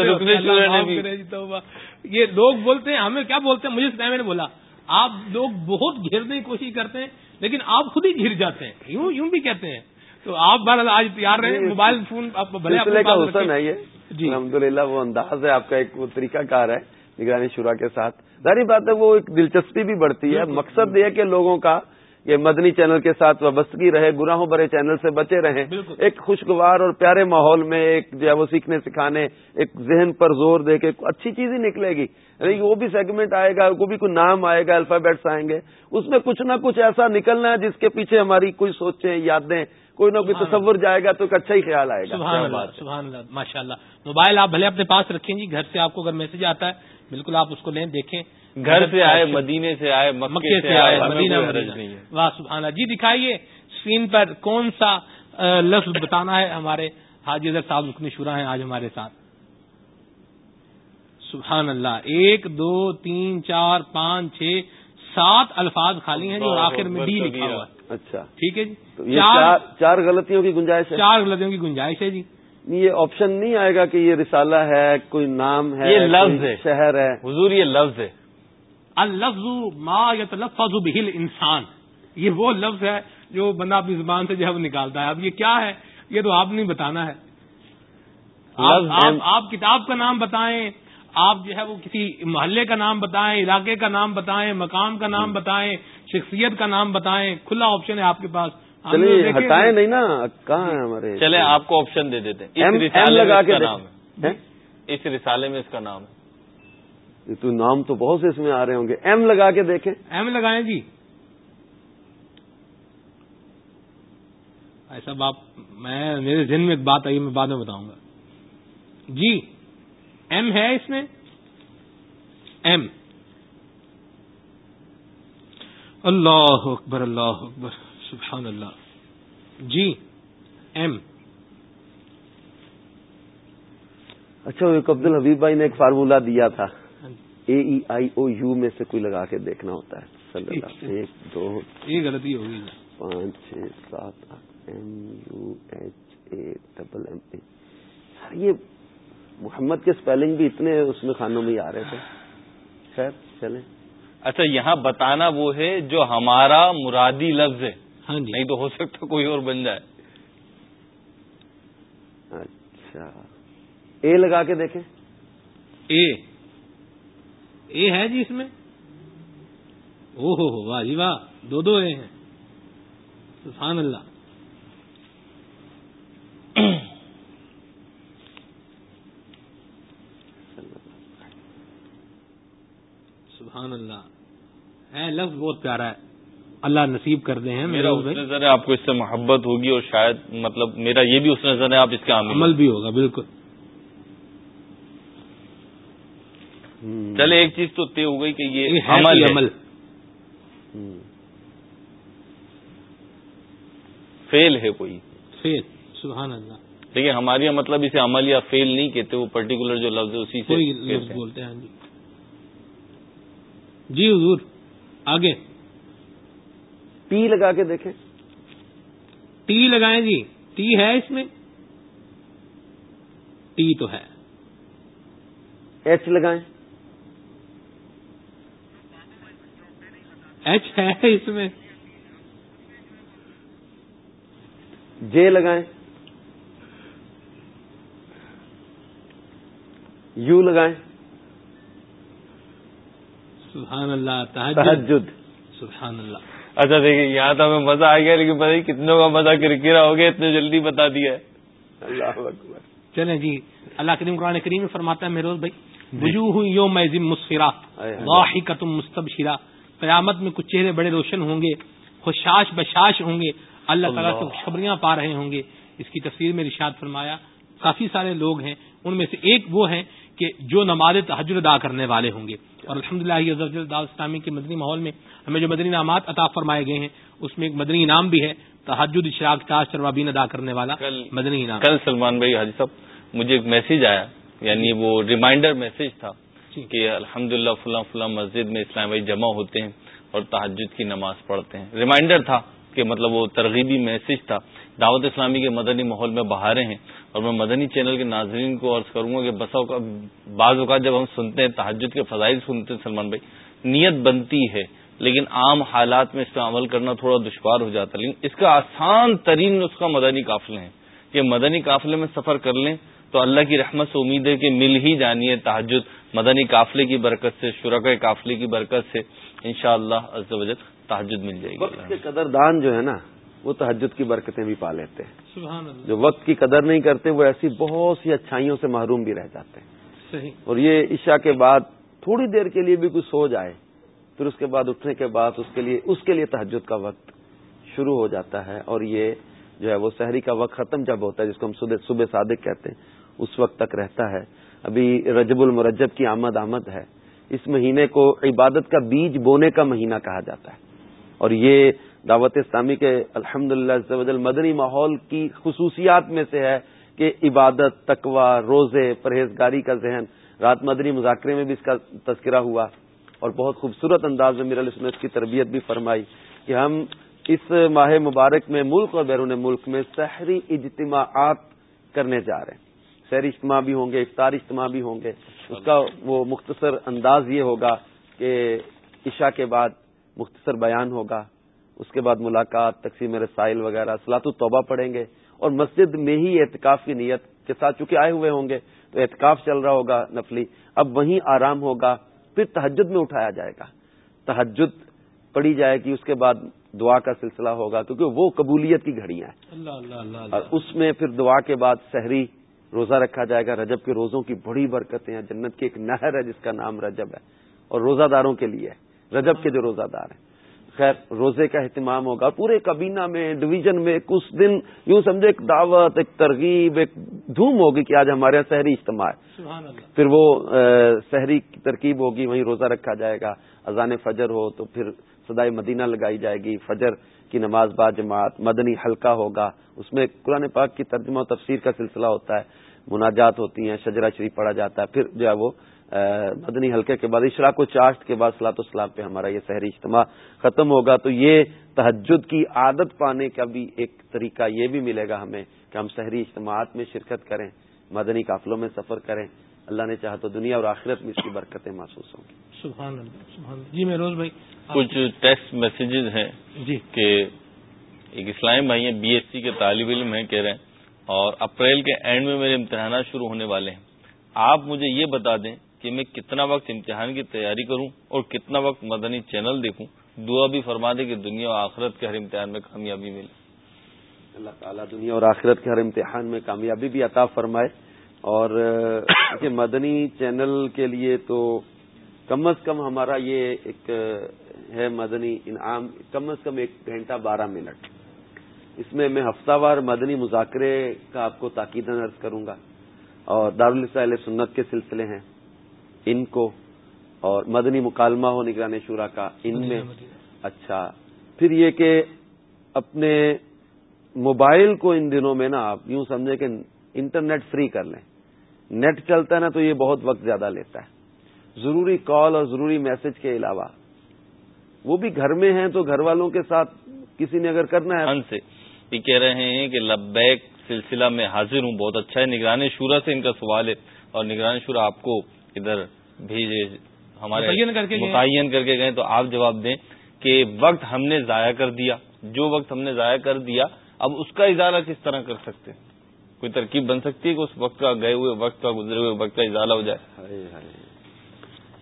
جی، توبہ۔ یہ لوگ بولتے ہیں ہمیں کیا بولتے ہیں؟ مجھے نے بولا۔ آپ لوگ بہت گھیرنے کی کوشش کرتے ہیں لیکن آپ خود ہی گھر جاتے ہیں۔ یوں یوں بھی کہتے ہیں۔ تو آپ بہرحال آج تیار رہے موبائل فون آپ بھلے کا حسن۔ ہے یہ۔ جی۔ الحمد وہ انداز ہے آپ کا ایک وہ طریقہ کار ہے نگرانی شورا کے ساتھ۔ ظاہری بات ہے وہ ایک دلچسپی بھی بڑھتی ہے۔ مقصد یہ ہے کہ لوگوں کا یہ مدنی چینل کے ساتھ وابستگی رہے گناہوں برے چینل سے بچے رہیں۔ ایک خوشگوار اور پیارے ماحول میں ایک جو ہے وہ سیکھنے سکھانے ایک ذہن پر زور دے کے اچھی چیز ہی نکلے گی۔ یعنی وہ بھی سیگمنٹ آئے گا وہ بھی کوئی نام آئے گا الفابیٹس آئیں گے۔ اس میں کچھ نہ کچھ ایسا نکلنا ہے جس کے پیچھے ہماری کوئی سوچیں یادیں کوئی نہ کوئی تصور جائے گا تو ایک اچھا ہی خیال آئے گا۔ سبحان اللہ سبحان اللہ ماشاء اللہ موبائل آپ بھلے اپنے پاس رکھیں جی گھر سے آپ کو اگر میسج آتا ہے بالکل آپ اس کو لیں دیکھیں۔ گھر سے آئے مدینے سے آئے مکے سے آئے مدینہ واہ سبحان اللہ۔ جی دکھائیے اسکرین پر کون سا لفظ بتانا ہے ہمارے حاجی اظہر صاحب رکن شورا ہیں آج ہمارے ساتھ۔ سبحان اللہ۔ ایک دو تین چار پانچ چھ سات الفاظ خالی ہیں جو آخر میں ڈی لکھا ہوا ہے۔ اچھا۔ ٹھیک ہے جی؟ چار غلطیوں کی گنجائش ہے۔ چار غلطیوں کی گنجائش ہے جی۔ یہ آپشن نہیں آئے گا کہ یہ رسالہ ہے کوئی نام ہے یہ لفظ ہے۔ شہر ہے۔ حضور یہ لفظ ہے۔ اللفظ ما یتلفظ به الانسان. یہ وہ لفظ ہے جو بندہ اپنی زبان سے جو ہے وہ نکالتا ہے. اب یہ کیا ہے؟ یہ تو آپ نہیں بتانا ہے. آپ, کتاب کا نام بتائیں آپ جو ہے وہ کسی محلے کا نام بتائیں علاقے کا نام بتائیں مقام کا نام بتائیں شخصیت کا نام بتائیں کھلا آپشن ہے آپ کے پاس. دیکھیں- ہٹائیں نہیں نا؟ کہاں ہے ہمارے چلے آپ کو آپشن دے دیتے اس رسالے میں اس کا نام ہے؟ اس رسالے میں اس کا نام ہے۔ تو نام تو بہت سے اس میں آ رہے ہوں گے۔ ایم لگا کے دیکھیں۔ ایم لگائیں جی۔ ایسا باپ میں میرے ذہن میں ایک بات آئی میں بعد میں بتاؤں گا۔ جی ایم ہے اس میں۔ ایم اللہ اکبر اللہ اکبر سبحان اللہ۔ جی ایم اچھا ایک عبد الحبیب بھائی نے ایک فارمولہ دیا تھا۔ اے ای آئی او یو میں سے کوئی لگا کے دیکھنا ہوتا ہے۔ صلی اللہ ایک دو یہ غلطی ہوگی پانچ چھ سات آٹھ M U H A double M A. یار یہ محمد کے اسپیلنگ بھی اتنے اس میں خانوں میں ہی آ رہے تھے۔ خیر چلیں۔ اچھا یہاں بتانا وہ ہے جو ہمارا مرادی لفظ ہے۔ ہاں جی۔ نہیں تو ہو سکتا کوئی اور بن جائے۔ اچھا۔ اے لگا کے دیکھیں۔ اے۔ اے ہے جی اس میں؟ او ہو ہو واہ جی واہ دو دو اے ہیں۔ سبحان اللہ۔ سبحان اللہ۔ ہے لفظ بہت پیارا ہے۔ اللہ نصیب کر دے ہیں میرا اس نظر آپ کو اس سے محبت ہوگی اور شاید مطلب میرا یہ بھی اس نظر ہے آپ اس کا عمل بھی ہوگا بالکل۔ چلے ایک چیز تو طے ہو گئی کہ یہ عمل عمل۔ فیل ہے کوئی۔ فیل سبحان اللہ۔ دیکھیے ہمارے یہاں مطلب اسے عمل یا فیل نہیں کہتے وہ پرٹیکولر جو لفظ ہے اسی سے بولتے ہیں جی۔ جی حضور آگے۔ ٹی لگا کے دیکھیں۔ ٹی لگائیں جی۔ ٹی ہے اس میں۔ ٹی تو ہے۔ ایچ لگائیں۔ ایچ ہے اس میں۔ جے لگائیں۔ یو لگائیں۔ سبحان اللہ تحجد سبحان اللہ۔ اچھا دیکھیے یہاں تو ہمیں مزہ آ گیا لیکن پتہ کتنوں کا مزہ کرکرا ہو گیا اتنے جلدی بتا دیا ہے۔ اللہ چلیں جی اللہ کریم قرآن کریم میں فرماتا ہے میروز بھائی بجو ہوں یو میزم مسفرا واحی کا تم مستب شرا قیامت میں کچھ چہرے بڑے روشن ہوں گے خوشاش بشاش ہوں گے اللہ تعالیٰ سے خبریاں پا رہے ہوں گے۔ اس کی تفسیر میں رشاد فرمایا کافی سارے لوگ ہیں ان میں سے ایک وہ ہیں کہ جو نماز تحجر ادا کرنے والے ہوں گے۔ اور الحمد للہ اسلامی کے مدنی ماحول میں ہمیں جو مدنی انعامات عطا فرمائے گئے ہیں اس میں ایک مدنی انعام بھی ہے تحجد اشراق چار چروابین ادا کرنے والا مدنی انعام۔ کل سلمان بھائی حاجی صاحب مجھے ایک میسج آیا یعنی وہ ریمائنڈر میسج تھا۔ کہ الحمد للہ فلاں فلاں مسجد میں اسلام بھائی جمع ہوتے ہیں اور تحجد کی نماز پڑھتے ہیں۔ ریمائنڈر تھا کہ مطلب وہ ترغیبی میسج تھا۔ دعوت اسلامی کے مدنی ماحول میں بہارے ہیں اور میں مدنی چینل کے ناظرین کو عرض کروں گا کہ بسا بعض اوقات جب ہم سنتے ہیں تحجد کے فضائل سنتے ہیں سلمان بھائی، نیت بنتی ہے، لیکن عام حالات میں اس کا عمل کرنا تھوڑا دشوار ہو جاتا ہے۔ لیکن اس کا آسان ترین نسخہ مدنی قافلے ہیں کہ مدنی قافلے میں سفر کر لیں تو اللہ کی رحمت سے امید ہے کہ مل ہی جانی ہے تحجد مدنی قافلے کی برکت سے شرکۂ قافلے کی برکت سے انشاءاللہ شاء اللہ تحجد مل جائے گی۔ قدر دان جو ہے نا وہ تحجد کی برکتیں بھی پا لیتے ہیں۔ جو وقت کی قدر نہیں کرتے وہ ایسی بہت سی اچھائیوں سے محروم بھی رہ جاتے ہیں۔ صحیح۔ اور یہ عشاء کے بعد تھوڑی دیر کے لیے بھی کچھ سو جائے پھر اس کے بعد اٹھنے کے بعد اس کے لیے اس کے لیے تحجد کا وقت شروع ہو جاتا ہے۔ اور یہ جو ہے وہ شہری کا وقت ختم جب ہوتا ہے جس کو ہم صبح صادق کہتے ہیں اس وقت تک رہتا ہے۔ ابھی رجب المرجب کی آمد آمد ہے۔ اس مہینے کو عبادت کا بیج بونے کا مہینہ کہا جاتا ہے۔ اور یہ دعوت اسلامی کے الحمد للہ مدنی ماحول کی خصوصیات میں سے ہے کہ عبادت تقوا روزے، پرہیزگاری کا ذہن، رات مدنی مذاکرے میں بھی اس کا تذکرہ ہوا۔ اور بہت خوبصورت انداز میں میرا اس کی تربیت بھی فرمائی کہ ہم اس ماہ مبارک میں ملک اور بیرون ملک میں شہری اجتماعات کرنے جا رہے ہیں۔ شہری اجتماع بھی ہوں گے افطار اجتماع بھی ہوں گے۔ اس کا وہ مختصر انداز یہ ہوگا کہ عشاء کے بعد مختصر بیان ہوگا۔ اس کے بعد ملاقات تقسیم رسائل وغیرہ سلاط الطبہ پڑھیں گے۔ اور مسجد میں ہی اعتکاف کی نیت کے ساتھ چونکہ آئے ہوئے ہوں گے تو اعتکاف چل رہا ہوگا نفلی۔ اب وہیں آرام ہوگا پھر تحجد میں اٹھایا جائے گا۔ تحجد پڑی جائے گی اس کے بعد دعا کا سلسلہ ہوگا کیونکہ وہ قبولیت کی گھڑیاں ہیں۔ اور اس میں پھر دعا کے بعد سحری روزہ رکھا جائے گا رجب کے روزوں کی بڑی برکتیں ہیں۔ جنت کی ایک نہر ہے جس کا نام رجب ہے۔ اور روزہ داروں کے لیے رجب کے جو روزہ دار ہیں۔ خیر روزے کا اہتمام ہوگا۔ پورے کابینہ میں ڈویژن میں کچھ دن یوں سمجھے ایک دعوت ایک ترغیب ایک دھوم ہوگی کہ آج ہمارے یہاں شہری اجتماع ہے۔ پھر وہ شہری کی ترکیب ہوگی وہیں روزہ رکھا جائے گا۔ اذان فجر ہو تو پھر سدائی مدینہ لگائی جائے گی۔ فجر کی نماز با جماعت مدنی حلقہ ہوگا۔ اس میں قرآن پاک کی ترجمہ و تفسیر کا سلسلہ ہوتا ہے۔ مناجات ہوتی ہیں شجرا شریف پڑھا جاتا ہے پھر جو ہے وہ مدنی حلقے کے بعد اشراق و چاشت کے بعد سلاط اسلام پہ ہمارا یہ شہری اجتماع ختم ہوگا۔ تو یہ تحجد کی عادت پانے کا بھی ایک طریقہ یہ بھی ملے گا ہمیں کہ ہم شہری اجتماعات میں شرکت کریں مدنی قافلوں میں سفر کریں۔ اللہ نے چاہا تو دنیا اور آخرت میں اس کی برکتیں محسوس ہوں گی۔ سبحان سبحان اللہ۔ جی روز بھائی کچھ ٹیکسٹ میسیجز ہیں جی۔ کہ ایک اسلام بھائی ہیں بی ایس سی کے طالب علم ہیں کہہ رہے ہیں اور اپریل کے اینڈ میں میرے امتحانات شروع ہونے والے ہیں۔ آپ مجھے یہ بتا دیں کہ میں کتنا وقت امتحان کی تیاری کروں اور کتنا وقت مدنی چینل دیکھوں۔ دعا بھی فرما دے کہ دنیا اور آخرت کے ہر امتحان میں کامیابی ملے۔ اللہ تعالیٰ دنیا اور آخرت کے ہر امتحان میں کامیابی بھی عطا فرمائے۔ اور مدنی چینل کے لیے تو کم از کم ہمارا یہ ایک ہے مدنی انعام، کم از کم ایک گھنٹہ بارہ منٹ۔ اس میں میں ہفتہ وار مدنی مذاکرے کا آپ کو تاکید عرض کروں گا اور دارالص سنت کے سلسلے ہیں ان کو اور مدنی مکالمہ ہو نگران شورا کا ان میں اچھا۔ پھر یہ کہ اپنے موبائل کو ان دنوں میں نا آپ یوں سمجھیں کہ انٹرنیٹ فری کر لیں۔ نیٹ چلتا ہے نا تو یہ بہت وقت زیادہ لیتا ہے۔ ضروری کال اور ضروری میسج کے علاوہ وہ بھی گھر میں ہیں تو گھر والوں کے ساتھ کسی نے اگر کرنا ہے۔ یہ کہہ رہے ہیں کہ لبیک سلسلہ میں حاضر ہوں بہت اچھا ہے۔ نگرانی شورا سے ان کا سوال ہے اور نگرانی شورا آپ کو ادھر بھیجے ہمارے متعین کر کے گئے۔ تو آپ جواب دیں کہ وقت ہم نے ضائع کر دیا۔ جو وقت ہم نے ضائع کر دیا اب اس کا اضالہ کس طرح کر سکتے ہیں؟ کوئی ترکیب بن سکتی ہے کہ اس وقت کا گئے ہوئے وقت کا گزرے ہوئے وقت کا اضالہ ہو جائے؟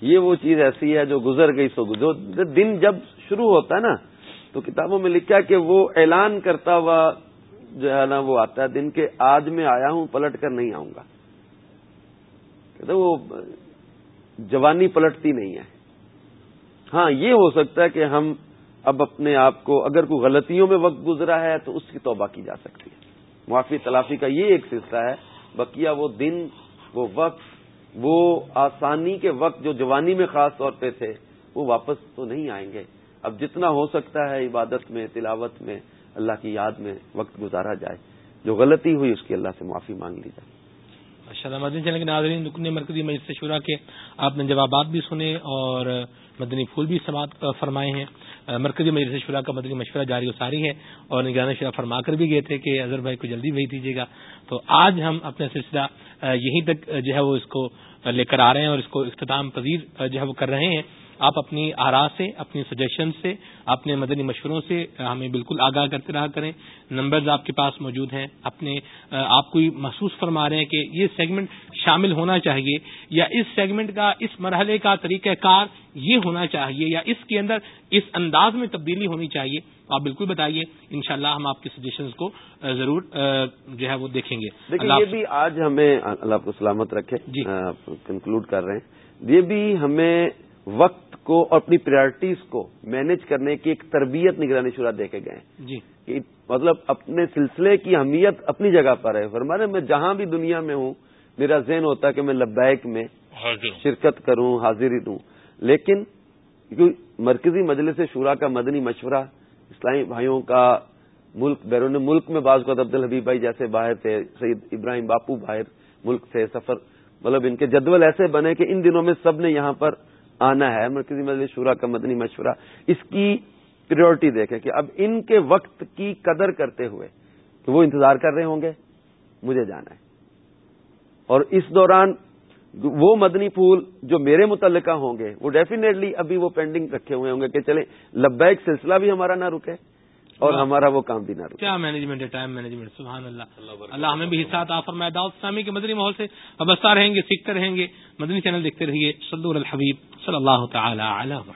یہ وہ چیز ایسی ہے جو گزر گئی سو جو دن جب شروع ہوتا ہے نا تو کتابوں میں لکھا کہ وہ اعلان کرتا ہوا جو ہے نا وہ آتا ہے، دن کے آج میں آیا ہوں، پلٹ کر نہیں آؤں گا۔ کہتے وہ جوانی پلٹتی نہیں ہے۔ ہاں یہ ہو سکتا ہے کہ ہم اب اپنے آپ کو اگر کوئی غلطیوں میں وقت گزرا ہے تو اس کی توبہ کی جا سکتی ہے۔ معافی، تلافی کا یہ ایک سلسلہ ہے۔ بقیہ وہ دن، وہ وقت، وہ آسانی کے وقت جو جوانی میں خاص طور پہ تھے، وہ واپس تو نہیں آئیں گے۔ اب جتنا ہو سکتا ہے عبادت میں، تلاوت میں، اللہ کی یاد میں وقت گزارا جائے۔ جو غلطی ہوئی اس کی اللہ سے معافی مانگ لی جائے۔ مدنی چینل کے ناظرین، رکن مرکزی مجلس شورا کے آپ نے جوابات بھی سنے اور مدنی پھول بھی سماعت فرمائے ہیں۔ مرکزی مجلس شورا کا مدنی مشورہ جاری و ساری ہے اور نگران شورا فرما کر بھی گئے تھے کہ اظہر بھائی کو جلدی بھیج دیجیے گا۔ تو آج ہم اپنا سلسلہ، یہیں تک جو ہے وہ اس کو لے کر آ رہے ہیں اور اس کو اختتام پذیر جو ہے وہ کر رہے ہیں۔ آپ اپنی آرا سے اپنی سجیشن سے اپنے مدنی مشوروں سے ہمیں بالکل آگاہ کرتے رہا کریں۔ نمبرز آپ کے پاس موجود ہیں۔ اپنے آپ کو محسوس فرما رہے ہیں کہ یہ سیگمنٹ شامل ہونا چاہیے یا اس سیگمنٹ کا اس مرحلے کا طریقہ کار یہ ہونا چاہیے یا اس کے اندر اس انداز میں تبدیلی ہونی چاہیے آپ بالکل بتائیے۔ انشاءاللہ ہم آپ کے سجیشنز کو ضرور جو ہے وہ دیکھیں گے۔ یہ بھی آج ہمیں اللہ کو سلامت رکھے۔ جی۔ کنکلوڈ کر رہے ہیں۔ یہ بھی ہمیں وقت کو اور اپنی پریورٹیز کو مینج کرنے کی ایک تربیت نگرانی شورا دے کے گئے جی۔ کہ مطلب اپنے سلسلے کی اہمیت اپنی جگہ پر ہے۔ فرمانے میں جہاں بھی دنیا میں ہوں میرا ذہن ہوتا ہے کہ میں لبیک میں شرکت کروں حاضری دوں۔ لیکن مرکزی مجلس شورا کا مدنی مشورہ اسلامی بھائیوں کا ملک بیرون ملک میں بعض کو عبد الحبیب بھائی جیسے باہر تھے سعید ابراہیم باپو باہر ملک سے سفر مطلب ان کے جدول ایسے بنے کہ ان دنوں میں سب نے یہاں پر آنا ہے مرکزی مجلس شورا کا مدنی مشورہ۔ اس کی پریورٹی دیکھیں کہ اب ان کے وقت کی قدر کرتے ہوئے کہ وہ انتظار کر رہے ہوں گے، مجھے جانا ہے۔ اور اس دوران وہ مدنی پھول جو میرے متعلقہ ہوں گے، وہ ڈیفینیٹلی ابھی وہ پینڈنگ رکھے ہوئے ہوں گے کہ چلے لبیک سلسلہ بھی ہمارا نہ رکے۔ اور ہمارا وہ کام بھی نہ رکے۔ کیا مینجمنٹ ہے؟ ٹائم مینجمنٹ سبحان اللہ۔ اللہ ہمیں بھی حصہ آفر داؤد اسلامی کے مدنی ماحول سے وابستہ رہیں گے سیکھتے رہیں گے۔ مدنی چینل دیکھتے رہیے۔ صدور الحبیب صلی اللہ تعالی علیہ